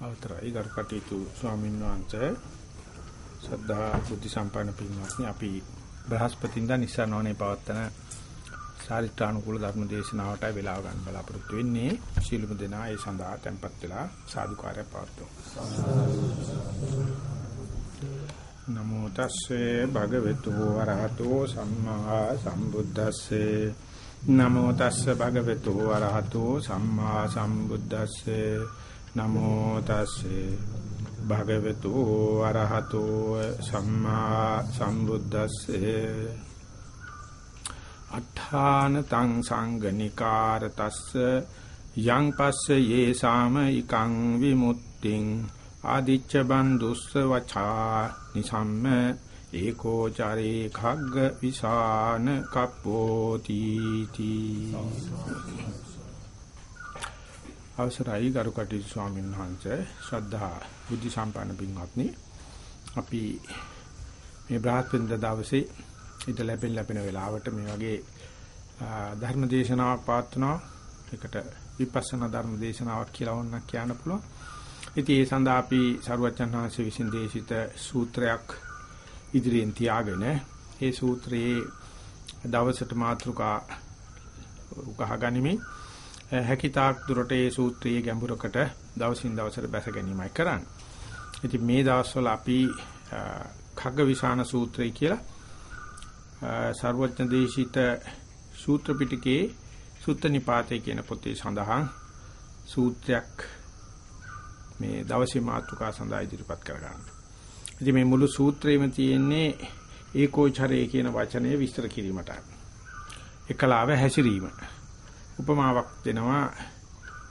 අවතරයි. ගරු කටයුතු ස්වාමීන් වහන්සේ සද්ධා බුද්ධ සම්පන්න පින්වත්නි අපි බ්‍රහස්පතින්දා නිස්සාරණෝනේ පවත්තන සාරිත්‍රානුකූල ධර්ම දේශනාවට වෙලාව ගන්න බලාපොරොත්තු වෙන්නේ. ශීලමු දෙනා ඒ සඳහා tempත් වෙලා සාදුකාරය පවත්වමු. නමෝ තස්සේ භගවතු වරහතෝ සම්මා සම්බුද්දස්සේ. නමෝ තස්සේ භගවතු වරහතෝ සම්මා සම්බුද්දස්සේ. නමෝ තස්සේ භගවතු අරහතෝ සම්මා සම්බුද්දස්සේ අට්ඨාන තං සංගනිකාර තස්ස යං පස්සේ යේසාම ඉකං විමුක්තිං ආදිච්ච බන්දුස්ස වචා නිසම්ම ඒකෝ චරේ khagg විසාන කප්පෝති තී. අවසරයි ගරු කටයුතු ස්වාමීන් වහන්සේ. ශ්‍රද්ධා බුද්ධ සම්පන්න පින්වත්නි. අපි මේ බ්‍රහස්පතින්ද දවසේ ඊට ලැබෙන ලැබෙන වෙලාවට මේ වගේ ධර්ම දේශනාවක් පවත්වනවා ඒකට විපස්සනා ධර්ම දේශනාවක් කියලා වුණා කියන්න පුළුවන්. ඉතින් ඒ සඳහා අපි සරුවචන් වහන්සේ විසින් දේශිත සූත්‍රයක් ඉදිරියෙන් තියාගෙන ඒ සූත්‍රයේ දවසට මාතෘකා උකහාගනිමින් හැකිතාක් දුරට ඒ සූත්‍රයේ ගැඹුරකට දවසින් දවසට බැස ගැනීමයි කරන්නේ. ඉතින් මේ දවස්වල අපි khaggavisana සූත්‍රය කියලා සර්වඥ දේශිත සූත්‍ර පිටකේ සුත්ත නිපාතේ කියන පොතේ සඳහන් සූත්‍රයක් මේ දවසේ මාතෘකා සඳහා ඉදිරිපත් කරගන්න. ඉතින් මේ මුළු සූත්‍රයේම තියෙන්නේ ඒකෝචරය කියන වචනය විස්තර කිරීමට. එකලාව හැසිරීම. උපමාවක් දෙනවා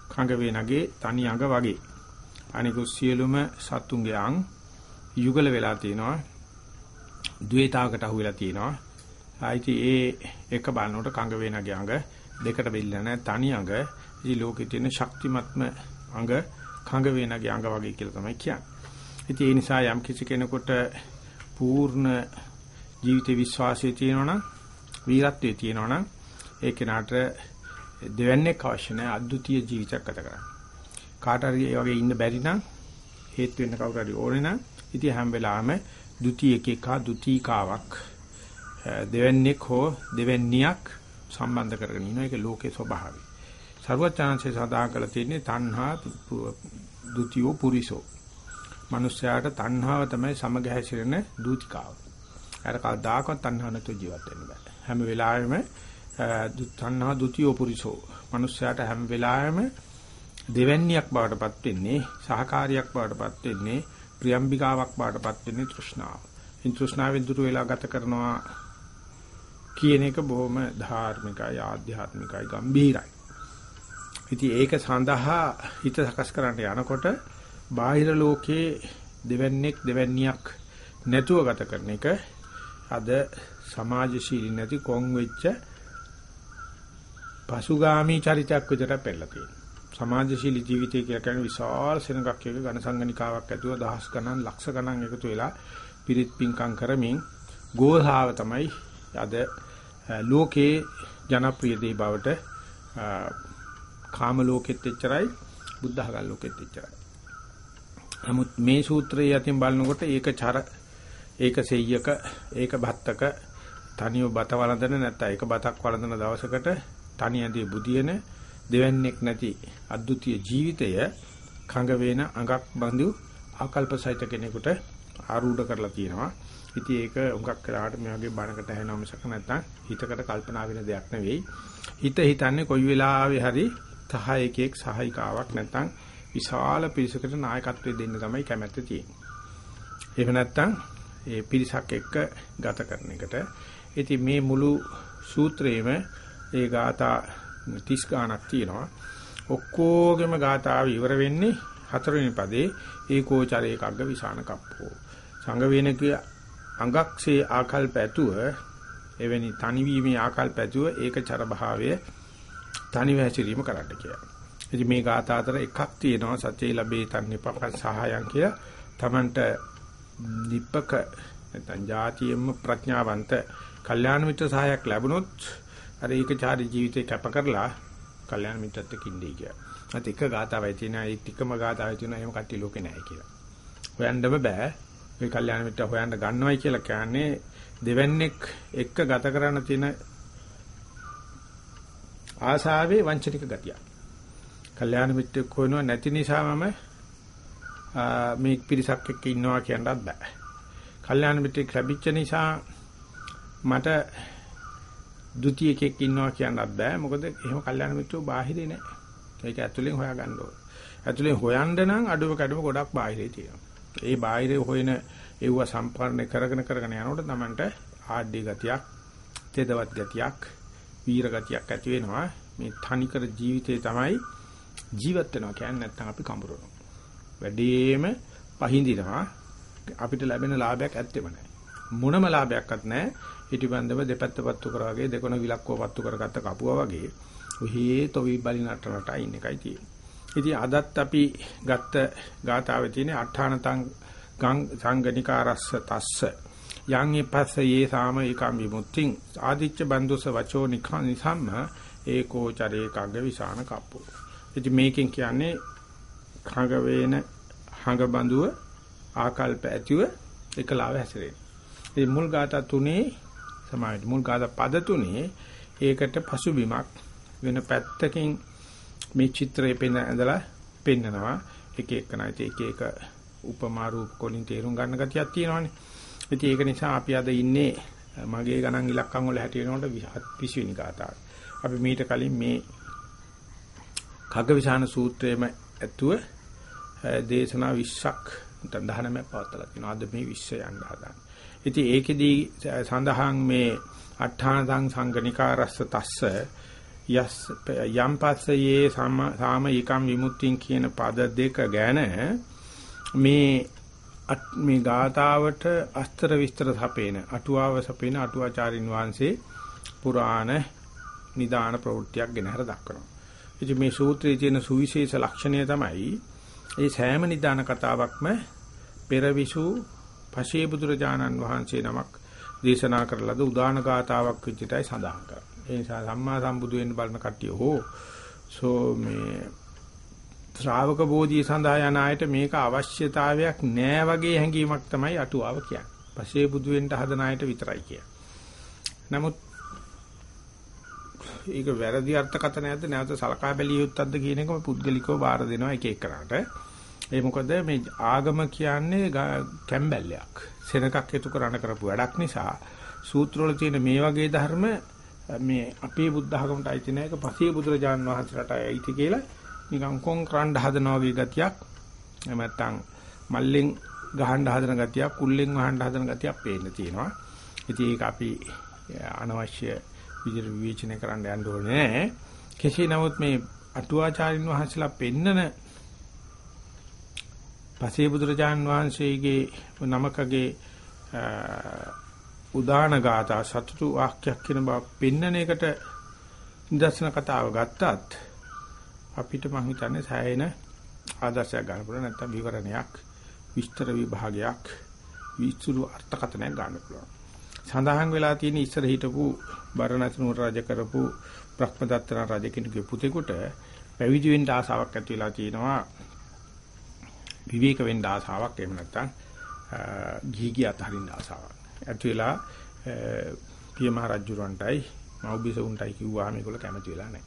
කඟ වේනගේ තනි අඟ වගේ. අනිකුත් සියලුම සතුන්ගේ අං යුගල වෙලා තියෙනවා. ද්වේතාවකට අහු වෙලා තියෙනවා. ආයිති ඒ එක බලනකොට කඟ වේනගේ අඟ දෙකට බෙල්ලලා නැහැ තනි අඟ. ඉතින් ලෝකේ තියෙන ශක්තිමත්ම අඟ කඟ වේනගේ අඟ වගේ කියලා තමයි කියන්නේ. ඉතින් ඒ නිසා යම් කිසි කෙනෙකුට පූර්ණ ජීවිත විශ්වාසය තියෙනවනම් වීරත්වයේ තියෙනවනම් ඒ කෙනාට දෙවන්නේ අවශ්‍ය නැහැ අද්විතීය ජීවිතයක් ගත කරන්න. කාට හරි ඒ වගේ ඉන්න බැරි නම් හේතු වෙන්න කවුරු හරි ඕනේ නම් ඉතින් හැම වෙලාවෙම ද්විතීයකේක ද්විතීකාවක් දෙවන්නේක් හෝ දෙවන්නියක් සම්බන්ධ කරගෙන ඉන එක ලෝකේ ස්වභාවය. ਸਰවචාන්සේ සදාහ කළ තියෙන්නේ තණ්හා ද්විතීයෝ පුරිසෝ. මනුස්සයාට තණ්හාව තමයි සමගැහැසිරෙන දූතිකාව. අර කවදාකවත් තණ්හා නැතුව ජීවත් වෙන්න බෑ. හැම වෙලාවෙම තණ්හා ဒ ුතියෝ පුරිසෝ. මිනිස්යාට හැම වෙලාවෙම දෙවැන්නියක් බවටපත් වෙන්නේ, සහකාරියක් බවටපත් වෙන්නේ, ප්‍රියම්බිකාවක් බවටපත් වෙන්නේ තෘෂ්ණාව. ඉන් තෘෂ්ණාවෙන් දුර වෙලා ගත කරනවා කියන එක බොහොම ධාර්මිකයි, ආධ්‍යාත්මිකයි, ගම්භීරයි. ඉතින් ඒක සඳහා හිත සකස් කරන්න යනකොට බාහිර ලෝකයේ දෙවන්නේක් දෙවැන්නියක් නැතුව ගත කරන එක අද සමාජශීලී නැති කොන් වෙච්ච පසුගාමී චරිතයක් විදිහට පෙළලා තියෙනවා. සමාජශීලී ජීවිතය කියලා කියන්නේ විශාල සෙනඟක් එක ඝන සංගණිකාවක් ඇතුව දහස් ගණන් ලක්ෂ ගණන් එකතු වෙලා පිරිත් පිංකම් කරමින් ගෝධාව තමයි අද ලෝකේ ජනප්‍රිය දේ බවට කාම ලෝකෙත් එච්චරයි බුද්ධ ආගම ලෝකෙත් එච්චරයි. නමුත් මේ සූත්‍රයේ යටින් බලනකොට ඒක චර ඒක සෙය්‍යක ඒක භත්තක තනියම බත වළඳන නැත්නම් ඒක බතක් වළඳන දවසකට තනි ඇඳේ බුදියන දෙවන්නේක් නැති අද්විතීය ජීවිතය කඟ වේන අඟක් බඳු ආකල්ප සහිත කෙනෙකුට ආරූඪ කරලා තියෙනවා. ඉතින් ඒක උඟක් කරාට මේ වගේ බණකට ඇහෙනව මිසක නැත්තම් හිතකට කල්පනා වෙන දෙයක් නෙවෙයි. හිත හිතන්නේ කොයි වෙලාවෙ හරි සහායකයෙක් සහායිකාවක් නැත්තම් විශාල පිරිසකට නායකත්වය දෙන්න තමයි කැමැත්ත තියෙන්නේ. එහෙම නැත්තම් ඒ පිරිසක් එක්ක ගත කරන එකට. ඉතින් මේ මුළු සූත්‍රයේම ඒ ગાතා 30 ගාණක් තියෙනවා. ඔක්කොගෙම ગાතාව ඉවර වෙන්නේ හතරවෙනි පදේ ඒකෝ චරේකග්ග විසාන කප්පෝ. සංග වේනකේ අඟක්සේ ආකල්ප ඇතුව එවැනි තනිවීමේ ආකල්ප ඇතුව ඒක චරභාවය තනිව හැසිරීම කරන්න කියලා. ඉතින් මේ ગાථා අතර එකක් තියෙනවා සත්‍යය ලැබේ තන්නේපක සහායම් කියලා. Tamanට දීපක නැත්නම් જાතියෙම ප්‍රඥාවන්ත කල්යාණ මිත්‍ර සහායක් ලැබුණොත් අර ඒකචාරී ජීවිතේ කැප කරලා කල්යාණ මිත්‍රත් එක්ක ඉන්නේ කියලා. අත එක ගාතාවයි තියෙනවා ඒ ටිකම ගාතාවයි තියෙනවා එහෙම කට්ටිය ලෝකේ නැහැ කියලා. හොයන්නම බෑ. මේ කල්යාණ මිත්‍ර හොයන්න ගන්නවයි කියලා කියන්නේ දෙවන්නේක් එක්ක ගත කරන්න තියෙන ආසාවේ වංචනික ගතිය. කල්යාණ මිත්‍රෙක් හොයනවා නැති නිසා මම මේ පිරිසක් එක්ක ඉන්නවා කියන්නත් බෑ. කල්යාණ මිත්‍රෙක් ලැබිච්ච නිසා මට ဒုတိ යකෙක් ඉන්නවා කියන්නත් බෑ. මොකද එහෙම කල්යාණ මිත්‍රෝ බාහිරේ නෑ. ඒක ඇතුලෙන් හොයාගන්න ඕනේ. ඇතුලෙන් හොයන්න නම් අඩුව කැඩුව ගොඩක් බාහිරේ තියෙනවා. ඒ බාහිරේ හොයන ඒව සම්පූර්ණ කරගෙන කරගෙන යනකොට තමන්ට ආඩ්‍ය ගතියක්, තෙදවත් ගතියක්, වීර ගතියක් ඇති වෙනවා. මේ තනිකර ජීවිතේ තමයි ජීවත් වෙනවා කියන්නේ නැත්නම් අපි කඹරනවා. වැඩිම පහඳිනවා අපිට ලැබෙන ලාභයක් ඇත්තෙම නැහැ. මොනම ලාභයක්වත් නැහැ. හිටිබන්දම දෙපැත්ත පත්තු කරා වගේ දෙකොන විලක්කව පත්තු කරගත්ත කපුවා වගේ ඔහේ තොවි බලි නටනට අයින් එකයි තියෙන්නේ. ඉතින් අදත් අපි ගත්ත ගාතාවේ තියෙන අට්ඨානතං ගං සංගනිකාරස්ස තස්ස යං ඉපස්සේ සාම ඒකම් විමුක්තිං ආදිච්ච බන්දුස වචෝ නිඛා නිසම්ම ඒකෝ චරේ කග්ග විසාන කප්පෝ. ඉතින් මේකෙන් කියන්නේ කඟ වේන හඟ බඳුව ආකල්ප ඇතිව එකලාව හැසිරෙන. ඉතින් මුල් ගාථා තුනේ සමාජ මුල් ගාථා පද තුනේ ඒකට පසුබිමක් වෙන පැත්තකින් මේ චිත්‍රය පෙන ඇඳලා පෙන්නනවා එක එක නැති එක එක උපමා රූප කොලින් තේරුම් ගන්න ගතියක් තියෙනවානේ. ඉතින් ඒක නිසා අපි අද ඉන්නේ මගේ ගණන් ඉලක්කම් වල හැටි වෙනකොට 20 වෙනි ගාථාව. අපි මීට කලින් මේ කග්ගවිශාන සූත්‍රයේම ඇතුව දේශනා 20ක් නැත්නම් 19ක් පවත්ලා තිනවා. අද මේ 20 යන්න හදාන්නේ. ඉතින් ඒකෙදී සඳහන් මේ අට්ඨානදං සංගනිකාරස්ස තස්ස යස් යම් පස්සයේ සාම ඊකම් විමුක්තිය කියන පද දෙක ගැන මේ මේ ගාතාවට අස්තර විස්තර සපේන අටුවාව සපේන අටුවාචාරින් වහන්සේ පුරාණ නිදාන ප්‍රවෘත්තියක් ගෙන හර දක්වනවා. ඉතින් මේ සූත්‍රයේ තියෙන සුවිශේෂ ලක්ෂණය තමයි ඒ සෑම නිදාන කතාවක්ම පෙරවිසු පශේ බුදුරජාණන් වහන්සේ නමක් දේශනා කරලද උදාන ගාතාවක් විදිහටයි සඳහන් කරන්නේ. ඒ නිසා සම්මා සම්බුදු වෙන්න බලන කට්ටිය හෝ සෝ මේ ශ්‍රාවක බෝධිය සඳහා යන අයට මේක අවශ්‍යතාවයක් නෑ වගේ හැඟීමක් තමයි අටුවාව කියන්නේ. පසේ බුදු වෙන්න හදන අයට විතරයි කියන්නේ. නමුත් ඒක වැරදි අර්ථකථනයක්ද නැවත සලකා බැලිය යුත්තක්ද කියන එක පුද්ගලිකව බාර දෙනවා එක එකනට. ඒ මොකද මේ ආගම කියන්නේ කැම්බැල්ලයක්. සෙනගක් එතු කරන්න කරපු වැඩක් නිසා සූත්‍රවල තියෙන මේ වගේ ධර්ම මේ අපේ බුද්ධ ධර්මයට අයිති නැහැ ඒක පසේ බුදුරජාන් වහන්සේලාට අයිති කියලා නිකන් කොන් කරන්න හදනවා වගේ ගතියක් එහෙම නැත්නම් මල්ලෙන් ගහන්න හදන ගතියක් කුල්ලෙන් වහන්න හදන ගතියක් පේන්න තියෙනවා. ඉතින් ඒක අපි අනවශ්‍ය විදිහට විවේචනය කරන්න යන්න ඕනේ නැහැ. කෙසේ නමුත් මේ අටුවාචාරින් වහන්සේලා පෙන්නන පසේ බුදුරජාන් වහන්සේගේ නමකගේ උදාන ගාථා සතුටු වාක්‍යයක් කියන බව පෙන්නන එකට නිදර්ශන කතාව ගත්තත් අපිට මම හිතන්නේ සෑහෙන ආදර්ශයක් ගන්න පුළුවන් නැත්නම් විවරණයක් විස්තර විභාගයක් විස්තර අර්ථකථනයක් ගන්න පුළුවන්. සඳහන් වෙලා තියෙන ඉස්සර හිටපු බරණැස් නුවර රජ කරපු බ්‍රහ්මදත්තන රජ කෙනෙකුගේ පුතේකට පැවිදි වෙන්න ආසාවක් ඇති වෙලා තියෙනවා. විවේක වෙන්න ආසාවක් එහෙම නැත්නම් ගිහි ගිය අතහරින්න ආසාවක්. ඇති වෙලා පිය මහ රජුරන්ටයි මව්බිස උන්ටයි කිව්වා මේගොල්ලෝ කැමති වෙලා නැහැ.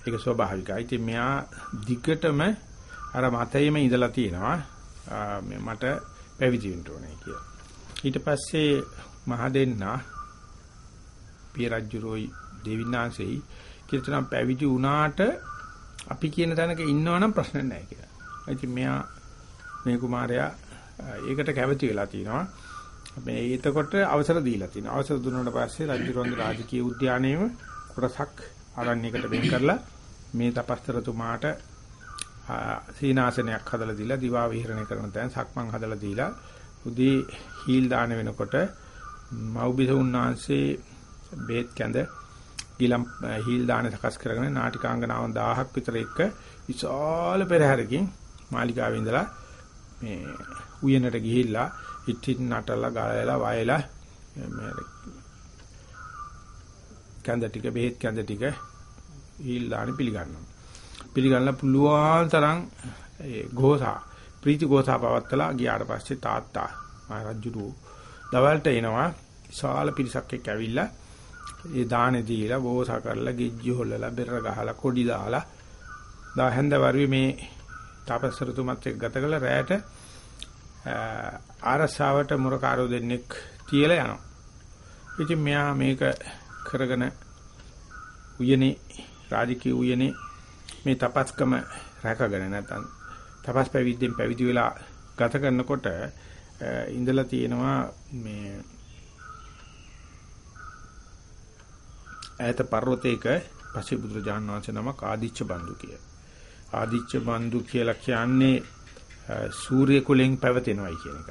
ඒක ස්වභාවිකයි. ඉතින් මෙයා දිගටම අර මතයේම ඉඳලා තියෙනවා මට පැවිදි වෙන්න ඕනේ කියලා. ඊට පස්සේ මහ දෙන්නා පිය රජුරෝයි දෙවිනාංශෙයි කියලා පැවිදි වුණාට අපි කියන තැනක ඉන්නවනම් ප්‍රශ්න නැහැ කියලා. ඉතින් මෙයා මේ කුමාරයා ඒකට කැමති වෙලා තිනවා. මේ එතකොට අවසර දීලා තිනවා. අවසර දුන්නාට පස්සේ රජුරන්ගේ රාජකීය උද්‍යානයේම කොටසක් ආරණ්‍යයකට වෙන් කරලා මේ තපස්තරතුමාට සීනාසනයක් හදලා දීලා දිවා විහරණය කරන තැන සක්මන් හදලා දීලා උදී හීල් දාන වෙනකොට මව්බිස උන්වහන්සේ බේත් කැඳ ගිලම් හීල් දාන සකස් කරගෙන නාටිකාංගනාවන් 1000ක් විතර එක්ක විශාල පෙරහැරකින් මාලිගාවේ ඉඳලා මේ උයනට ගිහිල්ලා ඉතින් නටලා ගායලා වයලා මේ කැඳ ටික බෙහෙත් කැඳ ටික හීල් දාන පිළිගන්නවා. පිළිගන්නලා පුළුවන් තරම් ඒ ගෝසා ප්‍රීති ගෝසා පවත්තලා ගියාට පස්සේ තාත්තා මහ රජුරු දවල්ට එනවා විශාල පිරිසක් එක්ක ඇවිල්ලා ඒ දානේ දීලා ගෝසා කරලා ගිජ්ජි හොල්ලලා බෙර ගහලා කොඩි දාලා දා හැන්ද වරුවේ මේ තාපසරතුමත් එක්ක ගත කළ රැයට ආරසාවට මුරකාරෝ දෙන්නෙක් තියලා යනවා. ඉතින් මෙයා මේක කරගෙන උයනේ රාජකීය උයනේ මේ තපස්කම රැකගෙන නැත්නම් තපස් පැවිද්දෙන් පැවිදි වෙලා ගත කරනකොට ඉඳලා තියෙනවා මේ ඈත පර්වතයක පසේ බුදුරජාණන් වහන්සේ නමක් ආදිච්ච බන්දු කිය. ආදිච්ච බන්දු කියලා කියන්නේ සූර්ය කුලෙන් පැවතෙනවයි කියන එක.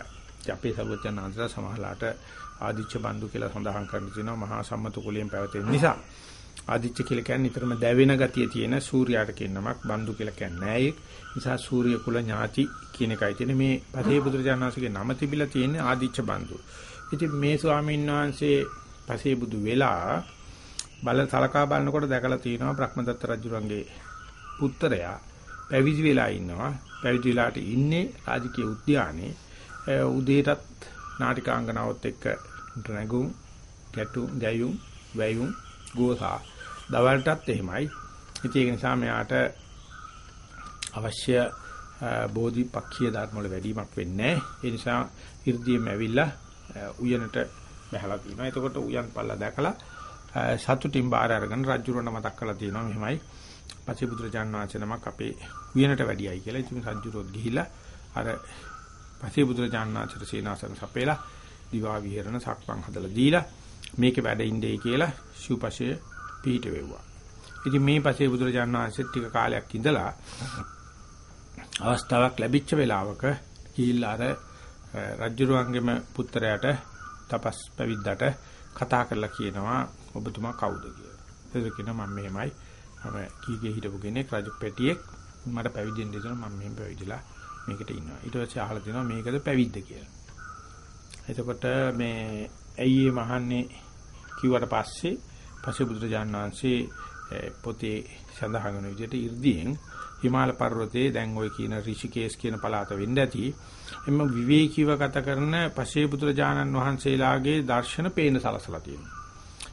අපේ සර්වඥාන් වහන්සේ සමහරලාට ආදිච්ච බන්දු කියලා සඳහන් කරන්න තියෙනවා මහා සම්මත කුලයෙන් පැවතෙන නිසා. ආදිච්ච කියලා කියන්නේ නිතරම දැවෙන ගතිය තියෙන සූර්යාට කියන නමක් බන්දු කියලා කියන්නේ නෑ ඒක. නිසා සූර්ය කුල ඥාති කියන එකයි තියෙන්නේ මේ පසේ බුදුරජාණන් වහන්සේගේ නම තිබිලා තියෙන්නේ ආදිච්ච බන්දු. ඉතින් මේ ස්වාමීන් වහන්සේ පසේ බුදු වෙලා බල සලකා බලනකොට දැකලා තියෙනවා බ්‍රහ්මදත්ත රජුරන්ගේ පුත්‍රයා පැවිදි වෙලා ඉන්නවා. පැවිදි වෙලාට ඉන්නේ රාජකීය උද්‍යානයේ උදේටත් නාටිකාංගනාවත් එක්ක නැගුම්, ගැටු, ගැයුම්, වැයුම්, ගෝසා දවල්ටත් එහෙමයි. ඉතින් ඒක නිසා මෙයාට අවශ්‍ය බෝධිපක්ඛීය ධර්ම වල වැඩිමක් වෙන්නේ නැහැ. ඒ නිසා 이르දීම ඇවිල්ලා උයනට බහලා තිනවා. එතකොට උයන් පල්ලා දැකලා සතුටින් බාර අරගෙන රජුරණ මතක් කරලා තියෙනවා මෙහෙමයි. පසේ බුදුරජාණන් වහන්සේ නමක් අපේ උයනට වැඩියයි කියලා. ඉතින් රජුරොත් ගිහිලා අර පසේ බුදුරජාණන් වහන්සේට සීනාසන සපේලා දිවා විහෙරණ සක්මන් හදලා දීලා මේකේ වැඩ ඉන්නේ කියලා ශිවපසේ පිහිට වෙව්වා. ඉතින් මේ පසේ බුදුරජාණන් වහන්සේ ටික කාලයක් ඉඳලා අවස්ථාවක් ලැබිච්ච වෙලාවක ගිහිල්ලා අර රජුරුවන්ගේම පුත්‍රයාට තපස් පැවිද්දට කතා කරලා කියනවා ඔබතුමා කවුද කියලා. ඒක කියනවා මම මෙහෙමයි. මම කීගේ හිටපු කෙනෙක් රජු පැටියෙක් මට පැවිදෙන්න දෙනවා මම මෙහෙම පැවිදිලා මේකට ඉන්නවා. ඊට පස්සේ අහලා දෙනවා මේකද පැවිද්ද කියලා. එතකොට මේ ඇයි මහන්නේ කිව්වට පස්සේ පස්සේ බුදුරජාණන් වහන්සේ පොතේ සඳහන් වෙන විදිහට 이르දීන් හිමාල පර්වතයේ දැන් ওই කියන ඍෂිකේස් කියන පළාත වෙන්න ඇති. එම විවේකීව ගත කරන පස්සේ බුදුරජාණන් වහන්සේලාගේ දර්ශන පේන සලසලා තියෙනවා.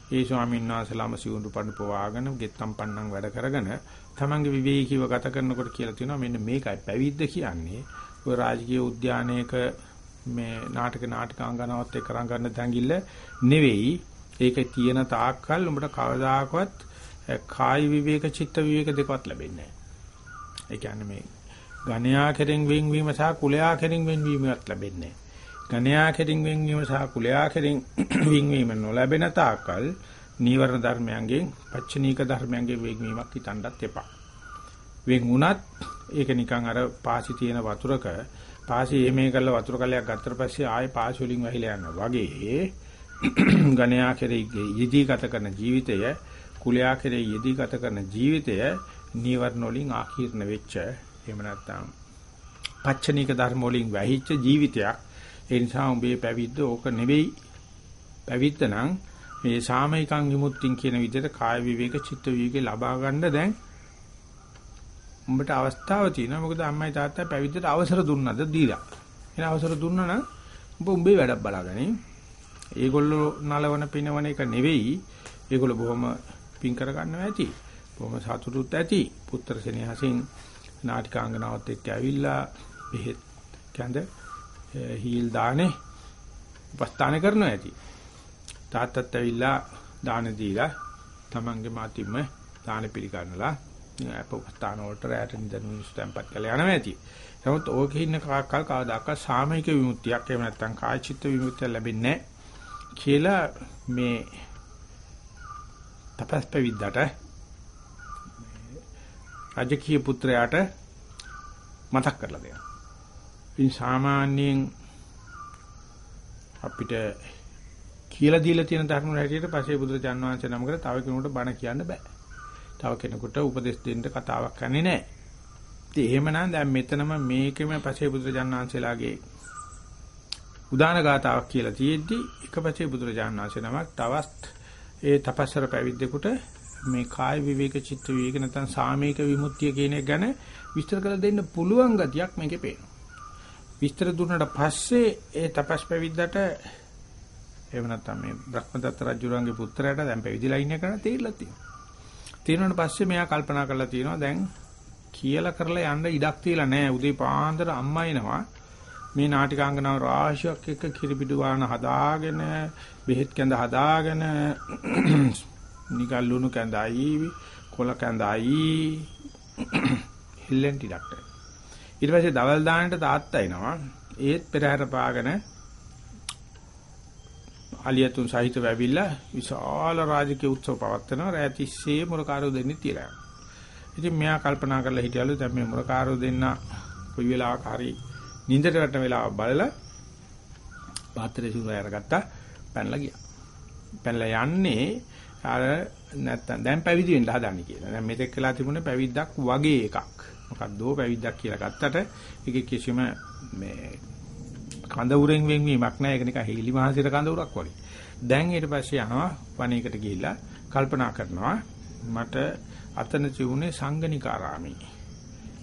ඒ ස්වාමීන් වහන්සේලාම සිවුරු පඬු පවාගෙන ගෙත්තම් පන්නම් වැඩ කරගෙන තමන්ගේ විවේකීව ගත කරනකොට කියලා තියෙනවා මෙන්න මේකයි පැවිද්ද කියන්නේ. ඔය රාජකීය උද්‍යානයක මේ නාටක නාටිකාංගනාවත් එක්ක රංගන්න දඟිල්ල නෙවෙයි. ඒක තියෙන තාක්කල් උඹට කවදාකවත් කාය විවේක චිත්ත විවේක දෙකවත් ලැබෙන්නේ නැහැ. ඒ කියන්නේ මේ ගණ්‍යා කෙරෙන් වෙන්වීම සහ කුලයා කෙරෙන් වෙන්වීමවත් ලැබෙන්නේ නැහැ. ගණ්‍යා කෙරෙන් වෙන්වීම සහ කුලයා කෙරෙන් වෙන්වීම නොලැබෙන තාක්කල් නීවරණ ධර්මයන්ගෙන් පච්චනීක ධර්මයන්ගෙන් වෙන්වීමක් හිතන්නත් එපා. වෙන් වුණත් ඒක නිකන් අර පාසි තියෙන වතුරක පාසි එමේ කරලා වතුර කලයක් ගත්තට පස්සේ ආයේ පාසි වලින් වැහිලා යනවා වගේ ගණයා කෙරෙහි යෙදී ගත කරන ජීවිතය කුලයා කෙරෙහි යෙදී ගත කරන ජීවිතය නීවරණ වලින් ආකීර්ණ වෙච්ච එහෙම නැත්නම් පච්චනික ධර්ම වලින් වැහිච්ච ජීවිතයක් ඒ නිසා උඹේ පැවිද්ද ඕක නෙවෙයි පැවිද්ද නම් මේ සාමයිකං විමුක්තිය කියන විදිහට කාය විවේක චිත්ත විවේක ලබා ගන්න දැන් උඹට අවස්ථාව තියෙනවා මොකද අම්මයි තාත්තයි පැවිද්දට අවසර දුන්නද දීලා එන අවසර දුන්නා නම් උඹ උඹේ වැඩක් බලාගනින් ඒගොල්ලෝ නලවන පිනවන එක නෙවෙයි. ඒගොල්ලෝ බොහොම පින් කර ගන්නවා ඇති. බොහොම සතුටුත් ඇති. පුත්‍ර සෙනෙහසින් නාටිකාංගනාවත් එක්ක ඇවිල්ලා බෙහෙත් කැඳ හීල් දානේ උපස්ථාන කරනවා ඇති. තාත්තත් ඇවිල්ලා දාන දීලා තමන්ගේ මාතිම දාන පිළිගන්නලා අප උපස්ථාන වලට රැට නිදනු ස්ටැම්පත් කරලා යනවා ඇති. නමුත් ඕකේ ඉන්න කාක්කල් කවදාකවත් සාමයික විමුක්තියක් එහෙම නැත්නම් කාය චිත්ත විමුක්තිය ලැබෙන්නේ නැහැ. කියලා මේ තපස් පැවිද්දට රාජකීය පුත්‍රයාට මතක් කරලා දෙනවා. ඉතින් සාමාන්‍යයෙන් අපිට කියලා දීලා තියෙන ධර්ම හැටියට පස්සේ බුදුරජාන් වහන්සේ නමකට තව කෙනෙකුට බණ කියන්න බෑ. තව කෙනෙකුට උපදෙස් දෙන්න කතාවක් කරන්නේ නැහැ. ඉතින් එහෙමනම් දැන් මෙතනම මේකෙම පස්සේ බුදුරජාන් වහන්සේලාගේ උදාන ගාතාවක් කියලා තියෙද්දි එකපැත්තේ බුදුරජාණන් වහන්සේ නමක් තවත් ඒ තපස්සර පැවිද්දෙකුට මේ කාය විවේක චිත්ත විවේක නැත්නම් සාමීක විමුක්තිය කියන එක ගැන විස්තර කරලා දෙන්න පුළුවන් ගතියක් මේකේ පේනවා. විස්තර දුන්නට පස්සේ ඒ තපස් පැවිද්දට එහෙම නැත්නම් මේ බ්‍රහ්මදත්ත රජුරන්ගේ පුත්‍රයාට දැන් පැවිදිලා ඉන්න කෙනා තේරිලා තියෙනවා. තේරුණාට පස්සේ මෙයා කල්පනා කරලා තියෙනවා දැන් කියලා කරලා යන්න ඉඩක් තියලා නැහැ. උදේ පාන්දර අම්මා එනවා. මේ නාටිකාංගනාව රාශියක් එක්ක කිරිපිඩු වාන හදාගෙන බෙහෙත් කැඳ හදාගෙන නිකල් ලුණු කැඳයි කොල කැඳයි හිල්ලෙන් ටිකක් ඊට පස්සේ දවල් දාන්නට තාත්තා එනවා ඒත් පෙරහැර පාගෙන අලියතුන් සහිතව ඇවිල්ලා විශාල රාජකීය උත්සව පවත්වනවා රැතිස්සේ මුරකාරෝ දෙන්නේ තියලා. ඉතින් මෙයා කල්පනා කරලා හිටියලු දැන් මේ මුරකාරෝ දෙන්න කොයි වෙලාවක හරි නින්දට වැටෙන වෙලාව බලලා පාත්‍රය සුරය අරගත්තා පැනලා ගියා. පැනලා යන්නේ අර නැත්තම් දැන් පැවිදි වෙන්න හදන්නේ කියලා. දැන් මෙතෙක් වෙලා තිබුණේ පැවිද්දක් වගේ එකක්. මොකක්දෝ පැවිද්දක් කියලා ගත්තට ඒකේ කිසිම මේ කඳවුරෙන් වෙන්වීමක් නැහැ. ඒක නිකන් හීලි මහසිර කඳවුරක් වගේ. දැන් ඊට පස්සේ යනවා වණේකට ගිහිල්ලා කල්පනා කරනවා මට අතන තිබුණේ සංගනිකාරාමී.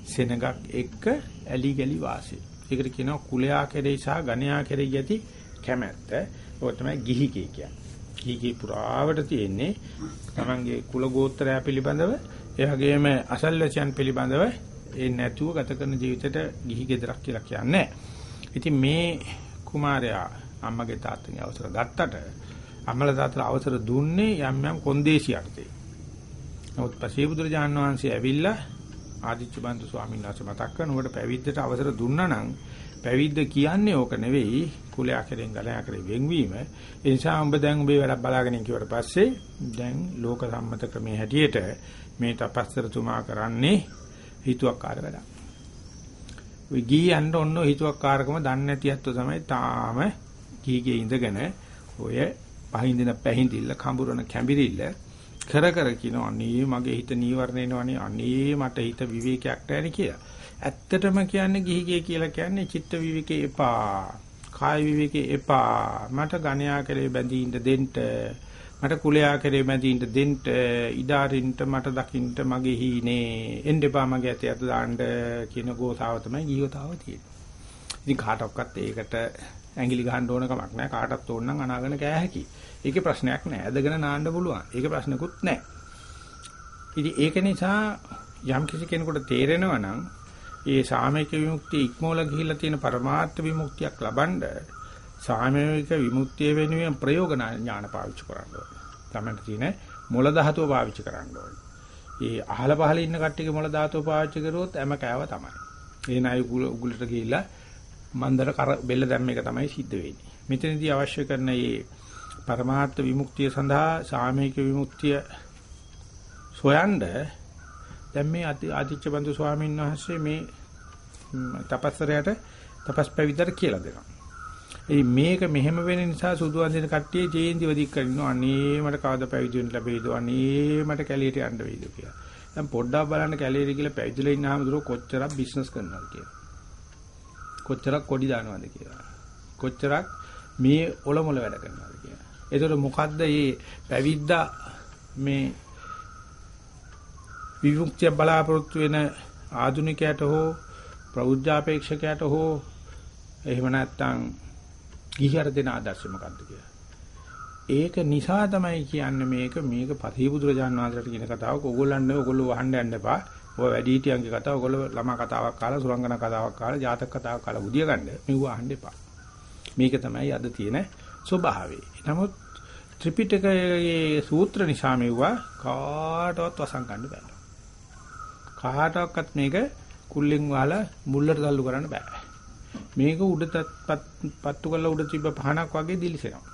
සෙනගක් එක්ක ඇලි ගලි වාසය. ඒකට කියනවා කුලයා කෙරෙහි සහ ගණයා කෙරෙහි යති කැමැත්ත. ඒක තමයි ගිහිගේ කියන්නේ. ගිහිගේ පුරාවට තියෙන්නේ තමන්ගේ කුල ගෝත්‍රය පිළිබඳව ඒ වගේම අසල්වැසියන් පිළිබඳව ඒ නැතුව ගත කරන ජීවිතයට ගිහි ගෙදරක් කියලා කියන්නේ ඉතින් මේ කුමාරයා අම්මගේ තාත්තගේ අවසර ගත්තට අම්මලා තාත්තලා අවසර දුන්නේ යම් යම් කොන්දේසි අර්ථේ. නමුත් පසේ බුදුරජාණන් වහන්සේ ඇවිල්ලා ආදිච්ච බන්දු ස්වාමීන් වහන්සේ මතක් කරනකොට පැවිද්දට අවසර දුන්නා නම් පැවිද්ද කියන්නේ ඕක නෙවෙයි කුලයා කෙරෙන් ගලයා කෙරෙන් වෙන්වීම. ඒ නිසා උඹ දැන් උඹේ වැඩක් බලාගෙන ඉන්නවට පස්සේ දැන් ලෝක සම්මත ක්‍රමයේ හැටියට මේ තපස්තරතුමා කරන්නේ හිතුවක්කාර වැඩක්. ඔය ගී යන්න ඔන්න හිතුවක්කාරකම දන්නේ නැති අත්ව තමයි තාම ගීගේ ඉඳගෙන ඔය පහින්දින පැහින්දිල්ල කඹුරන කැඹිරිල්ල කර කර කියන අනේ මගේ හිත නීවරණ එනවනේ අනේ මට හිත විවේකයක් නැහැ කියලා. ඇත්තටම කියන්නේ ගිහිගේ කියලා කියන්නේ චිත්ත විවේකේ එපා. කාය විවේකේ එපා. මට ගණයා කරේ බැඳී ඉඳ දෙන්න. මට කුලයා කරේ බැඳී ඉඳ දෙන්න. ඉදාරින්ට මට දකින්න මගේ හීනේ. එන්න එපා මගේ ඇතේ අත දාන්න කියන ගෝසාව තමයි ගිහිවතාව තියෙන්නේ. ඉතින් කාටවත් ඒකට ඇඟිලි ගහන්න ඕන කමක් නැහැ. කාටවත් ඕන නම් අනාගෙන කෑ හැකි. ඒකේ ප්‍රශ්නයක් නැහැ. ඇදගෙන නාන්න පුළුවන්. ඒකේ ප්‍රශ්නකුත් නැහැ. ඉතින් ඒක නිසා යම් කිසි කෙනෙකුට තේරෙනවා නම් ඒ සාමයික විමුක්තිය ඉක්මවල ගිහිල්ලා තියෙන පරමාර්ථ විමුක්තියක් ලබනද සාමයික විමුක්තිය වෙනුවෙන් ප්‍රයෝග ඥාන පාවිච්චි කරන්න ඕනේ. තමයි තියෙන මොළ ධාතුව පාවිච්චි කරන්න ඕනේ. ඒ අහල පහල ඉන්න කට්ටියගේ මොළ ධාතුව පාවිච්චි කරුවොත් එම කෑව තමයි. ඒ නයි උගුලට ගිහිල්ලා මන්දර කර බෙල්ල දැම්ම එක තමයි සිද්ධ වෙන්නේ. මෙතනදී අවශ්‍ය කරන මේ පරමාර්ථ විමුක්තිය සඳහා සාමයික විමුක්තිය සොයන්න දැන් මේ ආදිච්ච බඳු ස්වාමීන් වහන්සේ මේ තපස්සරයට තපස් පැවිද්දට කියලා දෙනවා. ඉතින් මේක මෙහෙම වෙන නිසා සුදු අඳින කට්ටිය ජීන්දි වදික් කරනවා. අනේ මට කවදා පැවිදි වෙන්න ලැබෙයිද? අනේ මට කැලියට යන්න වෙයිද කියලා. දැන් පොඩ්ඩක් බලන්න කැලියට කියලා පැවිදිලා ඉන්න ආමතුරු කොච්චරක් බිස්නස් කරනවද කියලා. කොච්චරක් කොඩි දානවද කියලා. කොච්චරක් මේ ඔලොමල වැඩ කරනවද කියලා. ඒතකොට මොකද්ද මේ පැවිද්දා මේ විමුක්තිය බලාපොරොත්තු වෙන ආධුනිකයට හෝ ප්‍රෞද්ධාපේක්ෂකයට හෝ එහෙම නැත්නම් ගිහියර දෙන ආදර්ශය මොකක්ද කියලා. ඒක නිසා තමයි කියන්නේ මේක මේක පරිබුදුරජාණන් වහන්සේට කියන කතාවක ඕගොල්ලන්නේ ඕගොල්ලෝ වහන්න යන්න එපා. ඔය වැඩිහිටියන්ගේ කතාව ඕගොල්ලෝ ළමා කතාවක් කාලා සුරංගනා කතාවක් කාලා ජාතක කතාවක් කාලා බුදිය ගන්න. මෙව අහන්න එපා. මේක තමයි අද තියෙන ස්වභාවය. නමුත් ත්‍රිපිටකයේ සූත්‍ර නිසා මෙවුවා කාටවත් වසන් ගන්න බෑ. කාටවත් මේක කුල්ලෙන් වහලා මුල්ලට තල්ලු කරන්න බෑ. මේක උඩ පත්තු කරලා උඩ තිබ්බ පහනක් වගේ දිලිසෙනවා.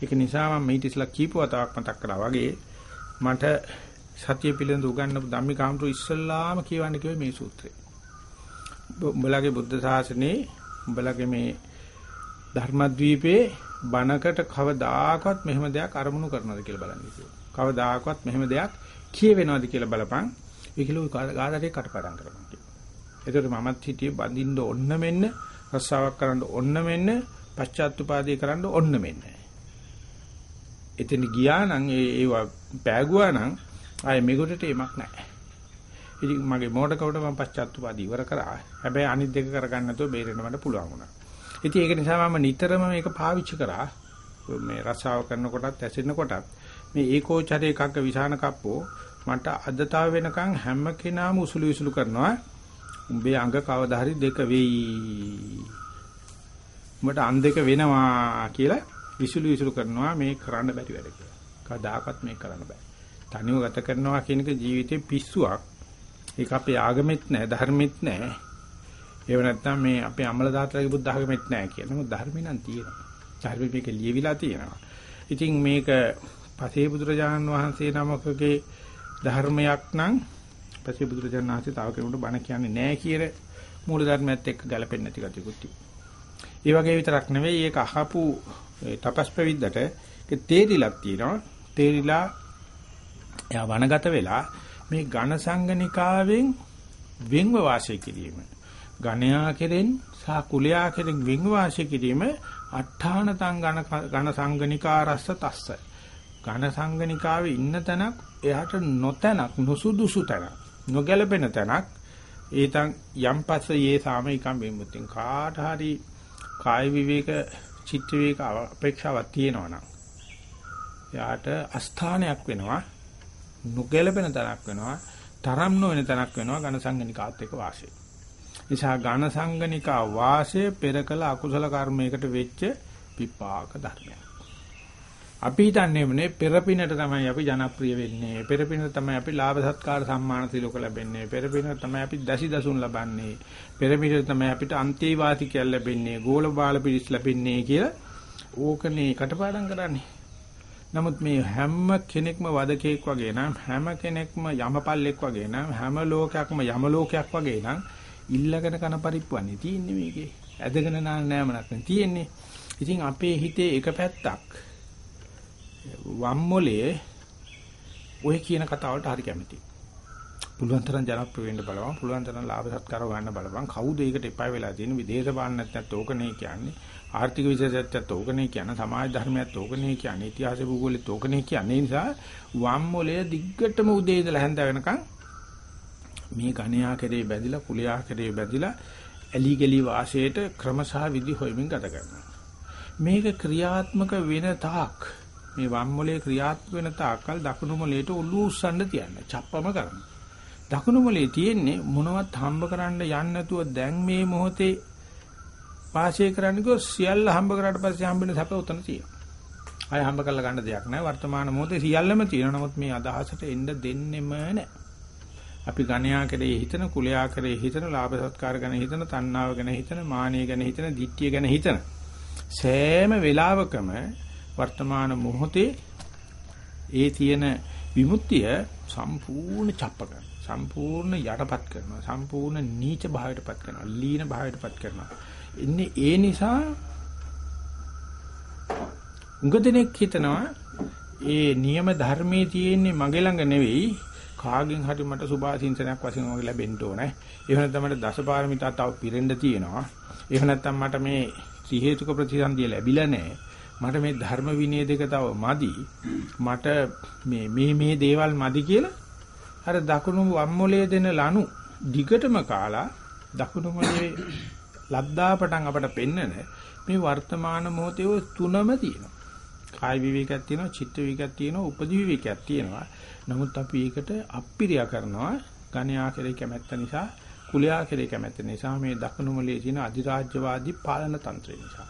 ඒක නිසා මම මේ ඉතිස්ලා කීප වතාවක් මතක් කරා වගේ මට සතිය පිළිඳ උගන්වපු ධම්මිකාම්තු ඉස්සල්ලාම කියවන්න කිව්වේ මේ සූත්‍රය. උඹලගේ බුද්ධ ශාසනේ උඹලගේ මේ ධර්මද්වීපේ බණකට කවදාකවත් මෙහෙම දෙයක් අරමුණු කරනවද කියලා බලන්න කිව්වා. කවදාකවත් මෙහෙම දෙයක් කියවෙනවද කියලා බලපන්. ඒකලෝ ගාඩට කටපාඩම් කරනවා කියනවා. ඒතර මමත් හිටියේ බඳින්න ඔන්න මෙන්න රස්සාවක් කරන්න ඔන්න මෙන්න පශ්චාත්තුපාදී කරන්න ඔන්න මෙන්න. එතන ගියා නම් ඒ ඒවා පෑගුවා නම් ආයේ මෙගොඩට එමක් නැහැ. ඉතින් මගේ මෝඩකවට මම පශ්චාත්තුපාද ඉවර කරා. හැබැයි අනිත් දෙක කරගන්න නැතුව බේරෙන්න මට පුළුවන් වුණා. ඉතින් ඒක නිසා මම නිතරම මේක පාවිච්චි කරා. මේ රසාව කරනකොටත් ඇසෙනකොටත් මේ ඒකෝචරේ එකක විසාන කප්පෝ මට අදතාව වෙනකන් හැම කෙනාම උසුළු විසුළු කරනවා. උඹේ අඟ කවදා හරි දෙක වෙයි. උඹට අන් දෙක වෙනවා කියලා විසුළු විසුළු කරනවා මේ කරන්න බැරි වැඩ කියලා. කවදාකවත් මේක කරන්න බෑ. තනියම ගත කරනවා කියන එක ජීවිතේ පිස්සුවක්. ඒක අපේ ආගමෙත් නෑ ධර්මෙත් නෑ. ඒව නැත්තම් මේ අපේ අමල දාතලගේ බුද්ධ ආගමෙත් නෑ කියන මොකද ධර්මේ නම් තියෙනවා. ධර්මෙ මේක ලියවිලා තියෙනවා. ඉතින් මේක පසේ බුදුරජාණන් වහන්සේ නමකගේ ධර්මයක් නම් පසේ බුදුරජාණන් වහන්සේ තව කෙනෙකුට බණ කියන්නේ නෑ කියන මූල ධර්මයත් එක්ක ගැලපෙන්නේ නැති කතියකුත් තියෙනවා. ඒ වගේ විතරක් නෙවෙයි ඒක අහපු තපස් ප්‍රවිද්දට ඒක තේරිලක් තියෙනවා. තේරිලා එයා වනගත වෙලා මේ ඝන සංගනිකාවෙන් වෙන්ව වාසය කිරීම. ඝණයා කෙරෙන් සහ කුලයා කෙරෙන් වෙන්ව වාසය කිරීම අට්ඨානතං ඝන ඝන සංගනිකා රස්ස තස්ස. ඝන සංගනිකාවේ ඉන්න තැනක් එයාට නොතැනක් නොසුදුසු තැනක් නොගැලපෙන තැනක් ඒතන් යම් පස්ස යේ සාමිකම් බිමුතින් කාට හරි කාය විවේක චිත්ත විවේක අපේක්ෂාවක් තියෙනවා නම් එයාට අස්ථානයක් වෙනවා නොගැලපෙන තැනක් වෙනවා තරම් නොවන තැනක් වෙනවා ඝන සංගනිකාත් එක්ක වාසය. නිසා ඝන සංගනිකා වාසය පෙර කළ අකුසල කර්මයකට වෙච්ච විපාක ධර්මයක්. අපි හිතන්නේ මොනේ පෙරපිනට තමයි අපි ජනප්‍රිය වෙන්නේ. පෙරපිනට තමයි අපි ලාභ සත්කාර සම්මාන සිලෝක ලැබෙන්නේ. පෙරපිනට තමයි අපි දසි දසුන් ලබන්නේ. පෙරපිනට තමයි අපිට අන්තේවාසිකයල් ලැබෙන්නේ. ගෝල බාල පිරිස් ලැබෙන්නේ කියලා ඕකනේ කටපාඩම් කරන්නේ. නමුත් මේ හැම කෙනෙක්ම වදකෙක් වගේ නම් හැම කෙනෙක්ම යමපල්ලෙක් වගේ නම් හැම ලෝකයක්ම යම ලෝකයක් වගේ නම් ඉල්ලගෙන කන පරිප්පුවන්නේ තියෙන්නේ මේකේ. ඇදගෙන නාන නෑමනක් නේ තියෙන්නේ. ඉතින් අපේ හිතේ එක පැත්තක් වම් මොලේ ඔය කියන කතාවලට හරි කැමතියි. පුළුවන් තරම් ජනප්‍රිය වෙන්න බලවන් පුළුවන් තරම් ලාභ සත්කාර ගන්න බලවන් කවුද ඒකට එපා වෙලා තියෙන විදේශ බාන්න නැත්නම් ඕකනේ කියන්නේ. ආර්ථික විශේෂත්වයත් ඕකනේ කියන සමාජ ධර්මයත් ඕකනේ කියන්නේ. ඉතිහාස භූගෝලෙත් ඕකනේ කියන්නේ. නිසා වම් මොලය දිග්ගටම උදේ ඉඳලා හැන්ද වෙනකන් මේ ගණයා කෙරේ බැඳිලා කුලයා කෙරේ බැඳිලා ඇලි ගලි වාසයට ක්‍රමසහ විදි හොයමින් ගත කරනවා. මේක ක්‍රියාත්මක වෙන තාක් මේ වම් මොලේ ක්‍රියාත්මක වෙන තාක්කල් දකුණු මොලේට ඔලුව උස්සන්න තියන්න චප්පම කරනවා දකුණු මොලේ තියෙන්නේ මොනවත් හම්බ කරන්න යන්නේ නැතුව දැන් මේ මොහොතේ වාසය කරන්න ගියොත් සියල්ල හම්බ කරාට පස්සේ හම්බෙන සැප උතන තියෙනවා. ආය හම්බ කරලා ගන්න දෙයක් නැහැ. වර්තමාන මොහොතේ සියල්ලම තියෙනවා. නමුත් මේ අදහසට එන්න දෙන්නෙම නැහැ. අපි ගණයා කරේ හිතන, කුලයා කරේ හිතන, ලාභ සත්කාර ගැන හිතන, තණ්හාව ගැන හිතන, මානිය ගැන හිතන, ditthිය ගැන හිතන. සෑම වෙලාවකම වර්තමාන මොහොතේ ඒ තියෙන විමුක්තිය සම්පූර්ණ චප්ප කරනවා. සම්පූර්ණ යටපත් කරනවා. සම්පූර්ණ නීච භාවයටපත් කරනවා. ලීන භාවයටපත් කරනවා. ඉන්නේ ඒ නිසා උඟදෙනෙක් හිතනවා ඒ නියම ධර්මයේ තියෙන්නේ මගේ ළඟ නෙවෙයි කාගෙන් හරි මට සුභාසින්සනයක් වශයෙන් වගේ ලැබෙන්න ඕනේ. එහෙම නැත්නම් මට දසපාරමිතා තව පිරෙන්න තියෙනවා. එහෙම නැත්නම් මට මේ ත්‍රි හේතුක ප්‍රතිසන්දිය ලැබිලා නැහැ. මට මේ ධර්ම විනය දෙක තව මදි. මට මේ මේ මේ දේවල් මදි කියලා අර දකුණු වම්මොලේ දෙන ලනු දිගටම කාලා දකුණු මොලේ ලද්දා පටන් අපට පෙන්නන මේ වර්තමාන මොහොතේ ඔය තුනම තියෙනවා. කාය විවේකයක් තියෙනවා, චිත්ත විවේකයක් තියෙනවා, උපදි විවේකයක් තියෙනවා. නමුත් අපි ඒකට අප්පිරියා කරනවා ගණ්‍යා කෙරේ කැමැත්ත නිසා, කුලයා කෙරේ කැමැත්ත නිසා මේ දකුණු මොලේ තියෙන අධිරාජ්‍යවාදී පාලන තන්ත්‍රය නිසා.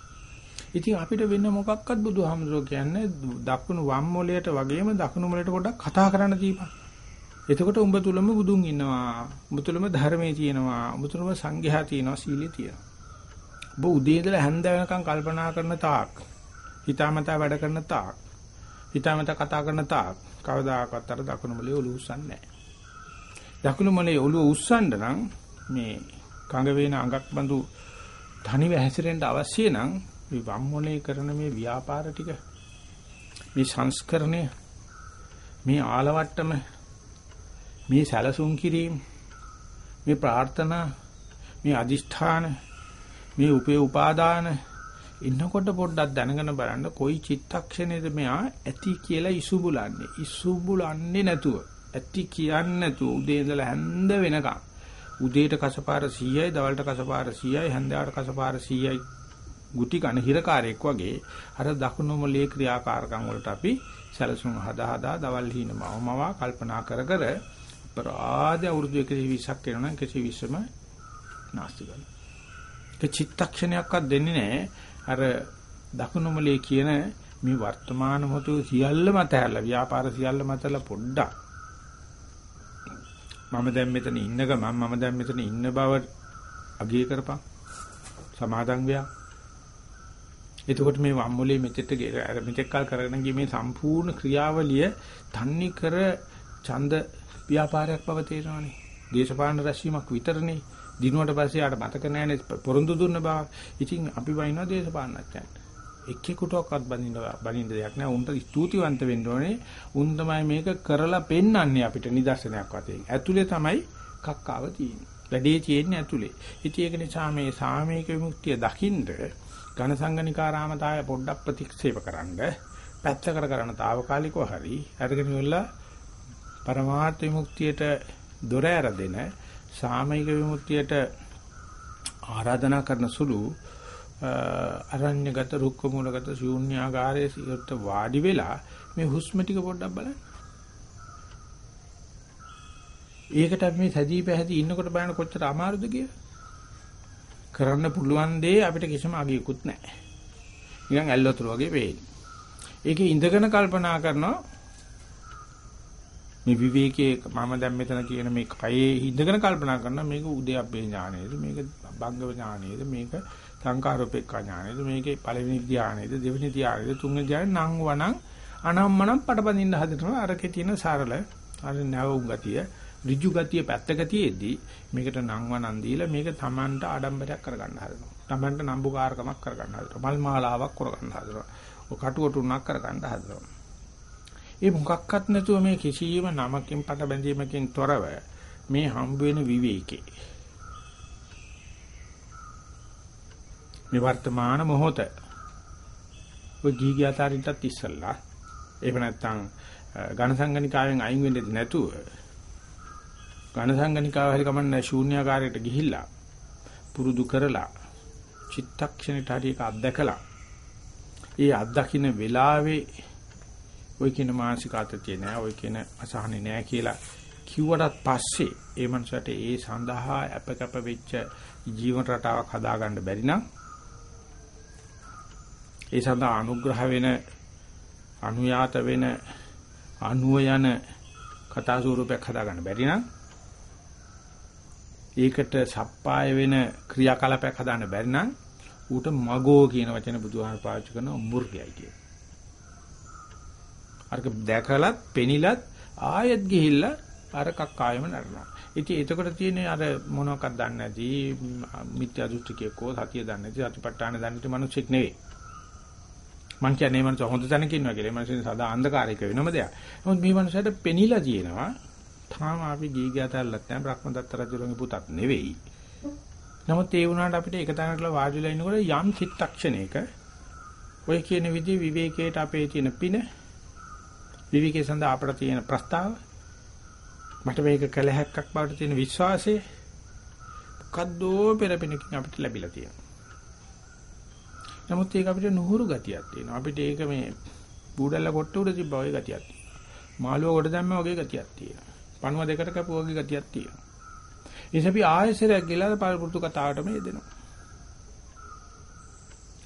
ඉතින් අපිට වෙන මොකක්වත් බුදුහාමුදුරුවෝ කියන්නේ දකුණු වම් මොලයට වගේම දකුණු මොලයට පොඩ්ඩක් කතා කරන්න දීපන්. එතකොට උඹ තුලම බුදුන් ඉන්නවා. උඹ තුලම ධර්මයේ තියෙනවා. උඹ තුලම සංඝයා තියෙනවා, සීලය තියෙනවා. ඔබ උදේ ඉඳලා හැන්ද වෙනකන් කල්පනා කරන තාක් හිතාමතා වැඩ කරන තාක් හිතාමතා කතා කරන තාක් කවදාකවත් අර දකුණු මොලේ ඔලුව උස්සන්නේ නැහැ. දකුණු මොලේ ඔලුව උස්සන්න නම් මේ කඟ වේන අඟක් බඳු තනිව හැසිරෙන්න අවශ්‍ය නම් මේ වම් මොලේ කරන මේ ව්‍යාපාර ටික මේ සංස්කරණය මේ ආලවට්ටම මේ සැලසුම් කිරීම මේ ප්‍රාර්ථනා මේ අදිෂ්ඨාන මේ උපේ උපාදාන ඉන්නකොට පොඩ්ඩක් දැනගෙන බලන්න කොයි චිත්තක්ෂණයද මෙයා ඇති කියලා ඉසුබුලන්නේ. ඉසුබුලන්නේ නැතුව ඇති කියන්නේ නැතුව උදේ ඉඳලා හැන්ද වෙනකම් උදේට කසපාර 100යි දවල්ට කසපාර 100යි හැන්දෑවට කසපාර 100යි ගුටි කන හිරකාරයෙක් වගේ අර දකුණු මොලේ ක්‍රියාකාරකම් වලට අපි සැලසුම් හදා හදා දවල් හින මවමවා කල්පනා කර කර අපරාධ අවුරුදු 120ක් වෙනවා නම් 120ම නාස්ති කරනවා. ඒ චිත්තක්ෂණයක්වත් දෙන්නේ නැහැ. අර දකුණු මොලේ කියන මේ වර්තමාන මොහොත සියල්ල මත ඇරලා ව්‍යාපාර සියල්ල මතලා පොඩ්ඩක් මම දැන් මෙතන ඉන්න ගමන් මම දැන් මෙතන ඉන්න බව අගය කරපන් සමාදන් වෙයා එතකොට මේ වම්මුලේ මෙතෙට මෙතෙක් කල් කරගෙන ගිය මේ සම්පූර්ණ ක්‍රියාවලිය තන්නේ කර ඡන්ද ව්‍යාපාරයක් බව තේරෙනවානේ. දේශපාලන රැස්වීමක් විතරනේ. දිනුවට පස්සේ ආට මතක නැහැනේ පොරොන්දු දුන්න බව. ඉතින් අපි වයින්නවා දේශපාලනඥයන්ට. එක්කෙකුටවත් බඳින්න බඳින්න දෙයක් නෑ. උන්ට ස්තුතිවන්ත වෙන්න ඕනේ. උන් තමයි මේක කරලා පෙන්වන්නේ අපිට නිදර්ශනයක් වශයෙන්. ඇතුලේ තමයි කක්කාව තියෙන්නේ. වැඩේ තියෙන්නේ ඇතුලේ. ඉතින් ඒක නිසා මේ සාමීක විමුක්තිය දකින්න ඝන සංගනිකාරාමතාවය පොඩ්ඩක් ප්‍රතික්ෂේප කරන්න පැත්තකට කරන తాවකාලිකව හරි අරගෙන ඉවරලා පරමාර්ථ විමුක්තියට දොර ඇරදෙන සාමයික විමුක්තියට ආරාධනා කරන සුළු අරණ්‍යගත රුක්ක මූලගත ශූන්‍යාකාරයේ සියොත් වාඩි වෙලා මේ හුස්ම ටික පොඩ්ඩක් බලන්න. ඒකට අපි මේ සැදී පැහැදී ඉන්නකොට බලන්න කොච්චර අමාරුද කියලා. කරන්න පුළුවන් දේ අපිට කිසිම අගයකුත් නැහැ. නිකන් ඇල්ලතුරු වගේ වෙන්නේ. ඒකේ ඉඳගෙන කල්පනා කරනවා මේ විවේකයේ මම දැන් මෙතන කියන මේ කයේ ඉඳගෙන කල්පනා කරනවා මේක උදයප්පේ ඥානයේද මේක බංගව ඥානයේද මේක සංකාරෝපේක්ඛ ඥානයේද මේකේ පළවෙනි ධානයේද දෙවෙනි ධානයේද තුන්වෙනි ධානය නම් වණන් අනම්මනම් පටබඳින්න හදනවා අරකේ තියෙන සරල අර නැවුම් ගතිය ඍජු ගතිය පැත්තක තියේදී මේකට නංවනන් දීලා මේක Tamanට ආඩම්බරයක් කරගන්න හදනවා. Tamanට නම්බුකාරකමක් කරගන්න හදනවා. මල් මාලාවක් කරගන්න හදනවා. ඔය කටුවටුණක් කරගන්න හදනවා. ඒ මොකක්වත් නැතුව මේ කිසියම් නමකින් පට බැඳීමකින් තොරව මේ හම්බ වෙන විවේකේ මේ වර්තමාන මොහොත ඔය ගීගාතරින්ටත් ඉස්සල්ලා එහෙම නැත්නම් ඝනසංගනිකාවෙන් අයින් වෙන්නේ නැතුව ඝනසංගනිකාව හරි කමන්නේ ශූන්‍යාකාරයට ගිහිල්ලා පුරුදු කරලා චිත්තක්ෂණයට හරි එක අත්දකලා ඒ අත්දකින්න වෙලාවේ ඔය කියන මානසික ආතතිය නෑ ඔය කියන අසහනෙ නෑ කියලා කිව්වටත් පස්සේ ඒ මනුස්සයට ඒ සඳහා අපකප වෙච්ච ජීවන රටාවක් හදාගන්න බැරි නම් ඒ සඳහා අනුග්‍රහ වෙන අනුයාත වෙන අනුව යන කතා ස්වරූපයක් හදාගන්න බැරි නම් ඒකට සප්පාය වෙන ක්‍රියාකලාපයක් හදාන්න බැරි නම් ඌට මගෝ කියන වචන බුදුහාම පාවිච්චි කරන මුර්ගයයි කිය. අරක දැකලත් පෙනිලත් ආයෙත් ගිහිල්ලා අර කක්කායම නරනවා. ඉතින් එතකොට තියෙන්නේ අර මොනවක්වත් දන්නේ නැති මිත්‍යා දෘෂ්ටිකයකෝ සතිය දන්නේ නැති සතිපට්ඨාන දන්නේ නැති මිනිස්සෙක් නෙවෙයි. මං කියන්නේ මනස හොඳ තැනක ඉන්නවා කියලා. මනස සදා අන්ධකාරයක වෙනම දෙයක්. නමුත් මේ මනසට පෙනිලා තියෙනවා. තාම අපි ගීගයතල්ලත් නැහැ බ්‍රහ්මදත්ත රජුගේ පුතක් නෙවෙයි. නමුත් ඒ වුණාට අපිට එක තැනකට වාඩිලා ඉන්නකොට යම් චිත්තක්ෂණයක ඔය කියන විදිහ විවේකයට අපේ තියෙන පින විවේකයේ සඳහා අපට තියෙන ප්‍රස්තාව මට මේක කළ හැක්කක් බවට තියෙන විශ්වාසය මොකද්දෝ පෙරපිනකින් අපිට ලැබිලා තියෙනවා. නමුත් ඒක අපිට නුහුරු ගතියක් තියෙනවා. අපිට ඒක මේ බූඩල්ල කොට උඩ තිබ්බා වගේ ගතියක් තියෙනවා. මාළුව කොට දැම්මා වගේ ගතියක් තියෙනවා. පණුව දෙකට කැපුවා වගේ ගතියක් තියෙනවා. ඒස අපි ආයෙසරයක් ගිලා පළපුරුදු කතාවටම යෙදෙනවා.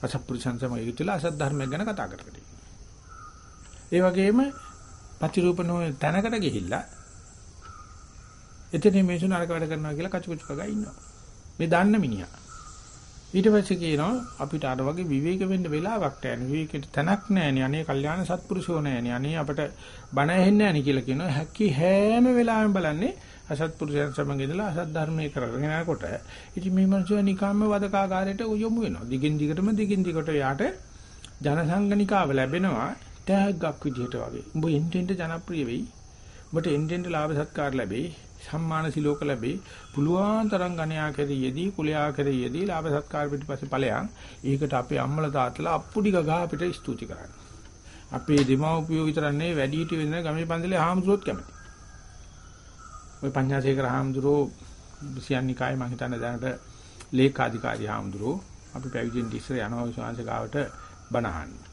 අසත්පුරුෂයන් සමග ඉතිලා අසත් ධර්මයක් ගැන කතා කරකට. ඒ වගේම ප්‍රතිරූපනෝ තැනකට ගිහිල්ලා එතන මේසුන අරක වැඩ කරනවා කියලා කචුකුචු කගා ඉන්නවා. මේ දන්න මිනිහා. ඊට පස්සේ කියනවා අපිට අර වගේ විවේක වෙන්න වෙලාවක් නැහැ. විවේකෙට තැනක් නැහැ. අනේ කල්යාණ සත්පුරුෂෝ නැහැ. අනේ අපට බණ ඇහෙන්නේ නැහැ කියලා කියනවා. හැකි හැම වෙලාවෙම බලන්නේ අසත්පුරුෂයන් සමග ඉඳලා අසත් ධර්මයේ කරගෙන යනකොට ඉතින් මේ මනුස්සයා නිකම්ම වදකාකාරයට යොමු වෙනවා. දිගින් දිගටම දිගින් දිගට යාට ජනසංගනිකාව ලැබෙනවා. තෑග්ගක් විදිහට වගේ. උඹ එන්ට එන්ට ජනප්‍රිය වෙයි. ඔබට එන්නෙන් ලාභ සත්කාර ලැබෙයි. සම්මාන සිලෝක ලැබෙයි. පුළුවන් තරම් ගණයා කෙරෙහිදී කුලයා කෙරෙහිදී ලාභ සත්කාර පිටිපස්සේ ඵලයන්. ඒකට අපේ අම්මලා තාත්තලා අප්පුඩි ගගා අපිට ස්තුති කරන්නේ. අපේ දෙමව්පියෝ විතරක් නෙවෙයි වැඩි හිටියෝ ඉඳන් ගමේ පන්සලේ හාමුදුරුවෝත් කැමති. ওই පඤ්ඤාසේකර හාමුදුරුවෝ සියන්නිකායේ මම හිතන්නේ දැනට ලේකාධිකාරී හාමුදුරුවෝ අපි පැවිදිෙන් ඉස්සර යනවා විශ්වාස ගාවට බණහන්.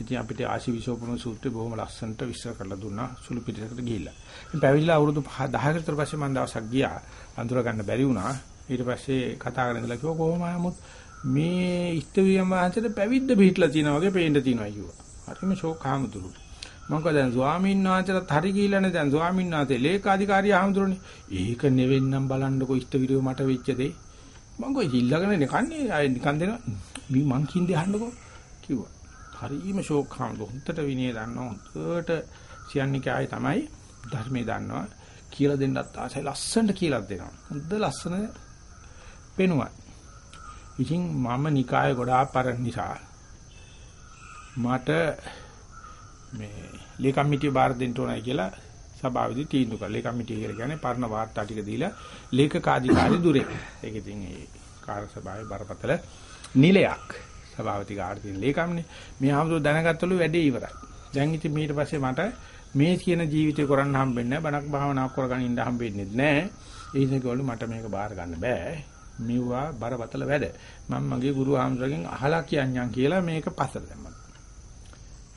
ඉතින් අපිට ආශිවිසෝපම සූත්‍රය බොහොම ලස්සනට විස්තර කරලා දුන්නා සුළු පිටසකට ගිහිල්ලා. ඉතින් පැවිදිලා අවුරුදු 10කට විතර පස්සේ මම දවසක් ගියා. අඳුර ගන්න බැරි වුණා. ඊට පස්සේ කතා කරගෙන ඉඳලා කිව්වා කොහොම ආමුත් මේ ඉස්තවියම් වහන්සේට පැවිද්ද පිටලා තියෙනවා වගේ පේන්න තියෙනවා අයියෝ. හරිම ෂෝක් ආමුදුරු. මම කිව්වා දැන් ස්වාමීන් වහන්සේට හරි ගිහිල්ලානේ දැන් ස්වාමීන් වහන්සේ ලේකාධිකාරිය ආමුදුරුනේ. ඒක නෙවෙන්නම් බලන්නකෝ ඉස්තවිරිය මට වෙච්ච දෙයි. මම කිව්වා ඉල්ලගෙන නිකන්නේ අය නිකන් දෙනවා. මේ මං කින්දේ අහන්නකෝ කිව්වා. හරිම ෂෝක් ආමුදුරු. හොන්දට විනය දන්නවා. හොන්දට කියන්නේ ආයේ තමයි ධර්මයේ දන්නවා. කියලා දෙන්නත් ආසයි ලස්සනට කියලා දෙනවා. හොඳ ලස්සන පෙනුවා. ඉතින් මම නිකාය ගොඩාක් පරණ නිසා මට මේ ලේකම් මිටිය බාර දෙන්න ඕනයි කියලා සභාවේදී තීන්දුව කළා. ලේකම් මිටිය කියලා කියන්නේ පරණ වාර්තා ටික දීලා ලේකකාධිකාරී දුරේ. ඒක ඉතින් ඒ කාර්ය සභාවේ බරපතල නිලයක්. සභාවති කාර්ය තියෙන ලේකම්නේ. මේ ආමතු දැනගත්තලු වැඩේ ඉවරයි. දැන් ඉතින් ඊට පස්සේ මට මේ කියන ජීවිතේ කරන්න හම්බෙන්නේ නැහැ. බණක් භාවනාවක් කරගෙන ඉන්න හම්බෙන්නේ නැහැ. ඒ නිසා කිව්වලු මට මේක බාර ගන්න බෑ. මෙවුවා බරපතල වැඩ. මම මගේ ගුරු ආමරගෙන් අහලා කියන්නම් කියලා මේක පස්සට දැම්මා.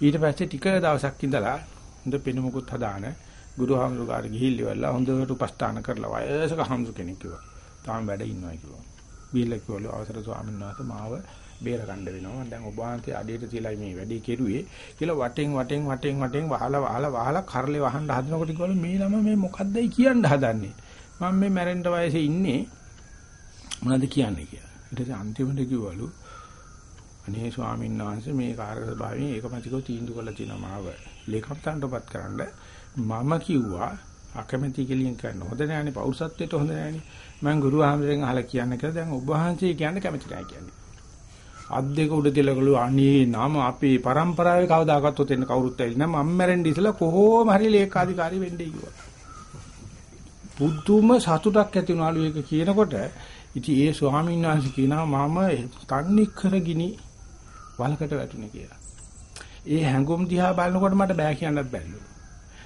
ඊට පස්සේ ටික දවසක් ඉඳලා හොඳ පෙනුමකුත් හදාන ගුරු ආමරගාර ගිහිල්ලිවලා හොඳට උපස්ථාන කරලා වයසක හම්සු කෙනෙක් කිව්වා. තාම වැඩ ඉන්නවා කිව්වා. බීල කිව්වලු අවසර ස්වාමීන් වහන්සේ මාව බේර ගන්න වෙනවා. දැන් ඔබ වහන්සේ අඩේට තියලා මේ වැඩේ කෙරුවේ කියලා වටෙන් වටෙන් වටෙන් වටෙන් වහලා වහලා වහලා කරලේ වහන්න හදනකොට කිව්වලු මේ ළම මේ මොකද්දයි කියන්න හදන්නේ. මම මේ මැරෙන්න වයසේ ඉන්නේ මොනවද කියන්නේ කියලා. ඊට පස්සේ අන්තිමට කිව්වලු අනේ ස්වාමීන් වහන්සේ මේ කාර්ය ස්වභාවයෙන් ඒකමතිකව තීන්දුව කළා තියෙනවා මාව ලේකම්තන්ටපත් කරන්න මම කිව්වා අකමැති කෙලින් කරන්න හොඳ නෑනේ පෞරුසත්වයට හොඳ නෑනේ මම ගුරු ආමරෙන් අහලා කියන්න කියලා දැන් ඔබ වහන්සේ කියන්න කැමති නෑ කියන්නේ අත් දෙක උඩ තියලාගලු අනේ නම අපේ પરම්පරාවේ කවදාකවත් ඔතෙන් කවුරුත් ඇවිල්ලා නෑ මම මැරෙන්න ඉස්සලා කොහොම හරි ලේකාධිකාරී වෙන්නේ කිව්වා පුදුම සතුටක් ඇති වුණාලු ඒක කියනකොට ඉතින් ඒ ස්වාමීන් වහන්සේ කියනවා මම තන්නිකර ගිනි වලකට වැටුනේ කියලා. ඒ හැඟුම් දිහා බලනකොට මට බෑ කියන්නත් බැරිලු.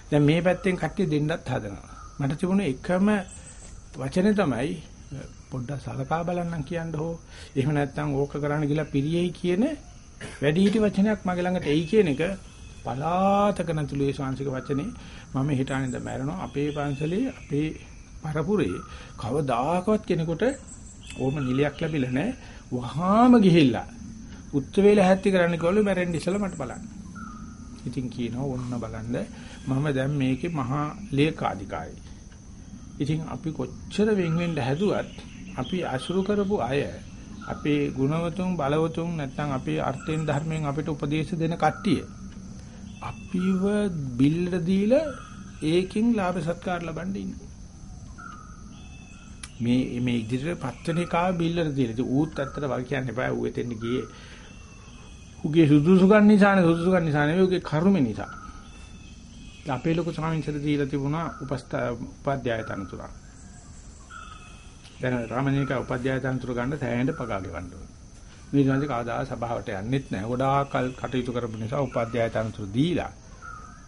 දැන් මේ පැත්තෙන් කට්ටිය දෙන්නත් හදනවා. මට තිබුණේ එකම වචනේ තමයි පොඩ්ඩක් සලකා බලන්නම් කියන්න හෝ එහෙම නැත්නම් ඕක කරන්න ගිලා පිරියෙයි කියන වැඩි හිටි වචනයක් මගේ ළඟට එයි කියන එක පලාතක නැතුළු ඒ ශාන්සික වචනේ මම හිතානින්ද මැරෙනවා අපේ පන්සලේ අපේ පරපුරේ කවදාකවත් කෙනෙකුට ඕම නිලයක් ලැබිලා නැහැ. වහාම ගිහිල්ලා උත්වේල හැත්ති කරන්න කිව්වලු මැරෙන්න ඉස්සලා මට බලන්න. ඉතින් කියනවා ඔන්න බලන්න මම දැන් මේකේ මහා ලේකාධිකාරී. ඉතින් අපි කොච්චර වෙන් වෙන්න හැදුවත් අපි අසුරු කරපු අය අපේ ගුණවතුන් බලවතුන් නැත්නම් අපේ අර්ථයෙන් ධර්මයෙන් අපිට උපදේශ දෙන කට්ටිය අපිව බිල්ලට දීලා ඒකෙන් ලාභ සත්කාර ලබන්න ඉන්නේ. මේ මේ ඉදිරියට පත්වෙන එකා බිල්ලට දීලා. ඉතින් ඌත් ඇත්තට වල් කියන්න එපා. ඌ එතෙන් ගියේ. ඌගේ සුදුසුකම් නිසානේ සුදුසුකම් නිසා නෙවෙයි ඌගේ කර්ම නිසා. අපේ ලොකු ස්වාමීන්සර දීලා තිබුණා උපස්ථා උපාධ්‍යාය තනතුර. දැන් රාමණේක උපාධ්‍යාය තනතුර ගන්න සෑහෙන පගා ගෙවන්න ඕනේ. මේ ඥානදී කවදා සභාවට යන්නෙත් නැහැ. ගොඩාක් කටයුතු කරපු නිසා උපාධ්‍යාය තනතුර දීලා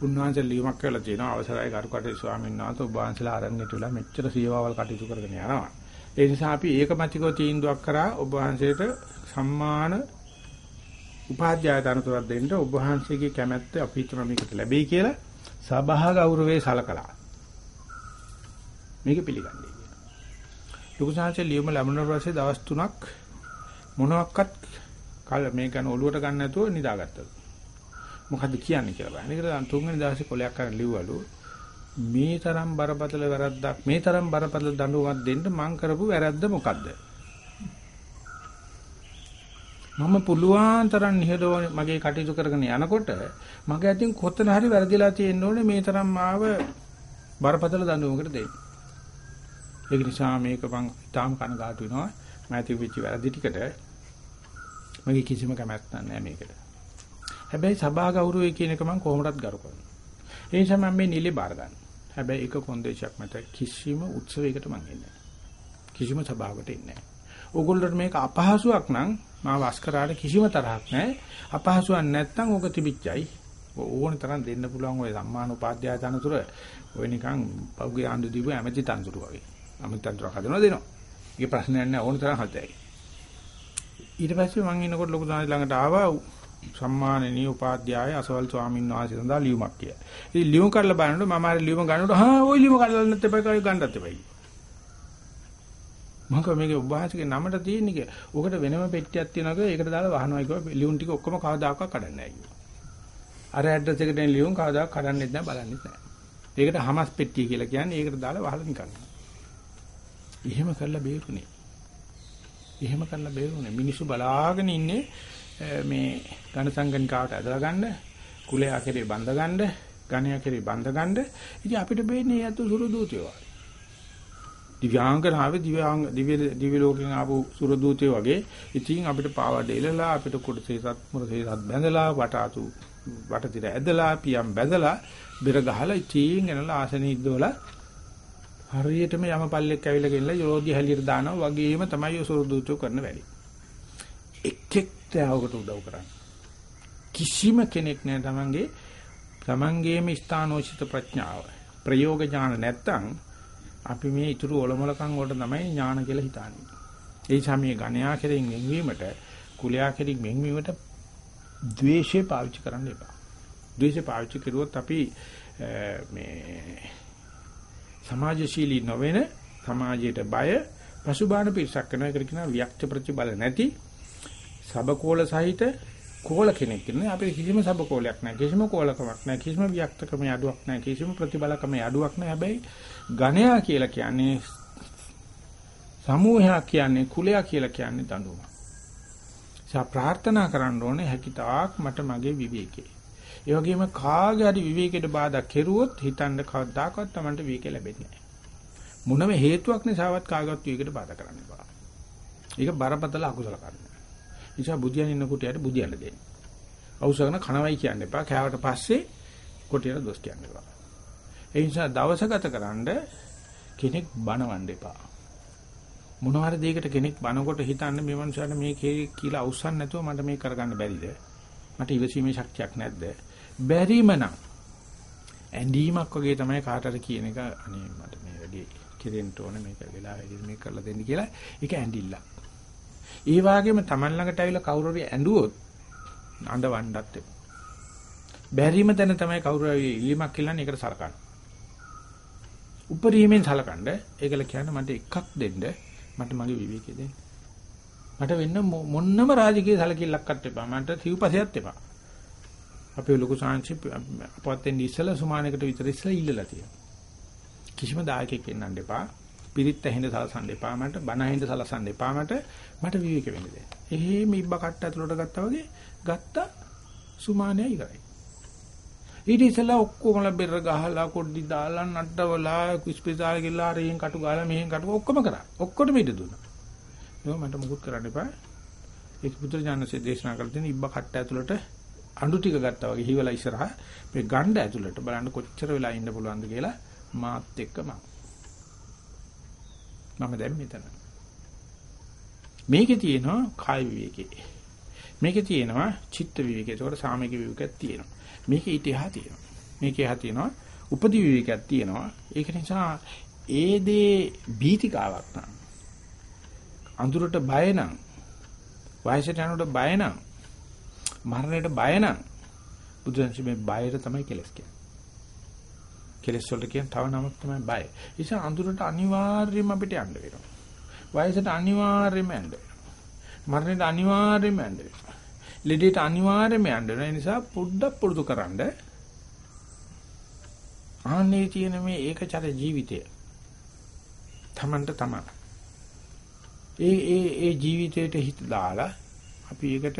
උන්වහන්සේ ලියුමක් කරලා තියෙනවා අවසරයි කරුකටේ ස්වාමීන් වහන්සේ ඔබ වහන්සේලා ආරණ්‍යට වෙලා මෙච්චර සේවාවල් කටයුතු කරගෙන යනවා. ඒ නිසා අපි ඒකමතිකව තීන්දුවක් කරා ඔබ වහන්සේට සම්මාන උපාධ්‍යාය තනතුරක් දෙන්න ඔබ වහන්සේගේ කැමැත්ත අපි හිතන මේකට ලැබෙයි කියලා සභා ගෞරවයේ සලකලා. මේක පිළිගන්නේ. ලොකු සංහසේ ලියුම ලැබුණ පස්සේ දවස් 3ක් මොනවත් කල මේක ගන්න ඔලුවට ගන්න නැතුව නිදාගත්තා. මොකද්ද කියන්නේ කියලා බලන්න. ඒකට තුන්වෙනි දවසේ කොලයක් කරන් ලිව්වලු මේ තරම් බරපතල වැරද්දක් මේ තරම් බරපතල දඬුවමක් දෙන්න මං කරපු වැරද්ද මොකද්ද? මම පුළුවන් තරම් නිහඬව මගේ කටයුතු කරගෙන යනකොට මගේ අතින් කොතන හරි වැරදිලා තියෙන්න ඕනේ මේ තරම් මාව බරපතල දඬුවමකට දෙන්න. ඒක නිසා මේක මං තාම කනගාටු වෙනවා. මම ඇති වෙච්ච වැරදි ටිකට මගේ කිසිම කැමැත්තක් නැහැ මේකට. හැබැයි සභා ගෞරවය කියන එක මම කොහොමදත් ගරු කරනවා. ඒ නිසා මම මේ නිලේ බාර ගන්න. හැබැයි එක කොන්දේශයක් මත කිසිම උත්සවයකට මං එන්නේ නැහැ. කිසිම සභාවකට එන්නේ නැහැ. ඕගොල්ලන්ට මේක අපහසුයක් නම් මා වස්කරාට කිසිම තරහක් නැහැ. අපහසුවක් නැත්නම් ඕක තිබිච්චයි. ඕන තරම් දෙන්න පුළුවන් ওই සම්මාන උපාධ්‍යාය තනතුර ඔය නිකන් පෞගේ ආණ්ඩු දීපු ඇමති තනතුර වගේ. ඇමති තනතුර හදනවා දෙනවා. ඒක ප්‍රශ්නයක් නෑ ඕන තරම් හදයි. ඊට පස්සේ මම ඉන්නකොට ලොකු දානි ළඟට ආවා සම්මානනීය උපාධ්‍යාය අසවල් ස්වාමීන් වහන්සේ සඳහා ලියුමක් කියලා. ඉතින් ලියුම කරලා බලනකොට මම අර ලියුම ගන්නකොට හා ওই ලියුම කරලා නැත්නම් එපා ගන්නත් එපා. මම කිව්වා මේකේ උභාසිකේ නමට තියෙන එක. උකට වෙනම පෙට්ටියක් තියෙනවා ඒකට දාලා වහනවා කිව්වා ලියුම් ටික ඔක්කොම කවදාකවත් කඩන්නේ නැහැ කිව්වා. අර ඇඩ්‍රස් එකට එන ලියුම් කවදාකවත් කඩන්නෙත් නැහැ බලන්නෙත් නැහැ. ඒකට හමස් පෙට්ටිය කියලා කියන්නේ ඒකට දාලා වහලා නිකන්. එහෙම කරලා බේරුනේ. එහෙම කරලා බේරුනේ. මිනිස්සු බලාගෙන ඉන්නේ මේ ඝන සංගණිකාවට ඇදලා ගන්න, කුලයා කෙරේ බඳ ගන්න, ඝණයා කෙරේ බඳ ගන්න. ඉතින් අපිට බේන්නේ යතු සුරු දූතයෝ. දිව්‍යාංගනාවේ දිව්‍යාංග දිව්‍ය දිව්‍ය ලෝකෙන් ආපු සුර දූතයෝ වගේ ඉතින් අපිට පාවඩ එලලා අපිට කුඩසේසත් මුරසේසත් බැඳලා වටාතු වටතිර ඇදලා පියම් බැඳලා බෙර ගහලා ඉතින් එනලා ආසනෙ ඉද්දවලා හරියටම යම පල්ලෙක් ඇවිල්ලා ගෙනලා යෝධි හැලියට දානවා වගේම තමයි ඔය සුරුදුචෝ කරන වැඩි. එක් එක් තෑවකට උදව් කරන්නේ. කිසිම කෙනෙක් නෑ තමන්ගේ තමන්ගේම ස්ථානෝචිත ප්‍රඥාව ප්‍රයෝග ඥාන නැත්තම් අපි මේ ඊතුරු ඔලොමලකම් වලට තමයි ඥාන කියලා හිතන්නේ. ඒ නිසා මේ ගණයා කෙරෙන් වෙන්වීමට කුලයා කෙරෙන් වෙන්වීමට ද්වේෂය පාවිච්චි කරන්න එපා. ද්වේෂය පාවිච්චි කරුවොත් අපි මේ සමාජශීලී නොවන සමාජයට බය පසුබාහන පිරිසක් කරන එකට කියනවා වික්ත ප්‍රතිබල නැති සබකෝල සහිත කෝල කෙනෙක් ඉන්නේ අපේ කිසිම සබකෝලයක් නැහැ කිසිම කෝලකමක් නැහැ කිසිම වික්තකම යඩුවක් නැහැ කිසිම ප්‍රතිබලකම යඩුවක් නැහැ. හැබැයි ගණයා කියලා කියන්නේ සමූහයක් කියන්නේ කුලයක් කියලා කියන්නේ දඬුවම. සා ප්‍රාර්ථනා කරන්න ඕනේ හැකිතාක් මට මගේ විවේකේ ඒ වගේම කාගේ හරි විවේකයට බාධා කෙරුවොත් හිතන්න කවදාකවත් Tamanට විවේක ලැබෙන්නේ නැහැ. මොනම හේතුවක් නිසාවත් කාගවත් විවේකයට බාධා කරන්න බෑ. ඒක බරපතල අකුසල කර්ම. නිසා බුදියන් ඉන්න කුටියට බුදියන්න දෙන්න. අවශ්‍යකන කනවයි කියන්න එපා. කෑවට පස්සේ කුටියට දොස් කියන්න එපා. ඒ නිසා දවස ගතකරනද කෙනෙක් බනවන්න එපා. මොනවා හරි දෙයකට කෙනෙක් බනකොට හිතන්න මේ මනුස්සයාට මේ කියලා අවසන් නැතුව මට මේක කරගන්න බැරිද? මට ඉවසීමේ ශක්තියක් නැද්ද? බැරිම නම් ඇඳීමක් වගේ තමයි කාටට කියන එක අනේ මට මේ වැඩි කෙරෙන්න ඕන මේක වෙලා වැඩි මේක කරලා දෙන්න කියලා ඒක ඇඳිල්ල. ඒ වගේම Taman ළඟට ඇවිල්ලා කවුරු හරි ඇඬුවොත් අඬවන්නත් බැරිම තැන තමයි කවුරු හරි ඉල්ලීමක් කියලා ඒකට සලකන්න. උපරිමයෙන් සලකන්න ඒකල කියන්නේ මට එකක් දෙන්න මට මගේ විවේකය දෙන්න. මට වෙන්න මොන්නම රාජකීය සැලකිල්ලක්වත් එපා. මට සිව්පසයක් එපා. අපේ ලොකු සාංශි අපවත්ෙන් ඉස්සලා සුමානකට විතර ඉස්සලා ඉල්ලලා තියෙනවා. කිසිම දායකයෙක් එන්නන්න එපා. පිරිත් ඇහෙන්න සලසන්න එපා මට. බණ ඇහෙන්න සලසන්න එපා මට. මට විවේක වෙන්න දෙන්න. එහෙම ඉබ්බ කට්ට ඇතුලට ගත්තා වගේ ගත්ත සුමානය ඉවරයි. ඊට ඉස්සලා ඔක්කොම බෙර ගහලා කොඩි දාලා නට්ටවලා කුස්පිතාල ගිහලා රේන් කටු ගාලා මෙහෙන් කටු ඔක්කොම කරා. ඔක්කොටම ඉඩ දුන්නා. නෝ මට මුකුත් කරන්න එපා. ඒක පුත්‍ර ඥානසේ දේශනා කරලා තියෙන ඉබ්බ කට්ට ඇතුලට අඬු ටික ගත්තා වගේ හිවලා ඉස්සරහා මේ ගණ්ඩ ඇතුළට බලන්න කොච්චර වෙලා ඉන්න පුළුවන්ද කියලා මාත් එක්ක මම. මම දැන් මෙතන. මේකේ තියෙනවා කාය විවේකේ. මේකේ තියෙනවා චිත්ත විවේකේ. ඒකට සාමික විවේකයක් තියෙනවා. මේකේ ඊට එහා තියෙනවා. මේකේ එහා තියෙනවා උපදි විවේකයක් තියෙනවා. ඒක නිසා ඒ දේ බීතිකාවක් නම් අඳුරට බය නම් වයසට යනකොට බය නම් මරණයට බය නම් බුදුන්සේ මේ බයර තමයි කෙලස් කියන්නේ. කෙලස් වලට කියන තව නමක් තමයි බය. ඒ නිසා අඳුරට අනිවාර්යයෙන්ම අපිට යන්න වෙනවා. වයසට අනිවාර්යයෙන්ම යන්න වෙනවා. මරණයට අනිවාර්යයෙන්ම යන්න වෙනවා. ලෙඩේට අනිවාර්යයෙන්ම යන්න වෙනවා. ඒ නිසා පොඩ්ඩක් පුරුදු කරන්න. ආන්නේ තියෙන මේ ඒකචර ජීවිතය. තමන්ට තමන්. ඒ ඒ ඒ ජීවිතයට හිත දාලා අපි ඒකට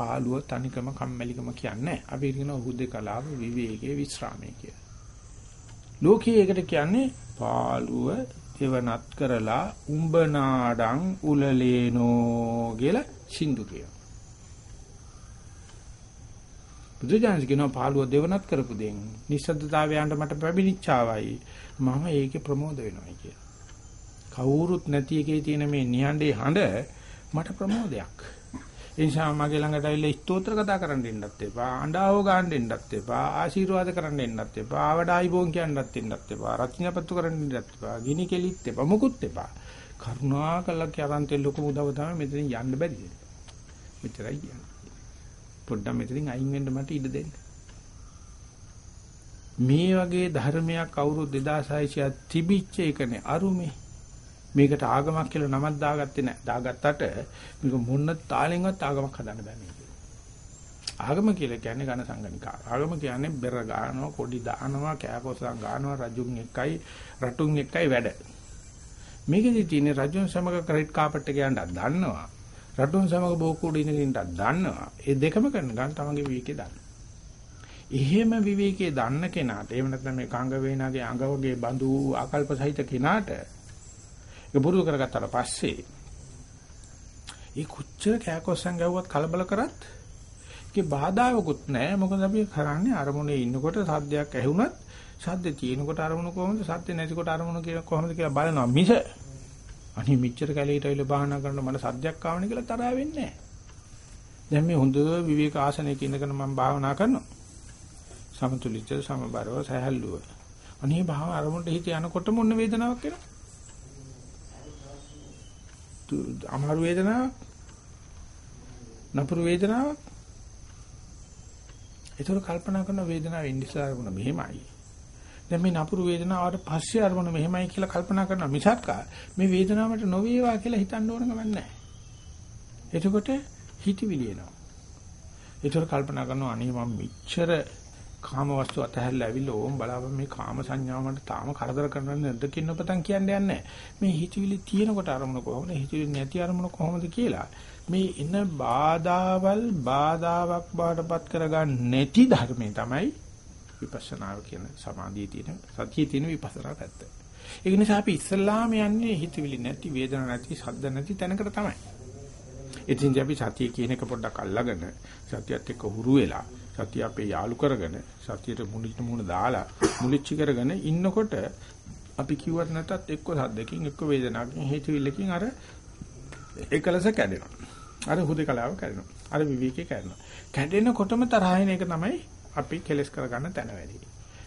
පාළුව තනිකම කම්මැලිකම කියන්නේ අපි කියන හුදේකලාව විවේකයේ විස්රාමයේ කියලා. ලෝකයේ ඒකට කියන්නේ පාළුව එවනත් කරලා උඹ නාඩං උලලේනෝ කියලා සින්දු කියනවා. බුදුජානක කියනවා පාළුව දෙවනත් කරපු දෙන් නිස්සද්දතාවයන්ට මට පැමිණිච්චාවයි මම ඒකේ ප්‍රමෝද වෙනවා කියලා. කවුරුත් නැති එකේ තියෙන මේ නිහඬේ හඬ මට ප්‍රමෝදයක්. ඒ නිසා මගේ ළඟට ඇවිල්ලා ස්තෝත්‍ර කතා කරන්න එන්නත් එපා, අඬාව ගන්න එන්නත් එපා, ආශිර්වාද කරන්න එන්නත් එපා, ආවඩ ආයිබෝන් කියන්නත් එන්නත් එපා, රත්නපත්තු කරන්න එන්නත් එපා, ගිනි කෙලිත් එපා, මුකුත් එපා. කරුණාකරලා කියරන්තේ ලොකු උදව තමයි මෙතනින් යන්න බැරි. මෙච්චරයි කියන්නේ. පොඩ්ඩක් මෙතනින් අයින් වෙන්න මට ඉඩ දෙන්න. මේ වගේ ධර්මයක් අවුරුදු 2600ක් තිබිච්ච එකනේ අරුමේ. මේකට ආගමක් කියලා නමක් දාගත්තේ නැහැ. දාගත්තට මේක මොන තාලෙන්වත් ආගමක් හදන්න බෑ මේක. ආගම කියලා කියන්නේ ඝන සංගණිකා. ආගම කියන්නේ බෙර ගන්නවා, කොඩි දානවා, කෑකොසම් ගන්නවා, රජුන් එක්කයි, රටුන් එක්කයි වැඩ. මේකෙදි තියෙන රජුන් සමග ක්‍රෙඩිට් කාපට් එක යන්න දන්නවා. රටුන් සමග බෝකුඩ ඉන්නකින්ට දන්නවා. ඒ දෙකම කරන ගමන් තමන්ගේ විවේකේ දන්න. එහෙම විවේකයේ දන්න කෙනාට එහෙම නැත්නම් මේ කංග වේනාගේ අඟ වගේ බඳු ආකල්ප සහිත කෙනාට ඒක පුරුදු කරගත්තාට පස්සේ ඒ කොච්චර කෑකොස්සන් ගැව්වත් කලබල කරත් ඒකේ බාධාවකුත් නැහැ මොකද අපි කරන්නේ අරමුණේ ඉන්නකොට සද්දයක් ඇහුණත් සද්ද තියෙනකොට අරමුණ කොහොමද සද්ද නැතිකොට අරමුණ කියන කොහොමද කියලා බලනවා මිස අනේ මෙච්චර කැලේට ඇවිල්ලා භාවනා කරනකොට මට සද්දයක් ආවනේ කියලා තරහ වෙන්නේ නැහැ. දැන් මේ හොඳ විවේක ආසනයක ඉඳගෙන මම භාවනා කරනවා. සමතුලිත සමබරව සහැල්ලුව. අනේ භාව අරමුණට හිත යනකොට මොන වේදනාවක් එනවා? අමාරු වේදනාවක් නපුරු වේදනාවක්. ඒතර කල්පනා කරන වේදනාව ඉන්දිසා අරමුණ මෙහෙමයි. දැන් මේ නපුරු වේදනාවට පස්සේ අරමුණ මෙහෙමයි කියලා කල්පනා කරනවා මිසක් මේ වේදනාවට නොවේවා කියලා හිතන්න ඕන ගමන් නැහැ. එතකොට හිතවිලි එනවා. ඒතර කල්පනා කරනවා අනේ මම මෙච්චර කාම වස්තු අතහැරලා ඇවිල්ලා ඕම් බලාපන් මේ කාම සංඥාව මට තාම කරදර කරන්නේ නැද්ද කියන පතන් කියන්නේ නැහැ. මේ හිතවිලි තියෙනකොට අරමුණ කොහොමද හිතවිලි නැති අරමුණ කොහොමද කියලා මේ එන බාධාවල් බාධාවක් බාටපත් කරගන්න නැති ධර්මයේ තමයි විපස්සනාව කියන සමාධියේ තියෙන සතියේ තියෙන විපස්සනා පැත්ත. ඒ නිසා අපි ඉස්සල්ලාම යන්නේ හිතවිලි නැති වේදන නැති ශබ්ද නැති තැනකට තමයි. ඉතින් අපි සතිය කියන එක පොඩ්ඩක් අල්ලගෙන සතියත් එක්ක හුරු වෙලා සතිය අපේ යාලු කරගෙන සතියට මුලිට මුණ දාලා මුලිච්ච කරගෙන ඉන්නකොට අපි කිව්වත් නැතත් එක්ක සද්දකින් එක්ක වේදනාවකින් හේතුවිල්ලකින් අර එකලස කැඩෙනවා. අර හුදේකලාව කැඩෙනවා. අර විවේකේ කැඩෙනවා. කැඩෙනකොටම තරහින එක තමයි අපි කෙලස් කරගන්න තැන වැඩි.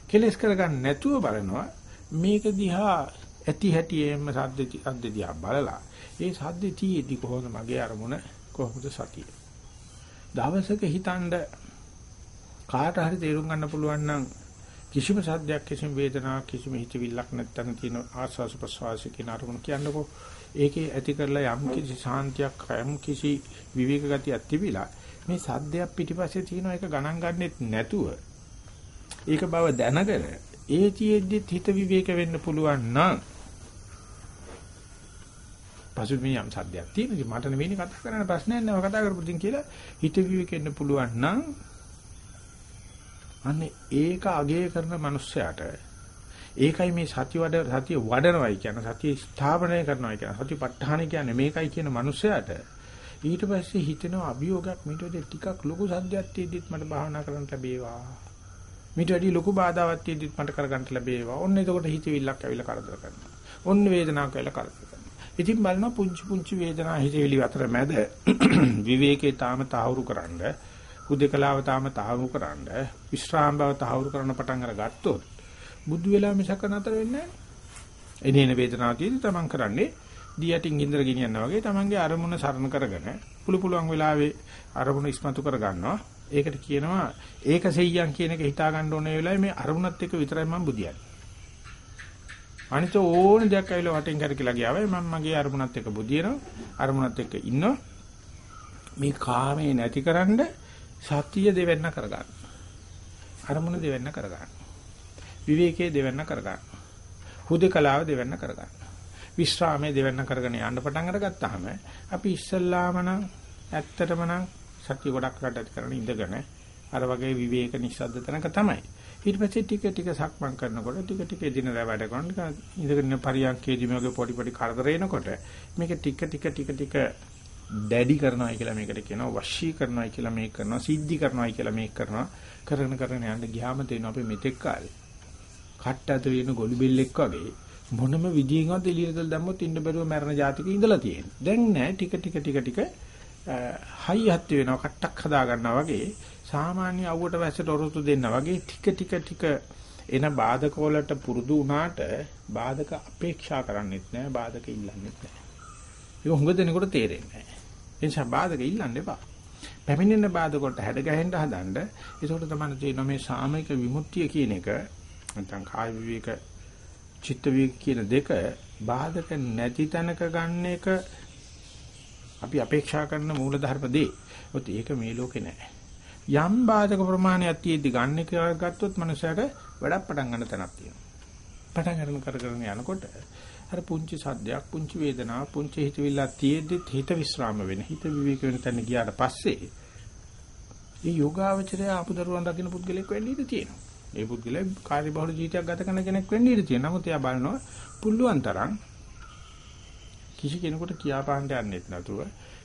කෙලස් කරගන්න නැතුව බලනවා මේක දිහා ඇති හැටියෙම සද්ද සද්ද දිහා බලලා ඒ සද්ද තියේදී කොහොමද මගේ අරමුණ කොහොමද සතිය. දවසක හිතනද කාට හරි තේරුම් ගන්න පුළුවන් නම් කිසිම සද්දයක් කිසිම වේදනාවක් කිසිම හිතවිල්ලක් නැත්තන තියෙන ආස්වාස ප්‍රසවාස කියන අරමුණ කියන්නකෝ. ඒකේ ඇති කරලා යම් කිසි ශාන්තියක් යම් කිසි විවේක ගතියක් තිබිලා මේ සද්දයක් පිටිපස්සේ තියෙන එක ගණන් ගන්නෙත් නැතුව ඒක බව දැනගෙන ඒ තියෙද්දි හිත විවේක වෙන්න පුළුවන් නම් පසුබිම් යම් සද්දයක් තියෙනවා මට නෙවෙයි කතා කරන්න ප්‍රශ්නයක් නෑ. කතා කරපු දින් කියලා හිත විවේක වෙන්න පුළුවන් නම් අන්නේ ඒක අගය කරන මනුස්සයාට ඒකයි මේ සතිය වඩ සතිය වඩනවයි කියන සතිය ස්ථාපනය කරනවා කියන සතිය ප ဋ ාණි කියන්නේ මේකයි කියන මනුස්සයාට. ඊට පස්සේ හිතෙන අභියෝගයක් මීට වඩා ටිකක් ලොකු සද්දයක් තියෙද්දිත් මට භාවනා කරන්න ලැබේවා. මීට වැඩි ලොකු බාධාවක් තියෙද්දිත් මට කරගන්න ලැබේවා. ඔන්න එතකොට හිතවිල්ලක් ඇවිල්ලා කරදර කරනවා. ඔන්න වේදනාවක් ඇවිල්ලා කරදර කරනවා. ඉතින් බලනවා පුංචි පුංචි වේදනා හිතවිලි අතර මැද විවේකේ තාම තාවුරු කරන්නේ හුදේකලාව තාම තහවුරු කරන්න විශ්‍රාම බව තහවුරු කරන පටන් අරගත්තොත් බුදු වෙලා මිසක නතර වෙන්නේ නැහැ. එනේන වේදනාව තියෙදි තමන් කරන්නේ දී යටින් ඉන්ද්‍ර ගෙනියනවා වගේ තමන්ගේ අරමුණ සරණ කරගෙන පුළු පුළුවන් වෙලාවේ අරමුණ ඉස්මතු කර ගන්නවා. ඒකට කියනවා ඒක සෙයියන් කියන එක හිතා ගන්න ඕනේ වෙලාවේ මේ අරමුණත් එක්ක විතරයි මම බුදියන්නේ. අනිත ඕන දෙයක් ඇවිල්ලා වටින් කරකිලා ගියාවයි මම මගේ අරමුණත් එක්ක බුදියනවා. අරමුණත් එක්ක ඉන්නවා. මේ කාමේ නැතිකරන්න සතිය දෙවෙන්න කරගන්න. අරමුණ දෙවෙන්න කරගන්න. විවේකයේ දෙවෙන්න කරගන්න. හුදකලාව දෙවෙන්න කරගන්න. විශ්‍රාමයේ දෙවෙන්න කරගෙන යන්න පටන් අරගත්තාම අපි ඉස්සල්ලාම නම් ඇත්තටම නම් සතිය ගොඩක් රටත් කරන ඉඳගෙන අර වගේ විවේක නිස්සද්ද තැනක තමයි. ඊට පස්සේ ටික ටික සක්මන් කරනකොට ටික ටික එදිනදා වැඩ කරනකොට ඉඳගෙන පරියන්කේදී මේ වගේ පොඩි පොඩි කරදර එනකොට මේක ටික ටික ටික ටික දැඩි කරනවායි කියලා මේකට කියනවා වශී කරනවායි කියලා මේක කරනවා සිද්ධි කරනවායි කියලා මේක කරනවා කරගෙන කරගෙන යන්න ගියාම තේරෙනවා අපි මෙතෙක් කාලේ කට්ට ඇතුලේ ඉන්න ගොළු බෙල්ලෙක් වගේ මොනම විදියකින්වත් එළියට දැම්මොත් ඉන්න බැරුව මැරෙන જાතික ඉඳලා තියෙනවා. දැන් නෑ ටික ටික ටික ටික හයියත් වෙනවා කට්ටක් හදා ගන්නවා වගේ සාමාන්‍ය අවුවට වැස්සට ඔරොත්තු දෙන්න වගේ ටික ටික ටික එන බාධක වලට පුරුදු වුණාට බාධක අපේක්ෂා කරන්නෙත් නෑ බාධක ඉල්ලන්නෙත් නෑ. ඒක හුඟ දෙනකොට තේරෙන්නේ නෑ. ඒ නිසා බාධක ඉල්ලන්න එපා. පැමිණෙන බාධක වලට හැඩ ගැහෙන්න හදන්න. ඒකට තමයි තියෙන මේ සාමික විමුක්තිය කියන එක නැත්නම් කාය විවේක චිත්ත විවේක කියන දෙක බාධක නැති තැනක ගන්න එක අපි අපේක්ෂා කරන මූල ධර්ම දේ. ඔත් ඒක මේ ලෝකේ නැහැ. යම් බාධක ප්‍රමාණයක් තියෙද්දි ගන්න එක ගත්තොත් මනුස්සයාට වැඩක් පටන් ගන්න තැනක් තියෙනවා. පටන් ගන්න කර කරගෙන යනකොට අර පුංචි සද්දයක් පුංචි වේදනාවක් පුංචි හිතවිල්ලක් තියෙද්දි හිත විස්්‍රාම වෙන හිත විවේක වෙන තැන ගියාට පස්සේ මේ යෝගාවචරය ආපුදරුවන් දකින්න පුද්ගලෙක් වෙන්න ඉඩ තියෙනවා. ඒ පුද්ගලයා කාර්යබහුල ජීවිතයක් ගත කරන කෙනෙක් වෙන්න ඉඩ තියෙනවා. නමුත් එයා බලනවා පුළුවන් තරම් කිසි කෙනෙකුට කියා පාන්න යන්නෙත් නැතුව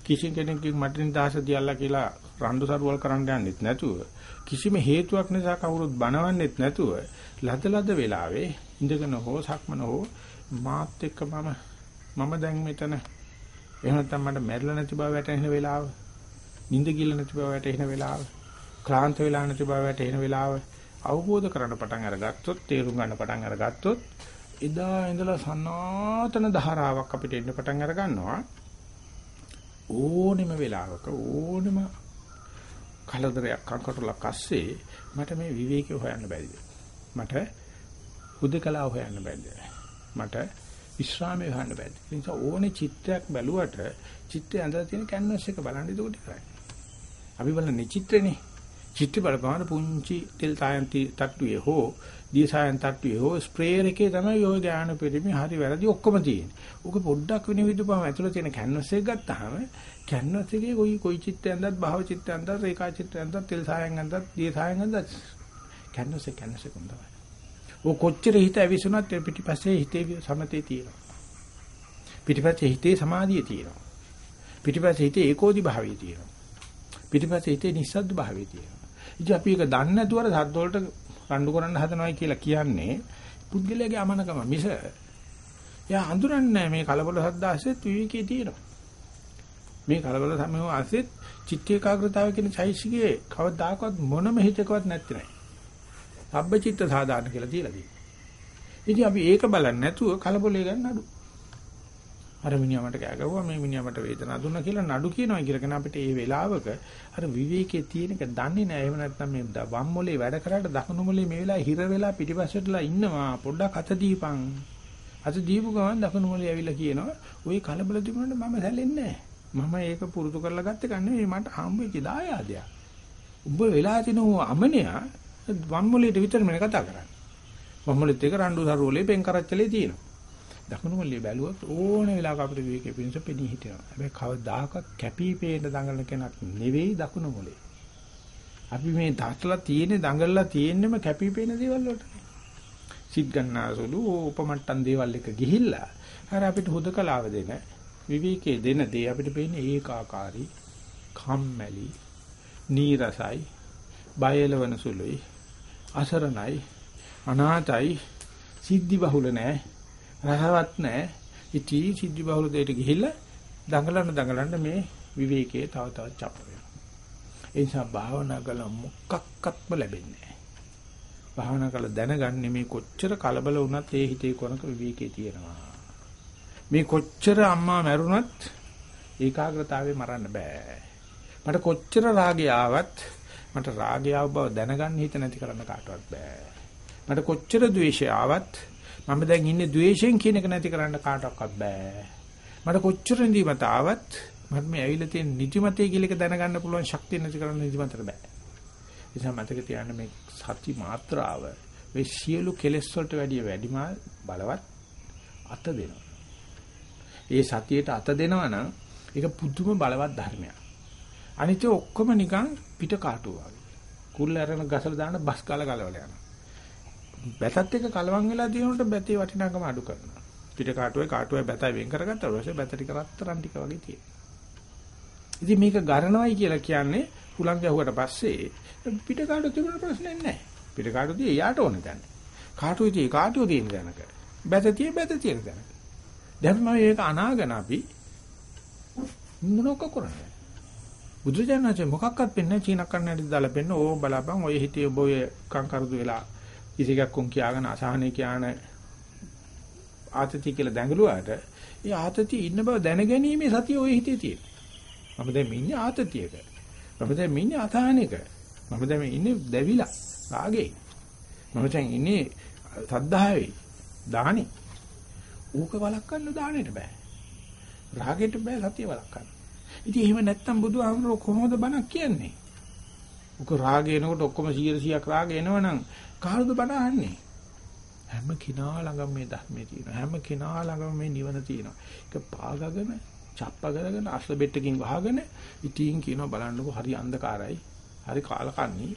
කිසි කෙනෙක්ගේ මටින් දහස දියල්ලා කියලා රණ්ඩු සරුවල් කරන්න යන්නෙත් නැතුව කිසිම හේතුවක් නිසා කවුරුත් බනවන්නෙත් නැතුව ලද ලද වෙලාවේ ඉඳගෙන හෝ සක්මන හෝ මාත් එක්ක මම මම දැන් මෙතන. එහෙම නැත්නම් මට මැරිලා නැති බව වැටහෙන වෙලාව නිින්ද ගිල්ල නැති බව වැටහෙන වෙලාව ක්ලාන්ත වෙලා නැති බව වැටහෙන වෙලාව අවබෝධ කරගන්න පටන් අරගත්තොත් තේරුම් ගන්න පටන් අරගත්තොත් එදා ඉඳලා සනාතන ධාරාවක් අපිට එන්න පටන් අර ගන්නවා ඕනෙම වෙලාවක ඕනෙම කලදරයක් අකටලක් අස්සේ මට මේ විවේකය හොයන්න බැරිද? මට හුදකලාව හොයන්න බැරිද? මට විශ්‍රාමය හොයන්න බැරිද ඒ නිසා ඕනේ චිත්‍රයක් බැලුවට චිත්‍රය ඇඳලා තියෙන කැන්වස් එක බලන්න ඒක ටිකයි අපි බලන්නේ චිත්‍රනේ චිත්‍ර බලපෑම පුංචි තෙල් සායන්ති තට්ටුවේ හෝ දී සායන් තට්ටුවේ හෝ ස්ප්‍රේයර් එකේ තමයි ඔය ඥාන පෙරමි හරි වැරදි ඔක්කොම තියෙන්නේ. උක පොඩ්ඩක් විනිවිදපුවම ඇතුළේ තියෙන කැන්වස් එක ගත්තාම කැන්වස් එකේ කොයි කොයි චිත්‍රයක් ඇඳත් භාව චිත්‍රයක් ඇඳත් රේඛා චිත්‍රයක් ඇඳත් තෙල් සායන් ඇඳත් දී සායන් ඇඳත් කැන්වස් එක කැන්වස් එක තමයි. ඔය කොච්චර හිත ඇවිසුණත් පිටිපස්සේ හිතේ සමතේ තියෙනවා. පිටිපස්සේ හිතේ සමාධිය තියෙනවා. පිටිපස්සේ හිතේ ඒකෝදි භාවය තියෙනවා. පිටිපස්සේ හිතේ නිස්සද්ද භාවය තියෙනවා. ඉතින් අපි ඒක දන්නේ නැතුව අර සද්ද වලට රණ්ඩු කරන්න හදනවයි කියලා කියන්නේ පුද්ගලයාගේ අමනකම මිස එයා හඳුනන්නේ මේ කලබල සද්ද ඇසෙත් විවිකේ තියෙනවා. මේ කලබල සමය ඇසෙත් චිත්ත ඒකාග්‍රතාවය කියන චෛසිකයේ කවදාකවත් මොනම හිතකවත් නැති නෑ. සබ්බචිත්ත සාධාරණ කියලා තියලා තියෙනවා. ඉතින් අපි ඒක බලන්නේ නැතුව කලබලේ ගන්න අඩු. අර මිනිහා මට කෑ ගැව්වා මේ මිනිහා මට වේදනාවක් දුන්නා කියලා නඩු කියනවා කියලාගෙන අපිට ඒ වෙලාවක අර විවේකයේ තියෙන එක දන්නේ නැහැ. එහෙම නැත්නම් මේ වම් මොලේ වැඩ කරාට දකුණු මොලේ මේ වෙලාවේ හිර වෙලා පිටිපස්සටලා ඉන්නවා. පොඩ්ඩක් අත දීපන්. අත දීපු ගමන් දකුණු මොලේ ඇවිල්ලා කියනවා "ওই කලබල තිබුණාට මම සැලෙන්නේ මම ඒක පුරුදු කරලා ගත්ත එක නෙවෙයි මට හම්බෙච්ච දායාදයක්. උඹ වෙලා තිනු අමනියා වම් මොලේට විතරම කතා කරන්නේ. වම් මොලේත් එක රණ්ඩු සරුවලේ පෙන් කරච්චලේ තියෙනවා. දකුණු මොල්ලේ බැලුවොත් ඕන වෙලාවක අපිට විවේකයේ පිණිස පෙනී හිටිනවා. හැබැයි කවදාකවත් කැපී පේන දඟලන කෙනෙක් නෙවෙයි දකුණු මොලේ. අපි මේ දාටලා තියෙන්නේ දඟලලා තියෙන්නෙම කැපී පේන දේවල් වලට. සිත් ගන්නාසුළු උපමට්ටම් දේවල් එක ගිහිල්ලා අර අපිට හුදකලාව දෙන විවේකයේ දෙන දේ අපිට පේන්නේ ඒකාකාරී, කම්මැලි, නීරසයි, බයලවන සුළුයි, අසරණයි, අනාතයි, සිද්ධි බහුල නැහැ. රහවත් නැහැ. ඉතී සිද්ධි බහුල දෙයට ගිහිල්ලා දඟලන දඟලන මේ විවේකයේ තව තවත් චප වෙනවා. ඒ නිසා භාවනා කළ මොකක්වත්ම ලැබෙන්නේ නැහැ. භාවනා කළ දැනගන්නේ මේ කොච්චර කලබල වුණත් ඒ හිතේ කොනක විවේකයේ තියෙනවා. මේ කොච්චර අම්මා මැරුණත් ඒකාග්‍රතාවේ මරන්න බෑ. මට කොච්චර රාගය ආවත් මට රාගය ආව බව දැනගන්න හිත නැති කරන්න කාටවත් බෑ. මට කොච්චර ද්වේෂය ආවත් මම දැන් ඉන්නේ द्वේෂයෙන් කියන එක නැති කරන්න කාටවත් බෑ. මට කොච්චර නිදිමත ආවත් මට මේ ඇවිල්ලා තියෙන නිදිමතේ කියලා එක දැනගන්න පුළුවන් ශක්තිය නැති කරන්න නිදිමතට බෑ. ඒ නිසා මතක තියාගන්න මේ සති මාත්‍රාව මේ සියලු කෙලෙස් වලට වැඩිය වැඩිම බලවත් අත දෙනවා. ඒ සතියේට අත දෙනවා නම් ඒක පුදුම බලවත් ධර්මයක්. අනිත් ඔක්කොම නිකන් පිට කාටුවා වගේ. කුල්ල අරන ගසලා දාන බස් කාලා ගලවලා යනවා. බැතත් එක කලවම් වෙලා තියෙනකොට බැතේ වටිනාකම අඩු කරනවා. පිට කාටුවේ කාටුවේ බැතයි වෙන් කරගත්තා ඊට පස්සේ බැත ටික රත්තරන් ටික වගේ තියෙනවා. ඉතින් මේක ගරනවයි කියලා කියන්නේ හුලං ගැහුවට පස්සේ පිට කාටවත් තිබුණ ප්‍රශ්නයක් නැහැ. පිට කාටවත් එයාට ඕන දැන. කාටුයි tie කාටුයි තියෙන දැනක. බැතතිය බැතතිය දැනක. දැන් මම මේක අනාගෙන අපි මොනක කරන්නේ? බුදුජානනාචේ මොකක්වත් පෙන්නේ චීන කන්නට දාලා පෙන්න ඕ බලපන් ඔය හිතේ ඔබ ඔය කංකරුදු වෙලා ඉසිකක් කොන් කියාගෙන අසහනේ කියන ආතති කියලා දැඟලුවාට ඒ ආතතිය ඉන්න බව දැනගැනීමේ සතිය ඔය හිතේ තියෙන. මම දැන් ඉන්නේ ආතතියක. මම දැන් ඉන්නේ අසහනයක. මම දැන් ඉන්නේ දැවිලා රාගේ. මම දැන් ඉන්නේ සද්ධාවේ දාහනේ. ඌක වළක්වන්න දාහනෙට බෑ. රාගෙට බෑ සතිය වළක්වන්න. ඉතින් එහෙම නැත්තම් බුදුහාමුදුරුවෝ කොහොමද බණක් කියන්නේ? උක රාගය එනකොට ඔක්කොම 100ක් රාගය එනවනම් කාටද බණ අහන්නේ? හැම කෙනා ළඟම මේ ධර්මයේ තියෙනවා. හැම කෙනා ළඟම මේ නිවන තියෙනවා. ඒක පාගගෙන, චප්ප කරගෙන, අස්ල බෙට්ටකින් වහගෙන ඉතින් කියනවා බලන්නකො හරි අන්ධකාරයි. හරි කාලකන්ණි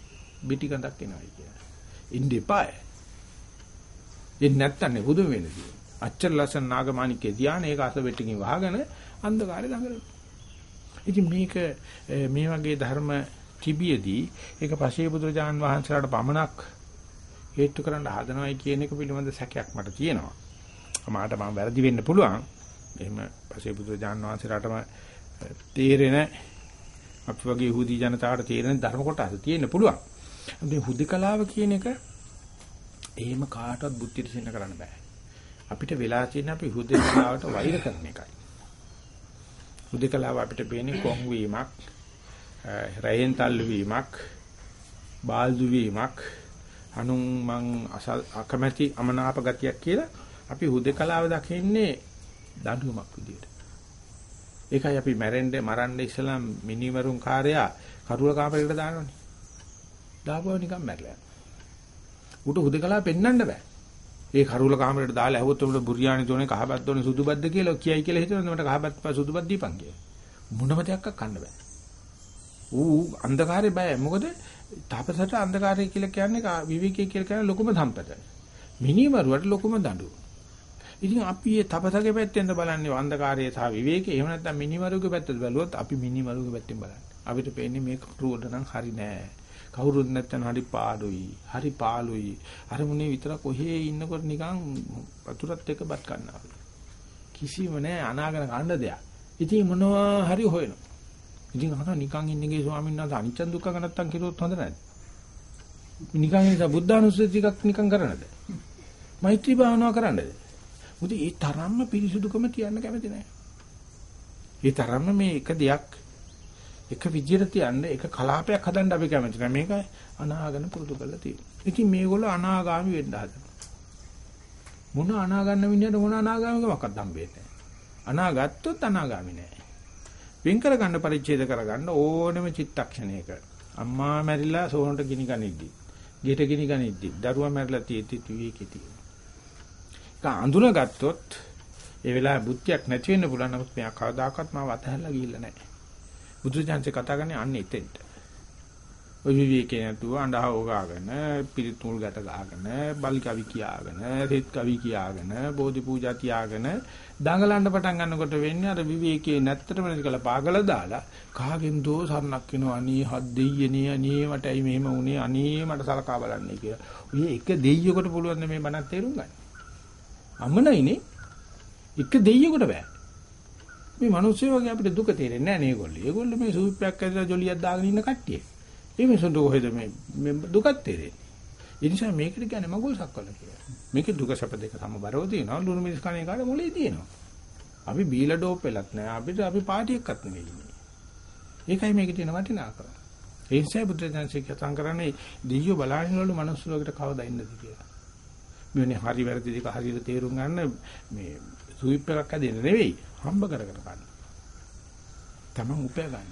බිටි ගඳක් එනවා කියලා. ඉන්න එපාය. එන්නේ නැත්තම් බුදුම වෙන්නේ. අච්චර ලස්සන නාගමාණිකේ ධානය ඒක අස්ල බෙට්ටකින් වහගෙන අන්ධකාරය ළඟට. ඉතින් මේක මේ වගේ ධර්ම තිබියදී ඒක පසේ බුදුරජාන් වහන්සේලාට පමණක් හේතු කරන්න හදනවයි කියන එක පිළිබඳ සැකයක් මට තියෙනවා. මාට මම වැරදි වෙන්න පුළුවන්. එහෙම පසේ බුදුරජාන් වහන්සේලාටම තේරෙන අපි වගේ යහූදී ජනතාවට තේරෙන ධර්ම කොටස තියෙන්න පුළුවන්. මේ හුදිකලාව කියන එක එහෙම කාටවත් බුද්ධියට සින්න කරන්න බෑ. අපිට වෙලා තියෙන අපි හුදිකලාවට වෛර කරන එකයි. හුදිකලාව අපිට පේන්නේ කොන් වීමක්, රයෙන් තල්ලු වීමක්, බාල්දු වීමක්, අනුන් මං අකමැති අමනාප ගතියක් කියලා අපි හුදකලාව දකින්නේ දඬුවමක් විදියට. ඒකයි අපි මැරෙන්න මරන්න ඉස්සලා මිනිමරුන් කාර්යයා කරුල කාමරයකට දානවනේ. දාපුවා නිකන් මැරලා. උට හුදකලාව පෙන්වන්න බෑ. ඒ කරුල කාමරයට දාලා ඇහුවොත් උඹට බුරියානි දෝනේ කහබත් දෝනේ සුදුබද්ද කියලා කියයි කියලා හිතනද මට කහබත් සුදුබත් දීපන් කියලා. මොනම දෙයක් කන්න බෑ. ඌ අන්ධකාරේ බය. මොකද තපසට අන්ධකාරය කියලා කියන්නේ විවේකී කියලා කියන්නේ ලොකුම සම්පත. මිනිමරුවට ලොකුම දඬු. ඉතින් අපි මේ තපසගේ පැත්තෙන්ද බලන්නේ අන්ධකාරයේ සහ විවේකේ. එහෙම නැත්නම් මිනිමරුගේ පැත්තද බැලුවොත් අපි මිනිමරුගේ පැත්තෙන් බලන්නේ. අපිට පේන්නේ මේ කරුවට නම් හරි නෑ. කවුරුත් නැත්නම් හරි පාඩුයි. හරි පාළුයි. අර මුනේ විතර කොහේ ඉන්නකොට නිකන් වතුරත් එක්ක බත් ගන්නවා. කිසිම නෑ අනාගන කන්න දෙයක්. ඉතින් මොනවා හරි හොයනවා. ඉතින් අහනවා නිකන් ඉන්නගේ ස්වාමීන් වහන්සේ අනිච්ච දුක්ඛ නැත්තම් කිරුවොත් හොඳ නැද්ද? නිකන් ඉඳලා බුද්ධානුස්සති ටිකක් නිකන් කරන්නද? මෛත්‍රී භාවනාව කරන්නද? මොකද ඒ තරම්ම පිරිසුදුකම තියන්න කැමති නැහැ. ඒ තරම්ම මේ එක දෙයක් එක විදියට තියන්න එක කලාපයක් හදන්න අපි කැමති නැහැ. මේක අනාගන පුරුදු කරලා තියෙනවා. ඉතින් මේගොල්ලෝ අනාගාමි වෙන්න හදනවා. මොන අනාගන්න මිනිහට මොන අනාගාමිකමක්වත් හම්බෙන්නේ නැහැ. අනාගත්තොත් අනාගාමි නැහැ. වෙන් කරගන්න පරිච්ඡේද කරගන්න ඕනෙම චිත්තක්ෂණයක අම්මා මැරිලා සෝනට ගිනි ගනිද්දි ගෙට ගිනි ගනිද්දි දරුවා මැරිලා තියෙති විවේකී තියෙන. ඒක අඳුනගත්තොත් ඒ වෙලාවේ බුද්ධියක් නැති වෙන්න පුළුවන් නමුත් මෙයා කවදාකවත් මාව අතහැරලා ගිහිල්ලා නැහැ. බුදුචාන්සේ කතා කරන්නේ අන්න එතෙන්ට. ඔය විවේකේ නැතුව අඬා ඕගාගෙන පිරිත් මුල් ගැට ගාගෙන බල් කවි කියාගෙන රෙත් කවි කියාගෙන බෝධි පූජා තියාගෙන දඟලන්න පටන් ගන්නකොට වෙන්නේ අර විවේකයේ නැත්තටම නැති කළ පාගල දාලා කාගෙන් දෝ සරණක් වෙනවා අනේ හත් දෙයියනේ අනේ මටයි මෙහෙම වුනේ අනේ මට සලකා බලන්නේ කියලා. ඔය එක දෙයියෙකුට පුළුවන් මේ බණක් තේරුම් ගන්න. අමනයිනේ එක දෙයියෙකුට බෑ. මේ මිනිස්සු වගේ අපිට දුක තේරෙන්නේ නැහැ නේ ඒගොල්ලෝ. ඒගොල්ලෝ මේ සූප්පයක් ඇදලා ජොලියක් දාගෙන ඉන්න කට්ටිය. ඒ මිනිසුන්ට කොහෙද මේ දුකක් තේරෙන්නේ. ඒ නිසා මේකට කියන්නේ මගුල් සක්වල කියලා. මේකේ දුක සැප දෙක සමබරව තියෙනවා. ලුණු මිරිස් කණ එකට මොලේ තියෙනවා. අපි බීලා ඩෝප් වෙලත් නැහැ. අපිට අපි පාටි එක්කත් නෙවෙයි ඉන්නේ. ඒකයි මේකේ තියෙන වටිනාකම. ඒ නිසා බුදුදහමේ කතා කරන්නේ දෙයියෝ බලාගෙන වල මනුස්ස ලෝකෙට කවදා ඉන්නද කියලා. මේ හරි වැරදි දෙක හරියට තේරුම් ගන්න මේ සුවිප් එකක් ඇදෙන්න නෙවෙයි හම්බ කරගෙන ගන්න. තමන් උපය ගන්න.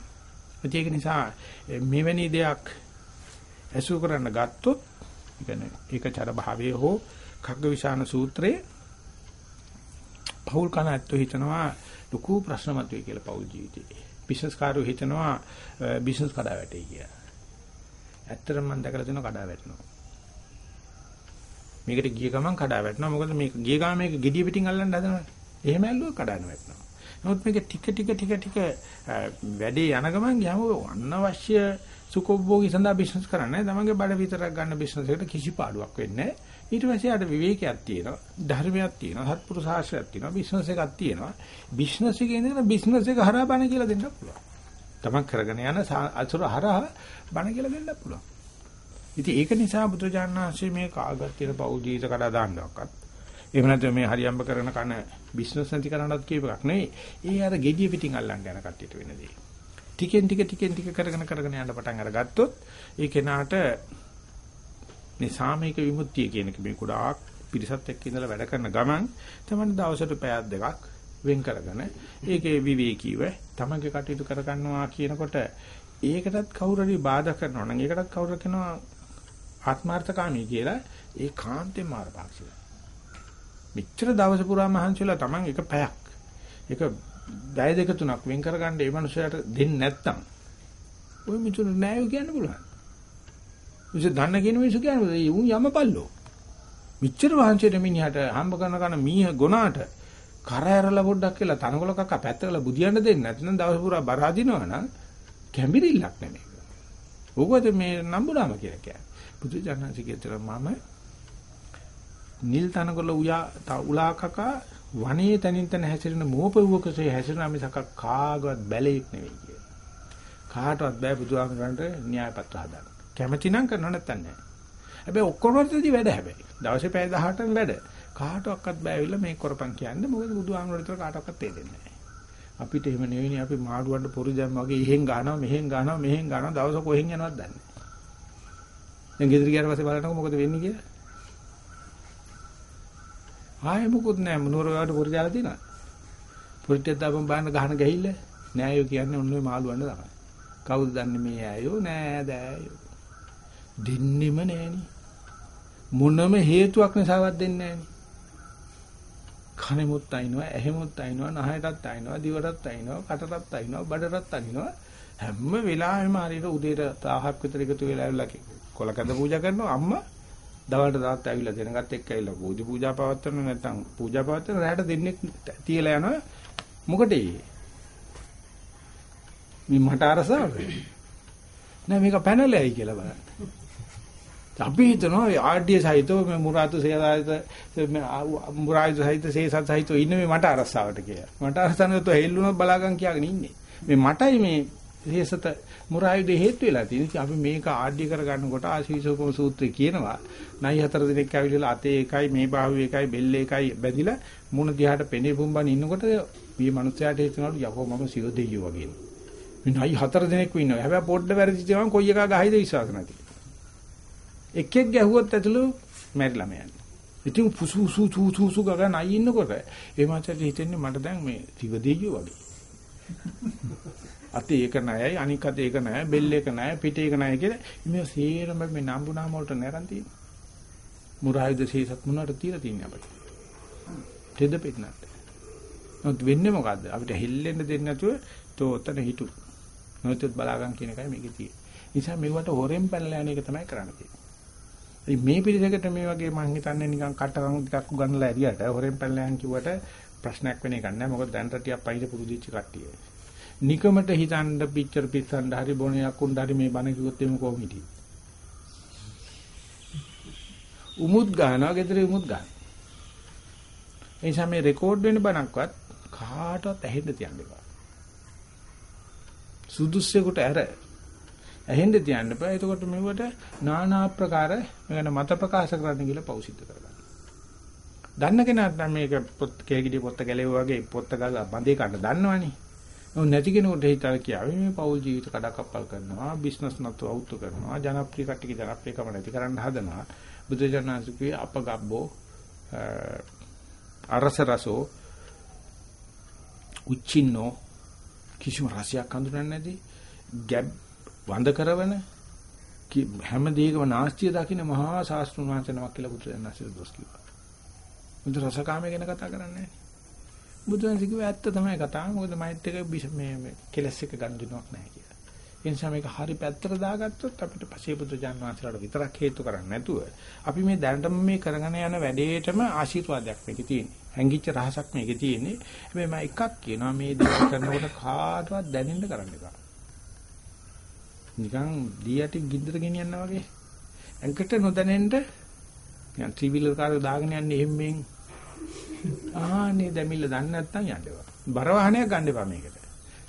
ඒක නිසා මෙවැනි දෙයක් ඇසු කරන්න ගත්තොත් කියන්නේ ඒකචර භාවයේ හෝ khග්ගවිශාන සූත්‍රයේ පෞල් කන ඇත්තෝ හිතනවා ලুকু ප්‍රශ්න මතුවේ කියලා පෞල් ජීවිතේ. බිස්නස් කාරෝ හිතනවා බිස්නස් කඩා වැටේ කියලා. ඇත්තටම මම දැකලා තියෙනවා කඩා වැටෙනවා. මේකට ගිය ගමන් කඩා වැටෙනවා. මොකද මේක ගිය ගමන් මේක gediya පිටින් අල්ලන්න හදනවා. එහෙම ඇල්ලුවා කඩාන වැටෙනවා. නමුත් මේක ටික ටික ටික ටික වැඩේ යන ගමන් යම අනවශ්‍ය සුඛෝභෝගී සඳහා බිස්නස් කරන්නේ තමන්ගේ බඩ විතරක් ගන්න බිස්නස් එකට කිසි පාඩුවක් වෙන්නේ ඊට පස්සේ ආට විවේකයක් තියෙනවා ධර්මයක් තියෙනවා සත්පුරුෂ ආශ්‍රයක් තියෙනවා බිස්නස් එකක් තියෙනවා. බිස්නස් එකේ ඉඳගෙන බිස්නස් එක හරහා බණ කියලා දෙන්න පුළුවන්. තමන් කරගෙන යන අසුර හරහා බණ කියලා දෙන්න පුළුවන්. ඉතින් ඒක නිසා බුදුජානනාංශයේ මේ කාගත් තියෙන පෞල් ජීවිත කඩා දාන්නවක්වත් එහෙම නැත්නම් මේ හරියම්බ කරන කන බිස්නස් නැති කරනවත් කියප එකක් නෙවෙයි. ඒ අර gediya පිටින් අල්ලන් යන කට්ටියට වෙන දේ. ටිකෙන් ටික ටිකෙන් ටික කරගෙන කරගෙන යන්න පටන් අරගත්තොත් ඒ කෙනාට මේ සාමයක විමුක්තිය කියන එක මේ ගොඩාක් පිරිසත් එක්ක ඉඳලා වැඩ කරන ගමන් තමයි දවසට පැයක් දෙකක් වෙන් කරගෙන ඒකේ විවේකීව තමන්ගේ කටයුතු කර ගන්නවා කියනකොට ඒකටත් කවුරු හරි බාධා කරනවා නම් ඒකටත් කවුරු කරනවා ආත්මార్థකාමී කියලා ඒ කාන්තේ මාර්ගපාක්ෂික මෙච්චර දවස පුරා මහන්සිලා Taman එක පැයක් එක බය දෙක තුනක් වෙන් කරගන්න මේ මනුස්සයාට දෙන්නේ නැත්තම් ඔය මිතුරු නෑ කියන්න පුළුවන්. මිස දන්න කියන මිනිස්සු කියන්නේ උන් යමපල්ලෝ. මෙච්චර වහන්සියට මිනිහට හම්බ කරන කන මීහ ගොනාට කර ඇරලා පොඩ්ඩක් කියලා තනකොළ කක්ක පැත්තකලා බුදියන්න දෙන්නේ නැත්නම් දවස් පුරා බර අදිනවා නම් කැඹිරිල්ලක් නෙමෙයි. ඕකද මේ නම්බුනාම කියලා කියන්නේ. බුදු ජානසිකේ විතර මම නිල් තනකොළ උයා උලාකක වනේ තනින් තන හැසිරෙන මෝපවුවකසේ හැසිරෙන මිසක කාගවත් බැලෙක් නෙවෙයි කිය. කාටවත් බෑ බුදුහාමරන්ට න්‍යාය පත්‍ර හදන්න. කැමැති නම් කරනව නැත්තන් නෑ. හැබැයි ඔක්කොමටදී වැඩ හැබැයි. දවසේ පැය 18න් වැඩ. කාටවත් බෑ ඇවිල්ලා මේ කරපන් කියන්නේ මොකද බුදුහාමරන්ට විතර කාටවත් තේරෙන්නේ නෑ. අපිට එහෙම නෙවෙයි අපි මාඩුවන්ට පොරු දැම්ම වගේ ඉහෙන් ගන්නවා මෙහෙන් ගන්නවා මෙහෙන් ගන්නවා දවස කොහෙන් යනවද දන්නේ නැහැ. දැන් ගෙදර ගියාට පස්සේ බලන්නකො මොකද වෙන්නේ කියලා. ආයෙ මොකුත් නැහැ මොනවර වලට පොරි දාලා තියෙනවා. පොරිටියක් දාපම් බාන්න ගහන ගහිල්ල නෑ යෝ කියන්නේ ඔන්නේ මාළුවන්න තමයි. කවුද දන්නේ මේ ඇයෝ නෑ දෑයෝ. දෙන්නෙම නෑනි. මොනම හේතුවක් නිසාවත් දෙන්නේ නෑනි. කනෙමුත් අයින්නවා, ඇහෙමුත් අයින්නවා, නහයටත් අයින්නවා, දිවටත් අයින්නවා, කටටත් අයින්නවා, බඩටත් අයින්නවා. හැම වෙලාවෙම හරියට උදේට 1000ක් විතර එකතු වෙලා ඇවිල්ලා කොල කඳ පූජා කරනවා අම්මා දවල්ට තාත් ඇවිල්ලා දෙනගත් එක්ක ඇවිල්ලා පූජා පූජා පවත්වන නැත්නම් පූජා පවත්වන රැට දෙන්නෙක් තියලා යනවා. මොකටේ මේ මට අරසාව නෑ මේක පැනලයි කියලා බලන්න. අපි හිතනවා ආඩ්‍ය සහිතව මේ මුරාතු සේසාරිත මුරායිතු සහිත සේසත් සහිතව ඉන්නේ මේ මට අරසාවට කියලා. මට අරසනతో හෙල්ලුණොත් බලාගන් කියාගෙන ඉන්නේ. මේ මටයි මේ සේසත මුරායුද හේතු වෙලා තියෙනවා. අපි මේක ආඩ්‍ය කරගන්නකොට ආශීසෝපම සූත්‍රය කියනවා. නයි හතර දිනක් ඇවිල්ලා අතේ එකයි මේ බාහුවේ එකයි බෙල්ල එකයි බැඳිලා මුණ දිහාට පෙනේ පුම්බන් ඉන්නකොට මේ මනුස්සයාට හිතනවලු යකෝ මම සිව දෙයියෝ වගේ. මේ නයි හතර දිනක් ඉන්නවා. හැබැයි පොඩ්ඩ වැරදිච්ච ගමන් කොයි එකා ගහයිද විශ්වාස නැති. එක්කෙක් ගැහුවොත් ඇතුළු මැරිලාම යන්නේ. ඉතින් පුසු සු සු සු සු ගගා නයි ඉන්නකොට ඒ මාතට හිතෙන්නේ මට දැන් මේ සිව දෙයියෝ වගේ. අතේ එක නයයි අනික් අතේ එක නයයි බෙල් එක නයයි පිට එක නයයි කියලා මේ සේරම මේ නම්බු නාම වලට නැරන් තියෙනවා. මුරායුද සීසත් මොනවට තියලා තින්නේ අපිට. තෙද පිටනත්. නමුත් වෙන්නේ මොකද්ද? අපිට හෙල්ලෙන්න දෙන්නේ නැතුව තෝතන හිටු. නොතත් බලාගන්න කියන එකයි මේකේ තියෙන්නේ. නිසා මෙවට හොරෙන් පැනලා යන එක තමයි කරන්න තියෙන්නේ. මේ පිළිසකට මේ වගේ මං හිතන්නේ නිකන් කටකම් ටිකක් උගන්නලා ඇරියට හොරෙන් පැනලා යන කිව්වට ප්‍රශ්නයක් වෙන එකක් නෑ. මොකද දැනට ටිකක් පයිද පුරුදුච්ච කට්ටිය. නිකමට හිතන්න පිච්චර පිස්සන්න හරි බොණයක් උණ්ඩ හරි මේ බණ කිව්වොත් එමු කොහොම හිටියේ. උමුත් ගන්නවා ගෙදර උමුත් ගන්න. ඒ නිසා මේ රෙකෝඩ් වෙන බණක්වත් කාටවත් ඇහෙන්න තියන්න එපා. සුදුස්සෙකුට ඇර ඇහෙන්න තියන්න එපා. එතකොට මෙවට নানা ආකාර මේකට මත ප්‍රකාශ කරන්න කියලා පෞසිද්ධ කරගන්න. දන්න කෙනාට නම් මේක පොත් කේගිඩි පොත්ත ගැලෙව වගේ පොත්ත ගාලා බඳේ ගන්න දන්නවනේ. නෝ නැති කෙනෙකුට හිතලා කියාවේ මේ පෞල් ජීවිත කඩකප්පල් කරනවා, බිස්නස් නතු අවුත් කරනවා, ජනප්‍රිය කට්ටිය ජනප්‍රියකම නැති කරන්න හදනවා. බුදුජානනාංශකේ අපගබ්බෝ අරස රසෝ උච්චින්නෝ කිසිම රසයක් හඳුනන්නේ නැති ගැබ් වඳ කරවන හැම දෙයකම නාස්තිය දකින්න මහා ශාස්ත්‍රුන් වහන්සේ නමක් කියලා බුදුරජාණන්සේ දොස් කිව්වා. මුද රසකාමයේ ගැන කතා කරන්නේ නැහැ. බුදුන් කිව්ව ඇත්ත තමයි කතාව. මොකද මයිත් එක මේ කෙලස් එක ගන්න දිනුවක් නැහැ කියලා. ඒ නිසා මේක හරි පැත්තට දාගත්තොත් අපිට පසේ බුදුජාන් වහන්සේලාට විතරක් හේතු කරන්නේ නැතුව අපි මේ දැනටම මේ කරගෙන යන වැඩේටම ආශිර්වාදයක් මේකේ තියෙන්නේ. හැංගිච්ච රහසක් මේකේ තියෙන්නේ. හැබැයි මම එකක් කියනවා මේ දේ කරනකොට කාටවත් දැනෙන්න කරන්න එපා. නිකන් දී යටි ගින්දර ගෙනියනවා වගේ. ඇඟට නොදැනෙන්න නිකන් ත්‍රිවිලර් කාරේ දාගෙන යන්නේ එහෙම්මෙන්. ආනේ දැමිල්ල දන්නේ නැත්නම් යන්න එපා. බර වාහනයක් ගන්න එපා මේකට.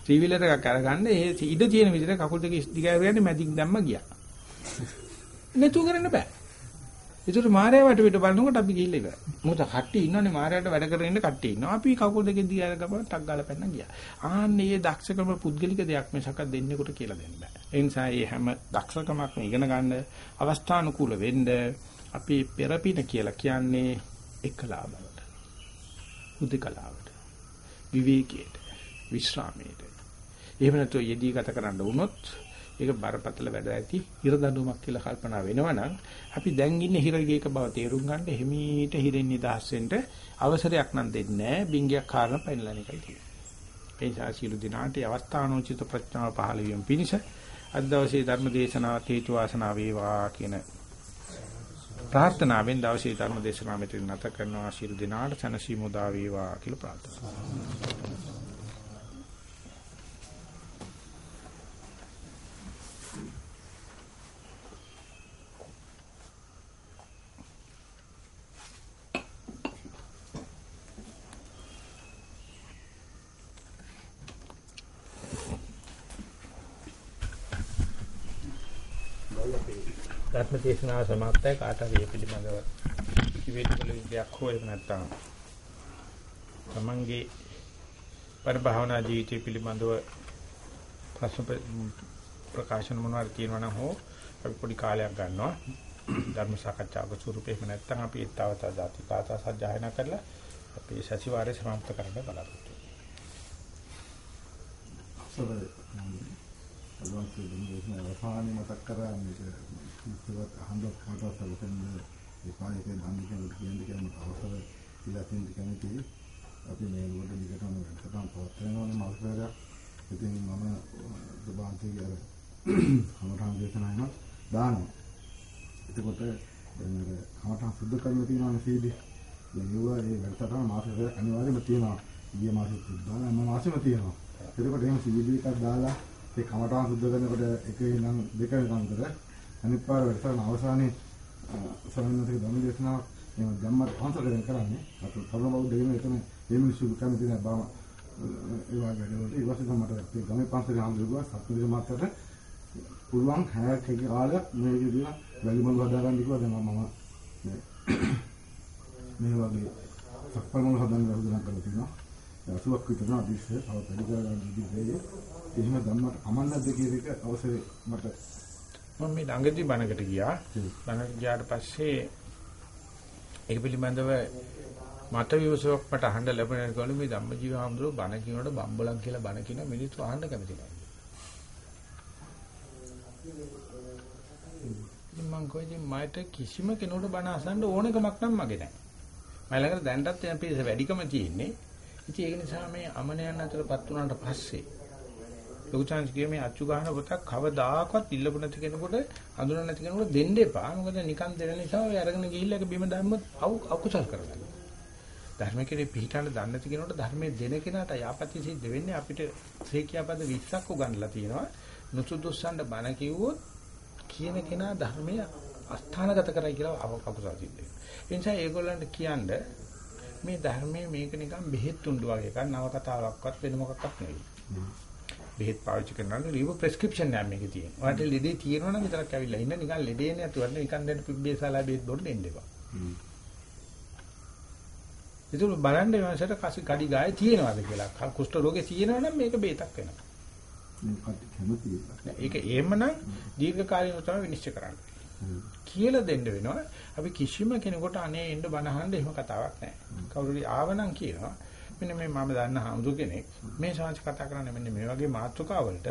ත්‍රිවිලර් එකක් අරගන්න ඒ ඉඩ තියෙන විදිහට කකුල් දෙක දිගෑරියන්නේ මැදින් දැම්ම ගියා. නැතු කරන්න බෑ. ඒතර මාර්යා වට පිට බලනකොට අපි ගිහිල්ලා ඉවරයි. මොකද කට්ටිය ඉන්නනේ මාර්යාට වැඩ කරගෙන ඉන්න කට්ටිය ඉන්නවා. අපි කකුල් දෙකෙන් දිගාර ගමන් ටක් ගාලා පැන්න ගියා. ආන්නේ මේ දක්ෂකම පුද්ගලික දෙයක් මිසක දෙන්නෙකුට කියලා දෙන්න බෑ. ඒ නිසා මේ හැම දක්ෂකමක්ම ඉගෙන ගන්න අවස්ථානුකූල වෙන්න අපි පෙරපින කියලා කියන්නේ එකලාවකට. උදකලාවට. විවේකයට. විශ්‍රාමයට. එහෙම නැත්නම් යෙදී ගත කරන්න වුණොත් ඒක බරපතල වැඩ ඇති හිර දඬුවමක් කියලා කල්පනා වෙනවනම් අපි දැන් ඉන්නේ හිරගේක බව තේරුම් ගන්න හිමීට හිරෙන් නිදහස් වෙන්න අවසරයක් නම් දෙන්නේ නැහැ බින්ගයක් කාරණ පෙන්නලා එකයි තියෙන්නේ. ඒ නිසා සියලු දිනාට අවස්ථානෝචිත ප්‍රඥාව පහළ වීම පිණිස අද දවසේ ධර්ම දේශනාව හේතු වාසනා වේවා කියන ප්‍රාර්ථනාවෙන් දවසේ ධර්ම දේශනාව මෙතන නැත කරනවා සියලු දිනාට සනසීමුදා වේවා කියලා ප්‍රාර්ථනා කරනවා. ධර්ම දේශනාව સમાප්තයි කාට හරි මේ පිළිබඳව කිවිතුළු විද්‍යාවක් හෝ නැත්නම් තමන්ගේ පරිභාවනා ජීවිතය පිළිබඳව ප්‍රශ්න ප්‍රකාශන මොනවාර තියෙනවා නම් හෝ අපි පොඩි කාලයක් ගන්නවා ධර්ම සාකච්ඡාවක ස්වරූපෙම නැත්නම් අපි ඒතාවත දාති පාතා සජ්ජායනා කරලා අපි සතිವಾರේ સમાප්ත කරන්න බලාපොරොත්තු වෙනවා. සබද අවසන් දෙන්නේ නැහැ. අවසානයේ මතක් කරා මේක ඉස්සරහට අහන්න කාටවත් සැලසෙන්න එපා ඒක දන්නේ කියලා කියන්නේ කියන අවසර කියලා තියෙන කැමති අපි මේ වල දිගටම වැඩසටහන් පවත්වනවානේ මාස්ටර්ලා ඉතින් මම සබාන්ති අර කමඨාන් දේශනාවන දානවා. එතකොට දැන් අර කමඨාන් සුද්ධ කරන්න තියෙනවානේ සීඩි දැන් ඒවා ඒ වැඩසටහන මාසෙක අනිවාර්යයෙන්ම තියෙනවා. ගිය මාසෙත් තිබ්බා හැම මාසෙම තියෙනවා. එතකොට එහෙම සීඩි එකක් දාලා ඒ කමඨාන් සුද්ධ කරනකොට එකේ නම් දෙක වෙනකම් කර අනිත් පාර වැඩසටහන අවසානයේ සමන්විත ධර්ම දේශනාවක්. එහෙම ධම්මත් පන්සලෙන් කරන්නේ. අත තරුණ බෞද්ධ දෙවියන් එතන මේ මිනිස්සු කැමති නැහැ. බාම ඒ වගේ වැඩවලට. ඊවසේ තමයි මට ගමේ පන්සලේ හම්බුවා සත්පුරුෂ මාත්‍යට පුළුවන් හැයක් එක කාලයක් මේකදී වැලිමලු හදාගන්න කිව්වා. දැන් මම මේ වගේ සක්පල්මලු හදාගන්න උදනා කරලා තිනවා අසුවක් විතර අදිස්සේ තව වැඩි කරගන්න ඉදිරියේ එහෙම ධම්මට අමන්නද කියන එක අවශ්‍ය මට මම මේ ළඟදී බණකට ගියා. බණකට ගියාට පස්සේ ඒක පිළිබඳව මත විවසාවක් මට අහන්න ලැබුණා කියලා මේ ධම්මජීව හාමුදුරුවෝ බණ කියනකොට බම්බලන් කියලා බණ කියන මිනිස්සු අහන්න කැමති නැහැ. ඉතින් මං කොයිද මට කිසිම කෙනෙකුට බණ අසන්න ඕනකමක් නම් මගේ නැහැ. මම ළඟට දැන්ටත් පිළිස වැඩිකම තියෙන්නේ. ඉතින් ඒක නිසා මේ අමනයන් අතරපත් වුණාට පස්සේ ලොකු chance කියේ මේ අච්චු ගන්න පොතක් කවදාකවත් ඉල්ලපු නැති කෙනෙකුට අඳුරන්නේ නැති කෙනෙකුට දෙන්න එපා. මොකද නිකන් දෙන නිසා ඔය අරගෙන ගිහිල්ලා ඒක බිම දැම්මොත් අකුසල් කරගන්න. ධර්ම කෙරේ පිළිටන්න දන්නේ නැති කෙනෙකුට ධර්මයේ දෙන කෙනාට යාපති සිද්ධ වෙන්නේ අපිට ශ්‍රේකියාපද 20ක් උගන්ලා තියෙනවා. නුසුදුස්සන්ට බණ කිව්වොත් කියන කෙනා ධර්මයේ අස්ථානගත කරයි කියලා අකුසල් සිද්ධ වෙනවා. ඒ නිසා ඒගොල්ලන්ට කියන්නේ මේ ධර්මයේ මේක නිකන් බෙහෙත් තුණ්ඩු වගේ එකක් නව කතාවක්වත් වෙන මොකක්වත් නෙවෙයි. බෙහෙත් පාවිච්චි කරනකොට ලියව ප්‍රෙස්ක්‍රිප්ෂන් එකක් මේකේ තියෙනවා. ඔයාලට ලෙඩේ තියෙනවා නම් විතරක් ඇවිල්ලා ඉන්න නිකන් ලෙඩේ නැතුව නිකන් දැන් පිබ්බේසාලා බෙහෙත් බොන්න එන්න එපා. ඒක බලන්න වෙනසට කසි කඩි ගායේ තියෙනවද කියලා. කුෂ්ඨ රෝගේ තියෙනවා නම් මේක බේතක් වෙනවා. ඒක එහෙමනම් දීර්ඝ කාලීනව තමයි විනිශ්චය කරන්නේ. කියලා දෙන්න වෙනවා. අපි කිසිම කෙනෙකුට අනේ එන්න බනහන්න එහෙම කතාවක් නැහැ. කවුරුරි ආවනම් කියනවා මෙන්න මේ මම දන්න හාමුදුර කෙනෙක් මේ ශාංශ කතා කරන්නේ මෙන්න මේ වගේ මාතෘකාවලට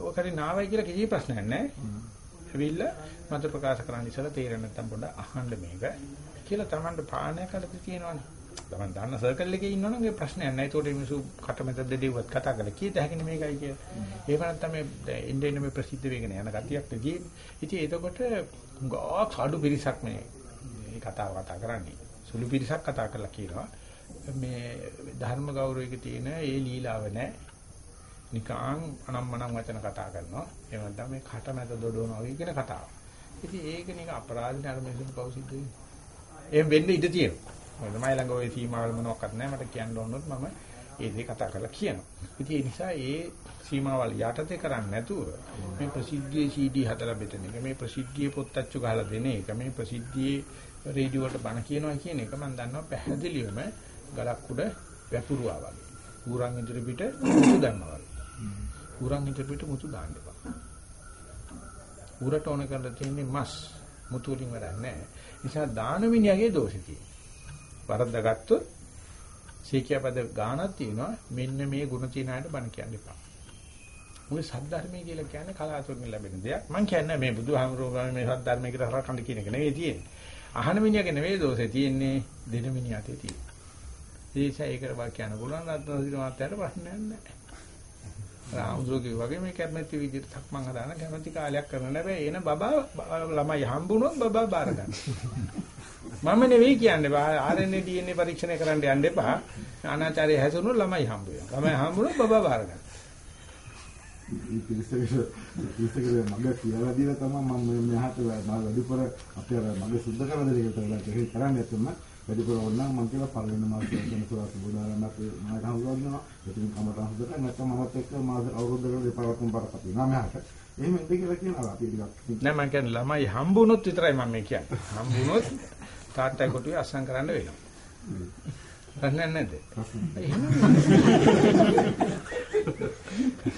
ඔය කරේ නාවයි කියලා කිසි ප්‍රශ්නයක් නැහැ. ඇවිල්ලා මත ප්‍රකාශ කරන්න ඉස්සලා තේරෙන්නේ නැත්තම් පොඩ්ඩක් අහන්න මේක කියලා Tamanට පාණයක් අඩපි තියෙනවනේ. Taman දන්න සර්කල් එකේ ඉන්නවනම් ඒ ප්‍රශ්නයක් නැහැ. ඒකට මිනිස්සු කටමැද දෙදෙව්වත් කතා කරලා කීයද හැකිනේ මේකයි කියලා. එහෙම නැත්නම් මේ ඉන්න ඉන්න මේ ප්‍රසිද්ධ වෙගෙන යන ගතියක් තියෙන්නේ. ඉතින් එතකොට ගා කඩු පිරිසක් මේ මේ කතාව කතා කරන්නේ. සුළු පිරිසක් කතා කරලා කියනවා මේ ධර්ම ගෞරවයක තියෙන ඒ ලීලාව නැහැ. නිකං අනම්මනම් වචන කතා කරනවා. එහෙම නැත්නම් මේ කට මැද දොඩවනවා කියන කතාව. ඉතින් ඒක නික අපරාධින අර මිනිස්සුන්ට පෞසිද්ධ වෙන්නේ. එහෙම වෙන්න ඉඩ තියෙනවා. මොකද මයි ළඟ ওই සීමාවල් මොනවත් නැහැ. මට කියන්න ඕනොත් මම ඒ දේ කතා කරලා කියනවා. ඉතින් ඒ නිසා ඒ සීමාවල් යටතේ කරන්නේ නැතුව මේ ප්‍රසිද්ධියේ CD හදලා බෙදෙන එක, මේ ප්‍රසිද්ධියේ පොත් අච්චු ගහලා දෙන එක, මේ ප්‍රසිද්ධියේ රේඩියෝ වලට බණ කියනවා කියන එක මම දන්නවා පැහැදිලිවම ගලක් උඩ වැපුරුවා වගේ. ඌරන් ඉදිරි පිට මුතු දැම්මා වගේ. ඌරන් ඉදිරි පිට මුතු දාන්න එපා. ඌරට ඕන කරලා තියෙන්නේ මස් මුතු වලින් වැඩක් නැහැ. නිසා දාන විනියගේ දෝෂේ තියෙනවා. වරද්දාගත්තොත් සීකියපද ගානක් තියෙනවා මෙන්න මේ ಗುಣ තියෙන අයට බණ කියන්න එපා. මොකද සද්ධර්මයේ කියලා කියන්නේ කලාතුරකින් ලැබෙන දෙයක්. මම කියන්නේ මේ බුදුහාමුදුරුවෝ මේ සද්ධර්මයේ කියලා හරකණ්ඩ කියන එක නෙවෙයි තියෙන්නේ. අහන මිනිහගේ නෙවෙයි දෝෂේ තියෙන්නේ දෙන මිනිහතේ තියෙන්නේ. ඒ නිසා ඒකට වා කියන්න පුළුවන් රත්නසිරි මාත්‍යට ප්‍රශ්නයක් නැහැ. රාමුදුරුවෝ වගේ මේ කැමැති විදිහට තක්මන් හදාන කැමැති කාලයක් කරන හැබැයි එන බබා ළමයි හම්බුනොත් බබා බාර ගන්න. මම නෙවෙයි කියන්නේ RNA DNA පරීක්ෂණය කරන්න යන්න එපා. අනාචාරය හැසුණු ළමයි හම්බ වෙනවා. ළමයි හම්බුනොත් බබා බාර ගන්න. මේ පිරිසකට පිරිසකට මග කියලා දීලා තමයි මම මෙහාට වැඩිපුර අපේ අර මග සුද්ධ කරන දේ කියලා කරන්නේ නැත්නම් වැඩිපුර ඕනනම් මම කියලා පළවෙනි මාසයේ වෙන සුරාස බුදාරන්න අපේ මම හවුවන්නවා ඉතින් කමට හුදක නැත්නම් මමත් එක්ක මාස අවුරුද්දකට දෙපාරක්ම බරපතල වෙනවා. මෙහාට. එහෙම ඉඳ කියලා කියනවා. අපි ටිකක් නෑ මම කියන්නේ ළමයි හම්බුනොත් විතරයි මම මේ කියන්නේ. හම්බුනොත් තාත්තයි කොටුවේ අස්සම් කරන්න වෙනවා. ප්‍රශ්නයක් නැද්ද?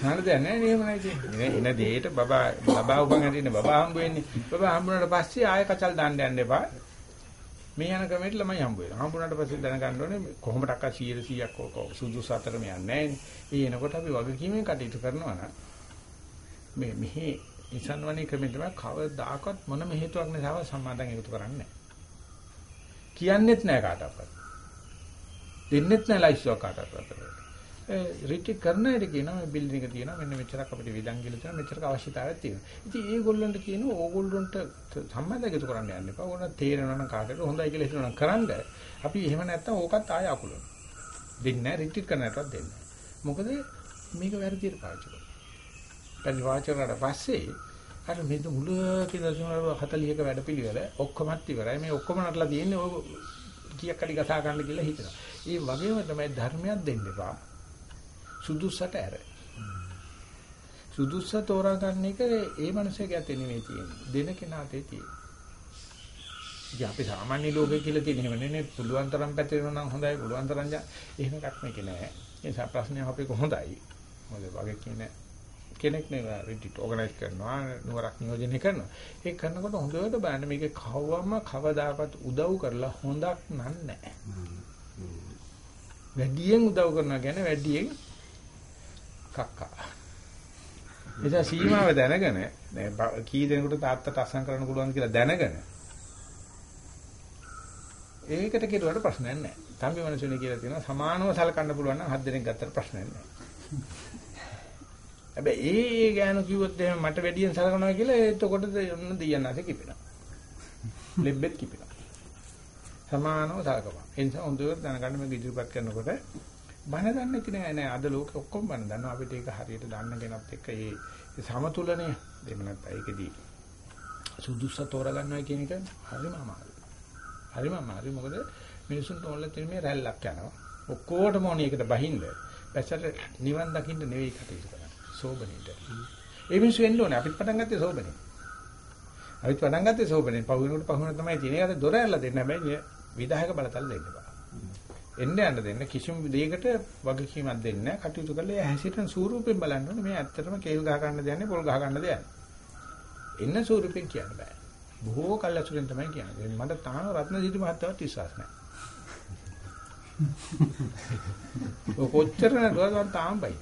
හරිද නෑ. නේම නෑ. කියන්නේ එන දෙයට බබා බබා උපන් හදින්න බබා හම්බ වෙන්නේ. බබා හම්බුනට පස්සේ ආයෙ කචල් දාන්න යන්න එපා. මේ යන ක්‍රමයට ළමයි හම්බ වෙනවා. හම්බුනාට පස්සේ දැනගන්න ඕනේ කොහොමඩක්ක 100 100ක් සුදුසු අතරම යන්නේ නැහැ. ඒ එනකොට අපි වගකීමෙන් කටයුතු කරනවා නම් මේ මෙහි ඉසන්වනේ ක්‍රමෙන් තමයි කවදාකවත් මොනම හේතුවක් නැසව සම්මාදන් එකතු කරන්නේ නැහැ. කියන්නෙත් නැහැ කාටවත්. දෙන්නෙත් නැහැ ලයිස්ට් කාටවත්. රිට්‍රීට් කරන හැටි කියනවා මේ බිල්ඩින් එක තියෙනවා මෙන්න මෙච්චරක් අපිට විදන් කියලා තියෙනවා මෙච්චරක් අවශ්‍යතාවයක් තියෙනවා. ඉතින් ඒගොල්ලන්ට කියනවා ඕගොල්ලොන්ට සම්බන්ධයකට කරන්න යන්න එපා. ඕන තේරෙනවා නම් කාටද හොඳයි කියලා හිතනවා නම් කරන්න. අපි එහෙම නැත්තම් ඕකත් ආය අකුලන. දෙන්නේ නැහැ රිට්‍රීට් කරන්නටවත් දෙන්නේ නැහැ. මොකද මේක වැරදියට පාවිච්චි කරනවා. පැණි වාචරණට පස්සේ අර මේ මුල කියලා 40ක වැඩපිළිවෙල ඔක්කොමත් ඉවරයි. මේ ඔක්කොම නටලා තියෙන්නේ ඔය කීයක් කඩි ගසා ගන්න කියලා හිතනවා. ඒ වගේම තමයි ධර්මයක් දෙන්න එපා. සුදුසට ඇර. සුදුස්ස තෝරා ගන්න එක ඒ මනුස්සයාගේ අතේ නෙමෙයි තියෙන්නේ. දෙන කෙනා අතේ තියෙන්නේ. ඉතින් අපි සාමාන්‍ය ලෝකේ කියලා තියෙන එහෙම නෙනේ පුළුවන් තරම් පැතිරෙනවා නම් හොඳයි පුළුවන් තරම් එහෙම එකක් මේක නෑ. ඒ නිසා ප්‍රශ්නේ අපේක හොඳයි. මොකද වගේ කියන කෙනෙක් නේ රිටිට් ඕගනයිස් කරනවා නුවරක් නියෝජනය කරනවා. ඒක කරනකොට හොඳට බලන්න මේක කවවම කවදාකවත් උදව් කරලා හොඳක් නෑ. වැඩියෙන් උදව් කරනවා කියන්නේ වැඩියෙන් කක්කා. එදා සීමාව දැනගෙන කී දෙනෙකුට තාත්තට අසං කරන්න පුළුවන් කියලා දැනගෙන ඒකට කෙරුවට ප්‍රශ්නයක් නැහැ. තම්බි මනසුනේ කියලා තියෙනවා සමානව සලකන්න පුළුවන් නම් හත් දෙනෙක් ගත්තට ප්‍රශ්නයක් නැහැ. හැබැයි ඒ ඒ ගෑනු කිව්වොත් එහෙම මට වැඩියෙන් සලකනවා කියලා එතකොට ඔන්න දෙයන්නාසේ කිපෙනවා. ලෙබ්බෙත් කිපෙනවා. සමානව සලකපන්. ඒ නිසා හොඳට දැනගන්න මේක ඉදිරිපත් කරනකොට බන දන්නේ නෑ නෑ අද ලෝකෙ ඔක්කොම බන දන්නවා අපිට ඒක හරියට දන්න කෙනත් එක්ක ඒ සමතුලනය දෙම නැත්නම් ඒකදී සුදුස්ස තෝරගන්නවා කියන එක හරිම අමාරුයි. හරිම අමාරුයි මොකද මිනිසුන්ට ඕනලා තියෙන මේ රැල්ලක් යනවා. ඔක්කොටම ඕනේ ඒකට බහින්න. පැසට නිවන් දකින්න නෙවෙයි කටයුතු කරන්නේ. සෝබනෙට. ඒ මිනිස්සු එන්න ඕනේ අපිත් පටන් ගත්තේ සෝබනේ. අපිත් පටන් ගත්තේ සෝබනේ. පහුවෙනකොට පහුවෙන තමයි තියෙන්නේ. අර දොර ඇරලා දෙන්න හැබැයි විදායක බලතල දෙන්න බෑ. එන්න යන්න දෙන්න කිසිම දෙයකට වගකීමක් දෙන්නේ නැහැ. කටයුතු කරලා ඒ හැසිරෙන ස්වරූපයෙන් බලන්න ඕනේ. මේ ඇත්තටම කේල් ගහ ගන්න දෙන්නේ පොල් ගහ ගන්න දෙන්නේ. එන්න ස්වරූපයෙන් කියන්න බෑ. බොහෝ කල්ලාසුරෙන් තමයි කියන්නේ. මට තාම රත්නජිත මහත්තයාට විශ්වාස නැහැ. ඔය කොච්චර නේද තාම බයි.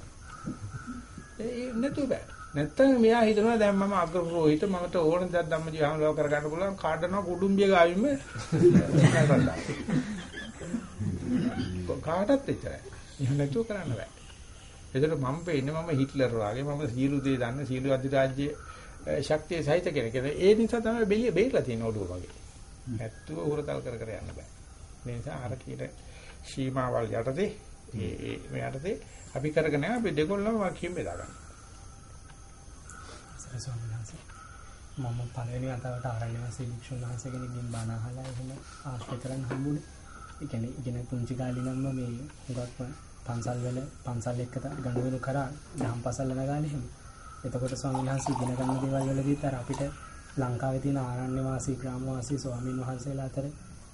ඒ නැතු බෑ. නැත්තම් මෙයා හිතනවා දැන් මම අග්‍රපුරෝහිත මමට ඕන දේ ධම්මජී ආමලව කරගන්න පුළුවන් කාඩනවා කුඩුම්බිය ගාවින්ම කාටත් එච්චරයි. එහෙම නැතුව කරන්න බෑ. ඒකට මම පෙන්නේ මම හිට්ලර් වගේ මම සීළු දේ දන්න සීළු අධිරාජ්‍යයේ ශක්තිය සහිත කෙනෙක්. ඒ නිසා තමයි බෙලිය බේරලා තියෙන ඔළුව වගේ. නැත්තුව උරතල් කර කර යන්න බෑ. ඒ නිසා අර කීට සීමාවල් යටතේ ඒ ඒ මේ යටතේ අපි කරගෙන අපි දෙකොල්ලම වාක්‍යයෙන් බෙදා ගන්න. මම පළවෙනි වතාවට ආරණ්‍ය වාසී භික්ෂුන් වහන්සේ කෙනෙක්ගෙන් බණ අහලා එහෙම ආශ්‍රය කරන් හම්බුනේ. කියන්නේ ඉගෙන පුංචි කාලේ නම් මේ හුඟක්ම පන්සල් වල පන්සල් එක්ක ගනුදෙනු කරා දහම් පසල් යන ගානේ එහෙම. එතකොට ස්වාමීන් වහන්සේ ඉගෙන ගන්න දේවල් වලදීත් අර අපිට ලංකාවේ තියෙන ආරණ්‍ය වාසී ග්‍රාම වාසී ස්වාමීන් වහන්සේලා අතර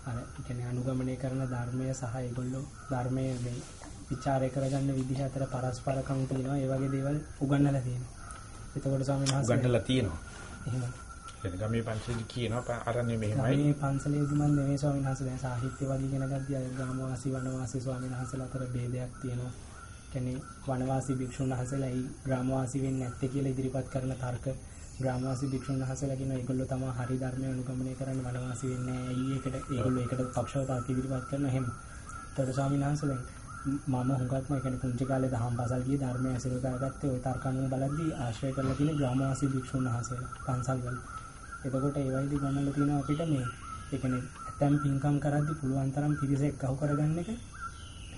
අර කියන්නේ අනුගමනය කරන ධර්මය සහ ඒගොල්ලෝ ධර්මයේ මේ ਵਿਚාරය කරගන්න විදිහ අතර පරස්පරකම් තියෙනවා. ඒ වගේ දේවල් උගන්වලා තියෙනවා. එතකොට ස්වාමීන් වහන්සේ උගන්වලා තියෙනවා. එහෙම. එතන ගමේ පන්සලේ කියනවා අරන්නේ මෙහෙමයි. මේ පන්සලේදී මම නෙමෙයි ස්වාමීන් වහන්සේ දැන් සාහිත්‍ය වගේ ඉගෙන ගත්තී අය ග්‍රාමවාසී වනවාසී ස්වාමීන් වහන්සේලා අතර ભેදයක් තියෙනවා. කියන්නේ වනවාසී භික්ෂුන් වහන්සේලායි ග්‍රාමවාසී වෙන්නේ නැත්තේ කියලා ඉදිරිපත් කරන තර්ක ග්‍රාමවාසී භික්ෂුන් වහන්සේලා කියන ඒගොල්ලෝ තමයි හරි ධර්මය අනුගමනය කරන්න වනවාසී වෙන්නේ නැහැ. ඇයි ඒකට ඒගොල්ලෝ ඒකට පක්ෂව තර්ක ඉදිරිපත් කරන හැම. ඒතර ස්වාමීන් වහන්සේ දැන් මම හුඟක්ම ඒ කියන්නේ පුංචි කාලේ දහම් පාසල් ගියේ ධර්මය අසුර කරගත්තේ ওই තර්කණුව බලද්දී ආශ්‍රය කරලා තියෙන ග්‍රාමවාසී භික්ෂුන් වහන්සේලා පන්සල් වල. එතකොට ඒ වයිදී ගමනල තියෙනවා අපිට මේ කියන්නේ ඇතම් පින්කම් කරද්දී පුළුවන් තරම් පිරිසෙක් අහු කරගන්න එක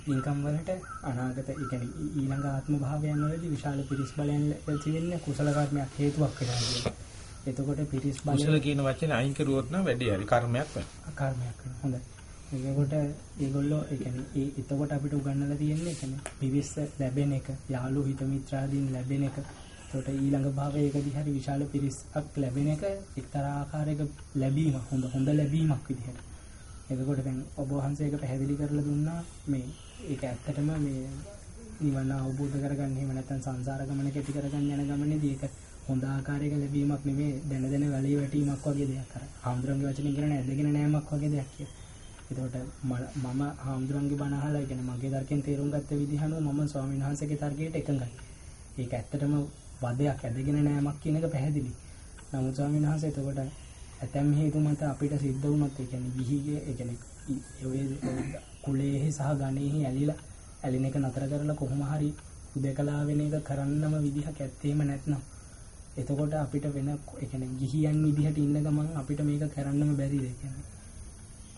පින්කම් වලට අනාගත කියන්නේ ඊළඟ ආත්ම භාවයන් වලදී විශාල පිරිස් බලයන් ඇති වෙන්නේ කුසල කර්මයක් හේතුවක් කියන්නේ. එතකොට පිරිස් බලය කුසල කියන වචනේ අයින් කරුවොත් නම් වැඩි හරි කර්මයක් වෙනවා. කර්මයක් වෙනවා. හොඳයි. එතකොට ඒගොල්ලෝ ඒ කියන්නේ ඒ එතකොට අපිට උගන්වලා තියෙන්නේ කියන්නේ පිවිස්ස ලැබෙන එක, යාළු හිත මිත්‍රාදීන් ලැබෙන එක. එතකොට ඊළඟ භාවයකදී හරි විශාල පිරිසක් ලැබෙන එක එක්තරා ආකාරයක ලැබීමක්, හොඳ හොඳ ලැබීමක් විදිහට. එතකොට දැන් ඔබ වහන්සේක පැහැදිලි කරලා දුන්නා මේ ඒක ඇත්තටම මේ නිවන අවබෝධ කරගන්න එහෙම නැත්නම් සංසාර ගමන කෙටි කරගන්න යන ගමනේදී ඒක හොඳ ආකාරයක ලැබීමක් නෙමෙයි දැන දැන වැළී වැටීමක් වගේ දෙයක් අර. ආම්ද්‍රංග වචනෙන් කියන ඇදගෙන නෑමක් වගේ දෙයක් කියලා. එතකොට මම හාමුදුරන්ගේ බණ අහලා කියන්නේ මගේ තර්කයෙන් තේරුම් ගත්ත විදිහ අනුව මම ස්වාමීන් වහන්සේගේ තර්කයට එකඟයි. ඒක ඇත්තටම වදයක් ඇදගෙන නෑමක් කියන එක පැහැදිලි. නමුත් ස්වාමීන් වහන්සේ එතකොට ඇතැම් හේතු මත අපිට සිද්ධ වුණොත් ඒ කියන්නේ ගිහිගේ ඒ කියන්නේ ඔය කුලයේ සහ ගණයේ ඇලිලා ඇලින එක නතර කරලා කොහොම හරි උදකලා වෙන එක කරන්නම විදිහක් ඇත්තේම නැත්නම් එතකොට අපිට වෙන ඒ කියන්නේ ගිහියන් විදිහට ඉන්න ගමන් අපිට මේක කරන්නම බැරිද කියන්නේ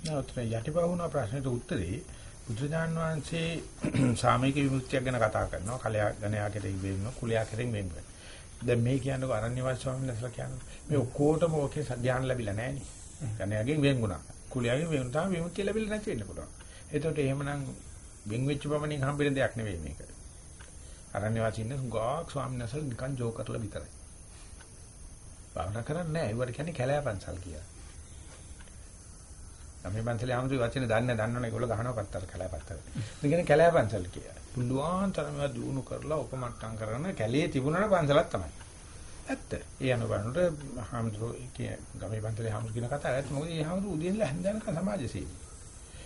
නමුත් මේ යටිපහුණ ප්‍රශ්නෙට උත්තරේ බුදුජාන් වහන්සේ සාමයික විමුක්තියක් ගැන කතා කරනවා. කලයා ගණයා කෙරෙහි වෙන්න, කුලයා කෙරෙහි වෙන්න. දැන් මේ කියන්නේ අරණ්‍ය වාසී ස්වාමීන් වහන්සේලා කියන්නේ මේ ඔක්කොටම ඔකේ සත්‍යයන් ලැබිලා නැහැ නේ. ගණයාගෙන් වෙන් වුණා. කුලයාගෙන් වෙන් වුණා විමුක්තිය ලැබිලා නැති වෙන්න පුළුවන්. එතකොට එහෙමනම් වෙන් වෙච්ච පමණින් හම්බෙන දෙයක් නෙවෙයි මේක. අරණ්‍ය වාසී ඉන්න ගාක් ස්වාමීන් වහන්සේ නිකන් ජෝකර්ලා විතරයි. භාවනා කරන්නේ නැහැ. ඒවට කියන්නේ කැලෑ පන්සල් කියලා. මේ පන්සලේ ආමුතු වචනේ දන්නේ දන්නවනේ ඒගොල්ලෝ ගහනවා පත්තර කැලෑ පත්තර. ඒ කියන්නේ කැලෑ පන්සල් කියලා. පුළුවන් තරම දිනු කරලා උපමට්ටම් කරන කැලේ තිබුණාට පන්සලක් තමයි. ඇත්ත. ඒ අනුබරනට ආමුතු කිය ගමේ පන්සලේ ආමුතු කියන කතාව ඇත්ත. මොකද ඒ ආමුතු උදේන්ලා හැන්දනක සමාජශීලී.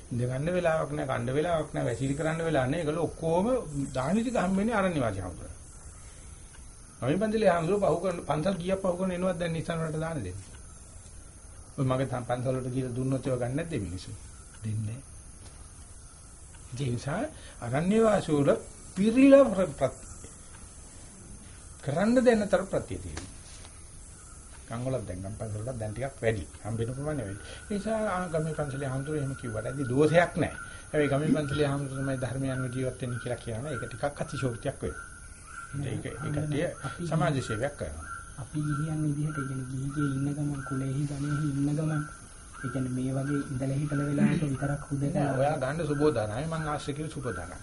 ඉඳ ගන්න වෙලාවක් නැහැ, කණ්ඩ වෙලාවක් නැහැ, වැසිලි කරන්න වෙලාවක් නැහැ. ඒගොල්ලෝ ඔක්කොම දානි ටික හම්බෙන්නේ ආරණ්‍ය වාසී ආමුතු. ගමේ පන්සලේ ආමුතු පහු කරන පන්සල් කීයක් පහු කරන එනවද දැන් නිසන් වලට දාන දෙන්නේ. ඔය මගේ පන්සල් වලට කියලා දුන්නොත් ඒවා ගන්න නැද්ද මිනිස්සු? දෙන්නේ නැහැ. ඒ නිසා අරණ්‍ය වාසූල පිරිලා කරන්න දෙන්න තර ප්‍රත්‍ය තියෙනවා. කංගොලක් දැන් ගම් පන්සල් වලට දැන් ටිකක් වැඩි. හම්බෙන ප්‍රමාණය වැඩි. ඒ නිසා ගමේ පන්සලේ හඳුරු එහෙම කිව්වට ඇයි දෝෂයක් නැහැ. හැබැයි ගමේ පන්සලේ හඳුරු තමයි ධර්මයන් ජීවත් වෙන්නේ කියලා කියනවා. ඒක ටිකක් අතිශෝක්තියක් වෙනවා. ඒක ඒකට සමාජ සේවයක් කරනවා. අපි ගිහියන් විදිහට කියන්නේ ගිහිගේ ඉන්න ගමන් කුලෙහි ගණෙහි ඉන්න ගමන් ඒ කියන්නේ මේ වගේ ඉඳලා හිටලා වෙලාවක විතරක් හුදකලා ඔයා ගන්න සුබෝදානයි මං ආශ්‍රය කිව්ව සුබෝදානයි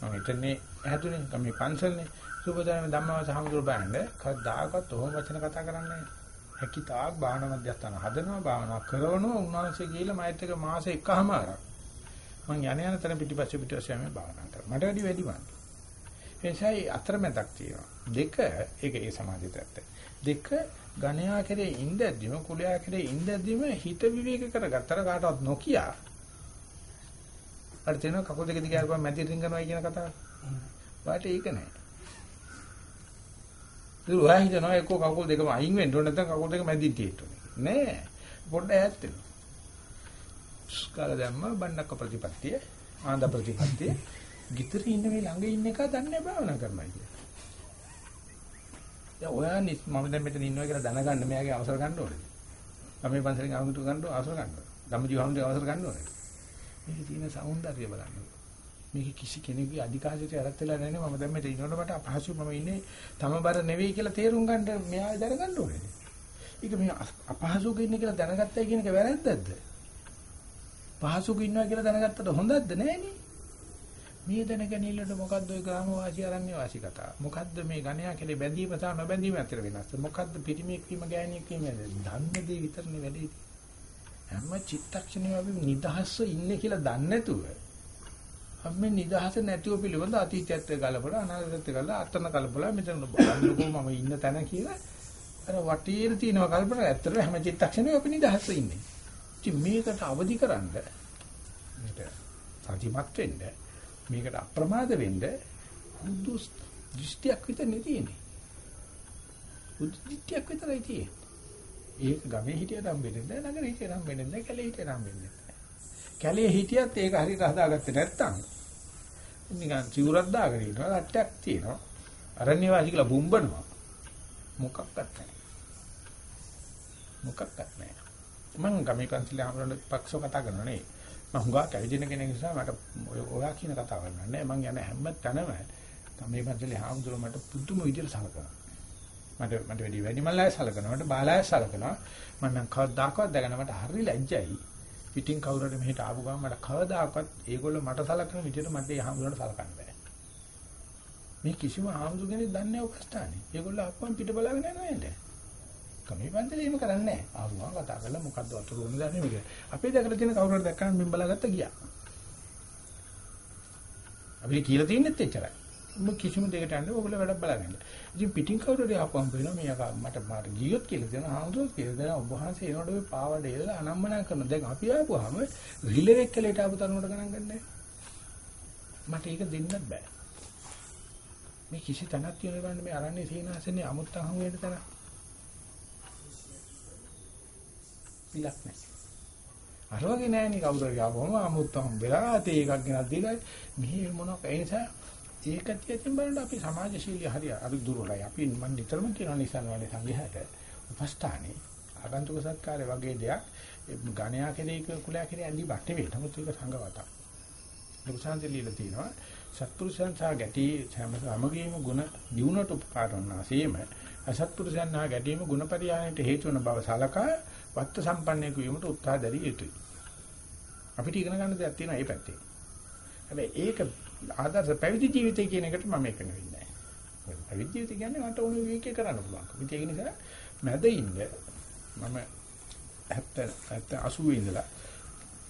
මම හිතන්නේ ඇහතුනේ තමයි මේ පන්සල්නේ. සුබෝදානයි ධම්මවස හමුදුර බෑන්නේ කවදාකවත් ඔහොම වචන කතා කරන්නේ නැහැ හැකිතාක් භාවනා මධ්‍යස්ථාන හදනවා භාවනා කරනවා උන්වහන්සේ ගිහිල්ලා මයිත් එක මාසෙ එකමාරක් මං යන යන තැන පිටිපස්සේ පිටිපස්සේ යන්නේ භාවනා කරා මට වැඩි වැඩි වань එනිසායි අතරමැදක් තියෙනවා. දෙක ඒක ඒ සමාධියත් ඇත්ත දෙක ගණයා කෙරේ ඉඳද්දිම කුලයා කෙරේ ඉඳද්දිම හිත විවේක කරගත්තර කාටවත් නොකිය. අර තේන කකුල් දෙක දිග අරපුවා මැදි රින්ගනවා කියන කතාව. වාට ඒක නෑ. ඒ වහා හිතනවා එක්ක කකුල් දෙකම අයින් වෙන්න ඕන නැත්නම් කකුල් දෙක මැදින් තියෙන්න ඕනේ. නෑ. පොඩ්ඩ ඈත් වෙනවා. ස්කාල දැම්ම බණ්ඩක ප්‍රතිපත්තිය ආන්ද ප්‍රතිපත්තිය ගිතර ඉන්න මේ ළඟ ඉන්න එක දන්නේ භාවනා කරනවා කියන්නේ. දැන් ඔයා මම දැන් මෙතන ඉන්නවා කියලා දැනගන්න මෙයාගේ අවසර ගන්න ඕනේ. ගමේ පන්සලෙන් ආමුතු ගන්න අවසර ගන්න ඕනේ. ධම්මජීව හැමදේ අවසර ගන්න ඕනේ. මේකේ තියෙන సౌందර්යය බලන්න. මේක කිසි කෙනෙකුගේ අධිකාරියට යරත් වෙලා නැහැ මම දැන් මෙතන ඉන්නකොට මට අපහසු මම ඉන්නේ තමබර නෙවෙයි කියලා තේරුම් ගන්න මෙයා දැනගන්න ඕනේ. ඒක මේ අපහසුක ඉන්නේ කියලා දැනගත්තයි කියන එක වැරද්දක්ද? පහසුක ඉන්නවා කියලා දැනගත්තට හොඳක්ද නෑනේ. මේ දැනගැනීමට මොකද්ද ওই ග්‍රාම වාසී ආරණ්‍ය වාසී කතාව? මොකද්ද මේ ගණයා කෙලේ බැඳීම සහ නොබැඳීම අතර වෙනස? මොකද්ද පිරිමියෙක් වීම ගෑණියෙක් වීම දන්න දේ විතරනේ වැඩේ. හැම චිත්තක්ෂණයම අපි නිදහස්ව ඉන්නේ කියලා දන්නේ නැතුව අපි නිදහස නැතිව පිළිවෙල අතීතයත් ගලපලා අනාගතයත් ගලලා අතන කලපලා මෙතන බලන්නකෝ මම ඉන්න තැන කියලා අර වටේට තියෙනවා කල්පනා ඇත්තට හැම චිත්තක්ෂණයම අපි නිදහස්ව ඉන්නේ. ඉතින් මේකට අවදි කරන්න මේක සතිමත් වෙන්න මේකට අප්‍රමාද වෙන්න බුදු දෘෂ්ටියක් විතරනේ තියෙන්නේ. බුදු දෘෂ්ටියක් විතරයි තියෙන්නේ. ඒක ගමේ හිටියට නම් වෙන්නේ නැහැ නගරේ හිටියට නම් වෙන්නේ නැහැ කැලේ හිටියට නම් වෙන්නේ නැහැ. කැලේ හිටියත් ඒක හරියට හදාගත්තේ නැත්තම් නිකන් සිවුරක් දාගෙන ඉන්නවා රට්ටයක් තියෙනවා. අරණ්‍ය වාසී කියලා බුම්බනවා. මොකක්වත් නැහැ. මොකක්වත් නැහැ. මම ගමේ පන්සලේ ආමරණ පක්ෂව කතා කරනවා නේ. මම හුඟා කැවිදින කෙනෙක් නිසා මට ඔයා කියන කතාව කරන්නේ මම යන හැම තැනම තමයි පන්සලේ ආමතුරු මට පුදුම විදියට සලකනවා. මට මට වැඩි වැඩි මල්ලාය සලකනවා. මට බාලාය සලකනවා. මම නම් කවදාකවත් දැකන මට හරි ලැජ්ජයි. පිටින් කවුරුහරි මෙහෙට ආපු ගමන් මට කවදාකවත් ඒගොල්ලෝ මට සලකන විදියට මට ඒ හාමුදුරන්ට සලකන්න බෑ. මේ කිසිම හාමුදුර කෙනෙක් දන්නේ නැහැ උපස්ථානේ. ඒගොල්ලෝ අප්පන් පිට බලාගෙන යනවා නේද? කමේ පන්සලේ එහෙම කරන්නේ නැහැ ආවම කතා කරලා මොකද්ද වතුර උන්නේ දන්නේ මේක අපේ දැකලා තියෙන කවුරුහරි දැක්කම මින් බලාගත්ත ගියා අපි කියලා තියන්නේත් එච්චරයි ඔබ කිසිම දෙයකට යන්නේ ඔයගොල්ලෝ වැඩක් බලාගන්න. ඉතින් පිටින් කවුරුද ආපුවම වෙනවා මේ යකා මට මාට ජීවිත කියලා දෙනවා ආහුදුත් කියලා දෙනවා ඔබ වහන්සේ එනකොට ඔය පාවඩ එල්ල අනම්මනම් කරනවා. දැන් අපි ආපුවාම රිලෙවෙක් කලේට ආපු තරමට ගණන් ගන්නෑ. මට ඒක දෙන්නත් බෑ. මේ කිසි තැනක් තියෙන බන්නේ මේ අරන්නේ සීනාසනේ අමුත්තන් හම් වෙන තැන. පිලක් නැහැ. අර වගේ නෑනේ කවුරු හරි ආවම අමුත්තන් හම් වෙලා තේ එකක් ගෙනත් දීලා මෙහි මොනක් ඒ නිසා ඒක ඇත්තටම බලන්න අපි සමාජශීලී හරිය අර දුර්වලයි. අපි මම නිතරම කියන නිසන් වලේ සංඝයාට උපස්ථානේ ආගන්තුක සත්කාරය වගේ දෙයක් ගණයා කෙරේ කුලයා කෙරේ ඇඳි බට්ටේ වේ. නමුත් ඒක සංඝවතක්. ලොකුසාන්තේ লীලා තියෙනවා. සත්පුරුෂයන් සහ ගැටි සමගීම ගුණ දියුණුවට උපකාර වනාසීම අසත්පුරුෂයන් හා ගැටීම ගුණපරියාණයට හේතු වන බව සලකා වත්ත සම්පන්නයෙකු වීමට උත්සාහ දැරිය යුතුයි. අපිට ඉගෙන ගන්න දෙයක් තියෙනවා මේ පැත්තේ. හැබැයි ඒක ආදර්ශ පැවිදි ජීවිතය කියන එකට මම එක නෙවෙයි නෑ. පැවිදි ජීවිතය කියන්නේ මට ඕන විවේකේ කරන්න පුළුවන්. ඒක නිසා මැද ඉන්න මම 70 70 80 ඉඳලා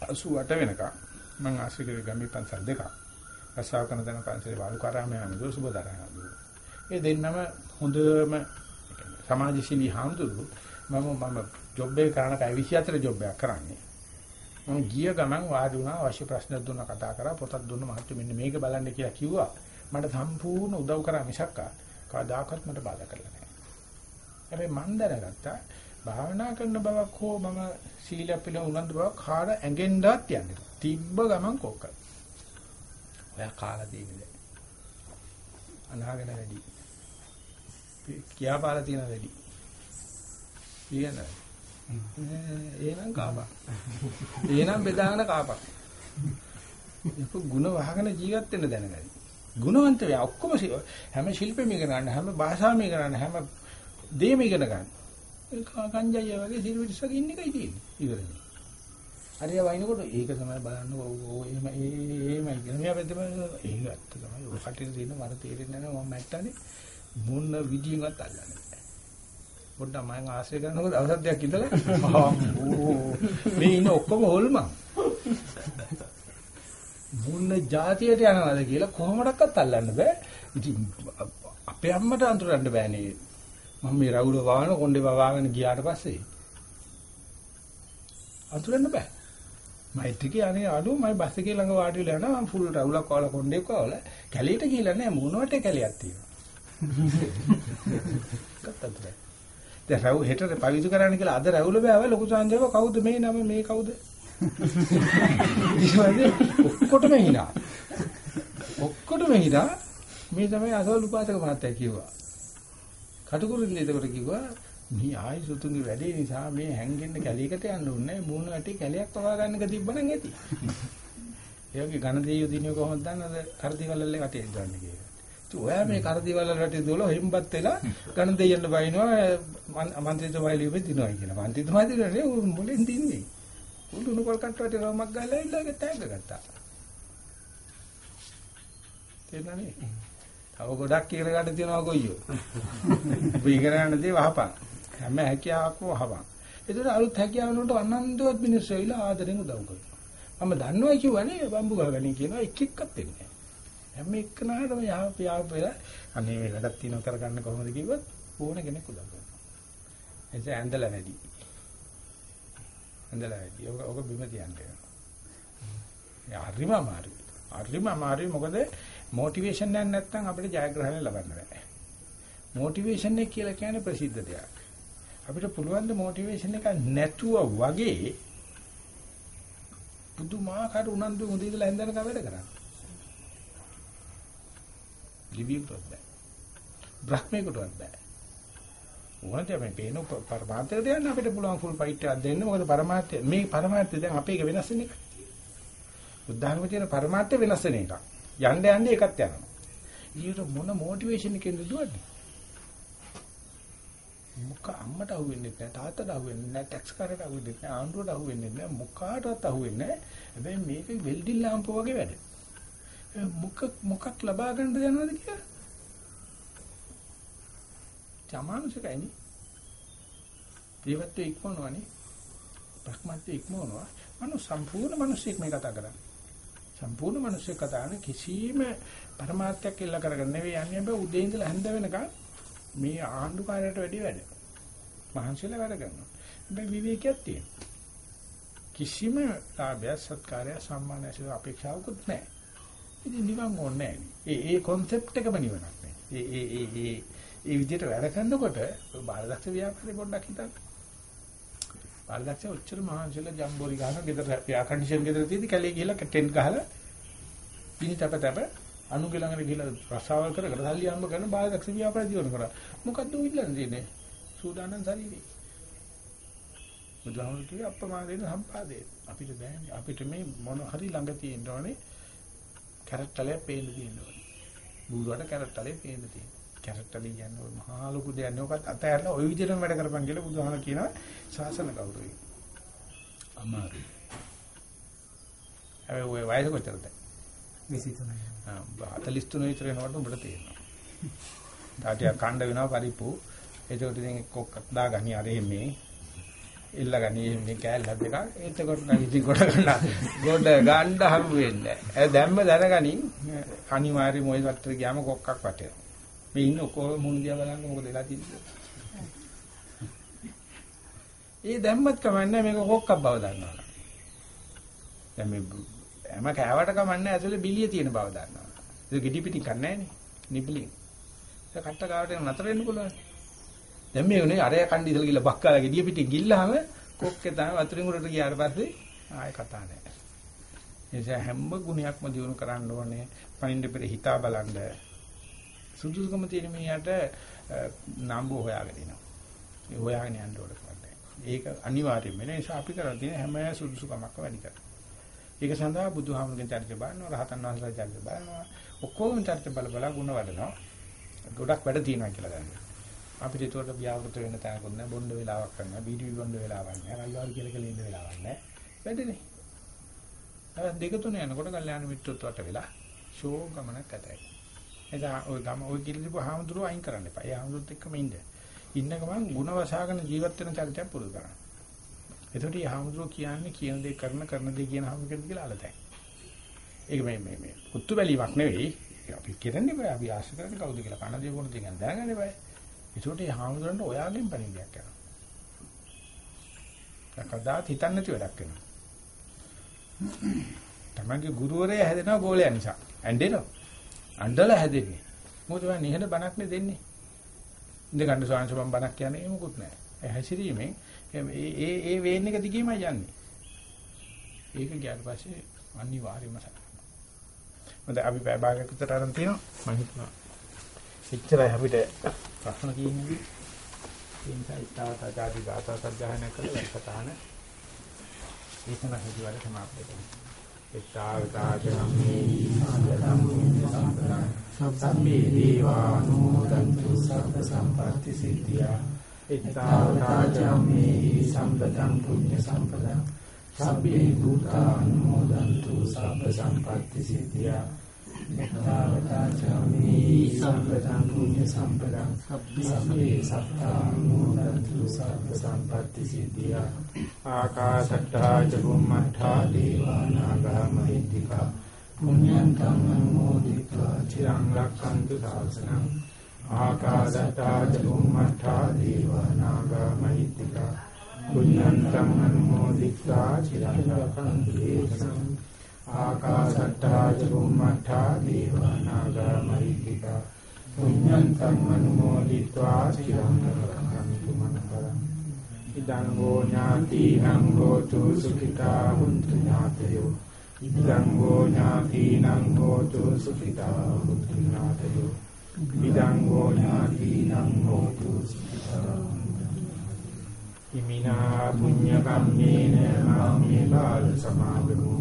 88 වෙනකම් මම ආශ්‍රය කරේ ගම්මි පන්සල් දෙකක්. රසාව කරන දන පන්සලේ වාලුකාරාමයේ අනුදු සුබදාරාමයේ. ඒ දෙන්නම හොඳම සමාජශීලී හාමුදුරු මම මම ජොබ් එක කරන පැය 24 ජොබ් එකක් කරන්නේ. මම ගිය ගමන් වාඩි වුණා අවශ්‍ය ප්‍රශ්න දුන්නා කතා කරා පොතක් දුන්න මහත්තු මෙන්න මේක බලන්න කියලා කිව්වා. මට සම්පූර්ණ උදව් කරා මිසක් කවදාකවත් මට බාධා කරලා නැහැ. හැබැයි මම දැනගත්තා භාවනා කරන බවක් හෝ මම සීල පිළ උනන්දු බවක් කාඩ ඇඟෙන්නවත් යන්නේ තිබ්බ ගමන් කොක්ක ඔයා කාලා දෙන්නේ අනාගෙන වැඩි. කියාපාලා තියෙන වැඩි. කියනවා එහෙනම් කාපා. එහෙනම් බෙදාගෙන කාපා. ඒක ಗುಣ වහගෙන ජීවත් වෙන්න දැනගනි. ගුණවන්ත වේ ඔක්කොම හැම ශිල්පෙම ඉගෙන ගන්න හැම භාෂාවෙම ඉගෙන ගන්න හැම දෙයක්ම ඉගෙන ගන්න. ඒ කංජය වගේ සිල්විස්සක ඉන්න එකයි තියෙන්නේ. ඉවරයි. හරිය වයින්කොට ඒක තමයි බලන්න ඕ එහෙම එහෙමයි කියන මෙයා පැත්තම ඒක ඇත්ත තමයි. ඔය කටින් තියෙන මර තේරෙන්නේ නැහැ මම මැට්ටනේ මොන විදියෙන්වත් අල්ලන්නේ. පොඩ්ඩක් මම ආශ්‍රය කරනකොට දවස් දෙකක් ඉඳලා? මේ ඉන්න ඔක්කොම හොල්මන්. මුන්න જાතියට යනවාද කියලා කොහොමඩක්වත් අල්ලන්න බෑ. ඉතින් අපේ අම්මට අඳුරන්න බෑනේ. මම මේ රවුල වාහන කොණ්ඩේ වවාගෙන ගියාට පස්සේ අඳුරන්න බෑ. මයිත්‍රිකේ අනේ අඩු මම බස් එකේ ළඟ වාඩි වෙලා යනවා. මම ෆුල් රවුලක් වල කොණ්ඩේ කවල කැලේට ගිහලා නෑ මොනවට කැලියක් තියෙනවා? කත්තත් දැන් රව් හෙට පවිතු කරන්න කියලා අද රවුල බෑව ලොකු සංජයව. කවුද මේ නම මේ කවුද? ඔක්කොටම හිනා ඔක්කොටම හිනා මේ තමයි අසවල් උපාසක මහත්තයා කිව්වා. කටුකුරුල්ලේ එතකොට කිව්වා මේ ආයි සුතුන්ගේ වැඩේ නිසා මේ හැංගෙන්න කැලේකට යන්න ඕනේ මූණ වැටේ කැලයක් පවා ගන්නක තිබ්බනම් ඇති. ඒ වගේ ඝන දෙයියෝ දිනුව කොහොමද දන්නවද? කරදිවලල්ලේ වටේ දාන්නේ කියලා. ඉතින් ඔයා මේ කරදිවල රටේ දොල හෙම්බත් වෙලා ඝන දෙයියන්ට බයිනවා මන්ත්‍රීතුමා ලියුමේ දිනුවයි කියලා. මන්ත්‍රීතුමා දිනුවනේ මුලින් දින්නේ. උළුණු කොල් කට්ටුවට රවමක් ගහලා ඉල්ලගේ තෑග්ග ගත්තා. තේරුණානේ? තව ගොඩක් ඉගෙන ගන්න තියෙනවා ගොයියෝ. ඔබ ඉගෙන ගන්න දේ වහපන්. හැම හැකියාවක්ම වහපන්. ඒතර අලුත් හැකියාව වලට අනන්තවත් මිනිස්සු ඇවිල්ලා ආදරෙන් උදව් කරනවා. මම දන්නවා කියවනේ බම්බු ගහගනින් කියනවා එක් එක්කත් වෙන්නේ. හැම එක්කනටම යාප යාප වෙලා අනේ මේ වැඩක් තියෙනවා කරගන්න කොහොමද කිව්වොත් ඕන කෙනෙක් උදව් කරනවා. එතෙන් ඇඳලා වැඩි. ඇඳලා වැඩි. ඔක ඔක බිම තියන්නේ. යා හරිම අමාරුයි. හරිම අමාරුයි මොකද මොටිවේෂන් එකක් නැත්නම් අපිට ජයග්‍රහණය ලබන්න බෑ. මොටිවේෂන් එක කියලා කියන්නේ ප්‍රසිද්ධ දෙයක්. අපිට පුළුවන් ද මොටිවේෂන් එක නැතුව වගේ පුදුමාකාර උනන්දු හොඳ ඉඳලා හැන්දනක වැඩ කරන්නේ. දිව්‍යකටවත් බෑ. බ්‍රහ්මයකටවත් බෑ. ඕනට මේ පේන පරමාර්ථයට යන්න අපිට පුළුවන් ෆුල් ෆයිට් එකක් දෙන්න. මොකද පරමාර්ථය මේ පරමාර්ථය දැන් අපේ එක වෙනස් වෙන එක. බුද්ධාගමේ තියෙන පරමාර්ථය වෙනස් වෙන එකක්. යන්න යන්න ඒකත් යනවා. ඊට මොන මොටිවේෂන් එකකින්ද දුවන්නේ? මොක අම්මට අහුවෙන්නේ නැහැ තාත්තට අහුවෙන්නේ නැහැ ටැක්ස් කාරයට අහුවෙන්නේ නැහැ ආණ්ඩුවට අහුවෙන්නේ නැහැ මොකාටවත් අහුවෙන්නේ නැහැ හැබැයි මේක වෙල්ඩින් ලාම්පුව වගේ වැඩ මොකක් මොකක් ලබා ගන්නද යනවද කියලා චමානුසකයිනි දේවත්වයේ ඉක්මනවනේ ප්‍රඥාත්වයේ ඉක්මනවා මනෝ සම්පූර්ණ මිනිස්සෙක් මේ කතා කරන්නේ සම්පූර්ණ මිනිස්සෙක් කතා කරන කිසිම પરමාර්ථයක් ඉල්ල කරගෙන නෙවෙයි යන්නේ බෑ උදේ ඉඳලා හැන්ද වෙනකන් මේ ආණ්ඩුකාරයට වැඩි වැඩ. මහන්සියලා වැඩ කරනවා. හැබැයි විවේකයක් තියෙනවා. කිසිම ලාභය සත්කාරය සම්මානය සිත අපේක්ෂාවකුත් නැහැ. ඉතින් නිවන් ඕනේ නැහැ. ඒ ඒ concept එකම නිවනක් නේ. ඒ ඒ ඒ ඒ ඒ විදිහට වැඩ කරනකොට බාලදක්ෂ ව්‍යාපාරේ පොඩ්ඩක් හිතන්න. බාලදක්ෂ ඔච්චර මහන්සියලා ජම්බෝරි ගහන ගෙදර එයා කන්ඩිෂන් ගෙදර තියෙදි කැලේ ගිහලා ටෙන්ට් ගහලා පිණි තප තප අනුගේ ළඟට ගිහලා රසාවල් කර කර සල්ලි හම්බ කරන බාලදක්ෂ ව්‍යාපාර ජීවන කරා. මොකද්ද උ ඉල්ලන්නේ තියෙන්නේ? සූදානම් ශරීරේ. බුදුහාමුදුරු කිව්වේ අප්‍රමාදයෙන් සම්පාදේ. අපිට බෑනේ. අපිට මේ මොන හරි ළඟ තියෙන්න ඕනේ. කැරට්ටලේ පේන්න තියෙන්න ඕනේ. බුදුරට කැරට්ටලේ පේන්න තියෙන්න. කැරට්ටලේ කියන්නේ ඔය මහා ලොකු දෙයක් නේ. ඔකත් අතහැරලා ওই විදිහටම වැඩ කරපන් කියලා බුදුහාමුදුරු කියනවා ශාසන ගෞරවය. අමාරුයි. හැබැයි ඔය වයස කොච්චරද? 23යි. 43 විතර වෙනකොට උඹට තේරෙනවා. තාටිය කණ්ඩ වෙනවා පරිප්පු. ඒකට ඉතින් කොක්කක් දාගනි අර එන්නේ. ඉල්ලගනි මේ කෑල්ලක් දෙකක්. එතකොට නම් ඉතින් කොට ගන්න. ගොඩ ගන්න හම්බ වෙන්නේ නැහැ. දැම්ම දැනගනි අනිවාර්යයෙන් මොයි වත්තර ගියාම කොක්කක් වටේනවා. මේ ඉන්න ඔක්කොම මුණ දිහා බලන්න මොකද වෙලා තියෙන්නේ. ඒ දැම්මත් කමන්නේ මේක කොක්කක් බව දන්නවා. දැන් මේ හැම කෑවට කමන්නේ ඇතුලේ බිලිය තියෙන බව දන්නවා. ඒක gedi පිටින් කන්නේ නැහනේ. නිබ්ලින්. ඒක කට්ට ගාවට නතර වෙන්න පුළුවන්. දැන් මේ උනේ අරය කණ්ඩි ඉතල ගිහලා බක්කාලා gediya පිටින් ගිල්ලාම කොක්කේ තමයි වතුරින් උඩට ගියාට පස්සේ ආයෙ කතා නැහැ. එනිසා හැම ගුණයක්ම දිනු කරන්න ඕනේ. පණින්න පෙර හිතා බලන්න. සුදුසුකම තියෙන මිනිහට නම්බු හොයාගෙන එනවා. ඒ හොයාගෙන යන්න ඕනේ. ඒක අනිවාර්යයෙන්ම වෙන නිසා අපි කරලා තියෙන හැම සුදුසුකමක්ම වැඩි කරනවා. ඒක සඳහා බුදුහාමුදුරගෙන් චරිත බලනවා, රහතන් වහන්සේලා චරිත බලනවා, ඔක්කොම චරිත බල බල ಗುಣ වඩනවා. ගොඩක් වැඩ තියෙනවා කියලා ගන්නවා. අපිට ඒකට ව්‍යාවෘත වෙන්න තැනකුත් නැහැ, බොණ්ඩ වෙලාවක් කරනවා, බීඩි බොණ්ඩ වෙලාවක් නැහැ, රයිවාල් කියලා කියලා ඉන්න වෙලාවක් නැහැ. වැඩනේ. අර දෙක තුන යනකොට කල්යාණ මිත්‍රත්ව වට වෙලා ෂෝ ගමනක් ඇතයි. එදා ওই ගම ওই කිලිපු හාමුදුරුව අයින් කරන්න එපා. ඒ හාමුදුරුවොත් එක්කම ඉන්න. ඉන්න ගමන් ಗುಣ වසාගෙන ජීවත් වෙන චරිතයක් පුරුදු කරන්න. එතකොට මේ හාමුදුරුවෝ කියන්නේ කියන දේ කරන කරන දේ කියන හාමුදුරුවෝ කියලා අලතයි. ඒක මේ මේ මේ පුතු බැලීමක් නෙවෙයි. අපි කියන්නේ බෑ අපි ආශ කරන්නේ කවුද කියලා කන දේ මොන දේ ගැන දැනගන්න බෑ. ඒකට මේ හාමුදුරන්ට ඔයාගෙන් පණිවිඩයක් කරනවා. කවදාත් හිතන්නේ නැති වැඩක් කරනවා. තමන්ගේ ගුරුවරයා හැදෙනවා ගෝලයා නිසා. ඇඬෙනවා. අඬලා හැදෙන්නේ. මොකද ඔයා නිහඬ බණක් නේ දෙන්නේ. ඉඳ ගන්න සාංශ මම බණක් කියන්නේ ඒ මොකුත් නැහැ. ඒ හැසිරීමෙන් ඒ ඒ ඒ වේන් එක දිගේමයි යන්නේ. ඒක ගියාට පස්සේ අනිවාර්යයෙන්ම සැකයි. මොකද අපි පැය භාගයක් විතර අරන් තියෙනවා මම හිතනවා. එච්චරයි අපිට. ප්‍රශ්න කියන්නේ. ඒ නිසා ඉතාලට ආදී ගාථා සජ්ජායනා කරලා වැඩසටහන ඒකම හිතුවල සමාප්ත කරනවා. එත්තාවතාචනම්මේ සම්පතං පුඤ්ඤ සම්පතං සබ්බේ දීවානුමෝදන්තු සබ්බ සම්පatti සිද්ධියා. එත්තාවතාචනම්මේ සම්පතං පුඤ්ඤ සම්පතං සබ්බේ භූතානුමෝදන්තු සබ්බ සම්පatti සිද්ධියා. මෙත්තාවතාචාමි සම්පතං පුඤ්ඤ සම්පතං සබ්බේ සත්තා නෝදන්තු සබ්බ සම්පatti සිද්ධියා. ආකාශට්ටා චුම්මට්ටා දේවානාගා මහිත්‍තිකා පුඤ්ඤං කම්මං මොදිත්වා චිරං රක්ඛන්තු සාසනං ආකාශට්ටා චුම්මට්ටා දේවානාගා මහිත්‍තිකා පුඤ්ඤං කම්මං මොදිත්වා චිරං රක්ඛන්තු දේශනං ආකාසට්ටා චුම්මට්ටා දීවානාගා මහිත්‍තික පුඤ්ඤන්තං අනුමෝදිत्वा චිරං රක්ඛන්තු මන කරං ඉදං ගෝ ඥාතිනං හෝතු සුඛිතා හුන්තු ඥාතයෝ ඉදං ගෝ ඥාතිනං හෝතු සුඛිතා හුන්තු ඥාතයෝ ඉදං ගෝ ඥාතිනං හෝතු සුඛිතා ඉමිනා පුඤ්ඤ කම්මේන මාමේ බාල සමාදමෝ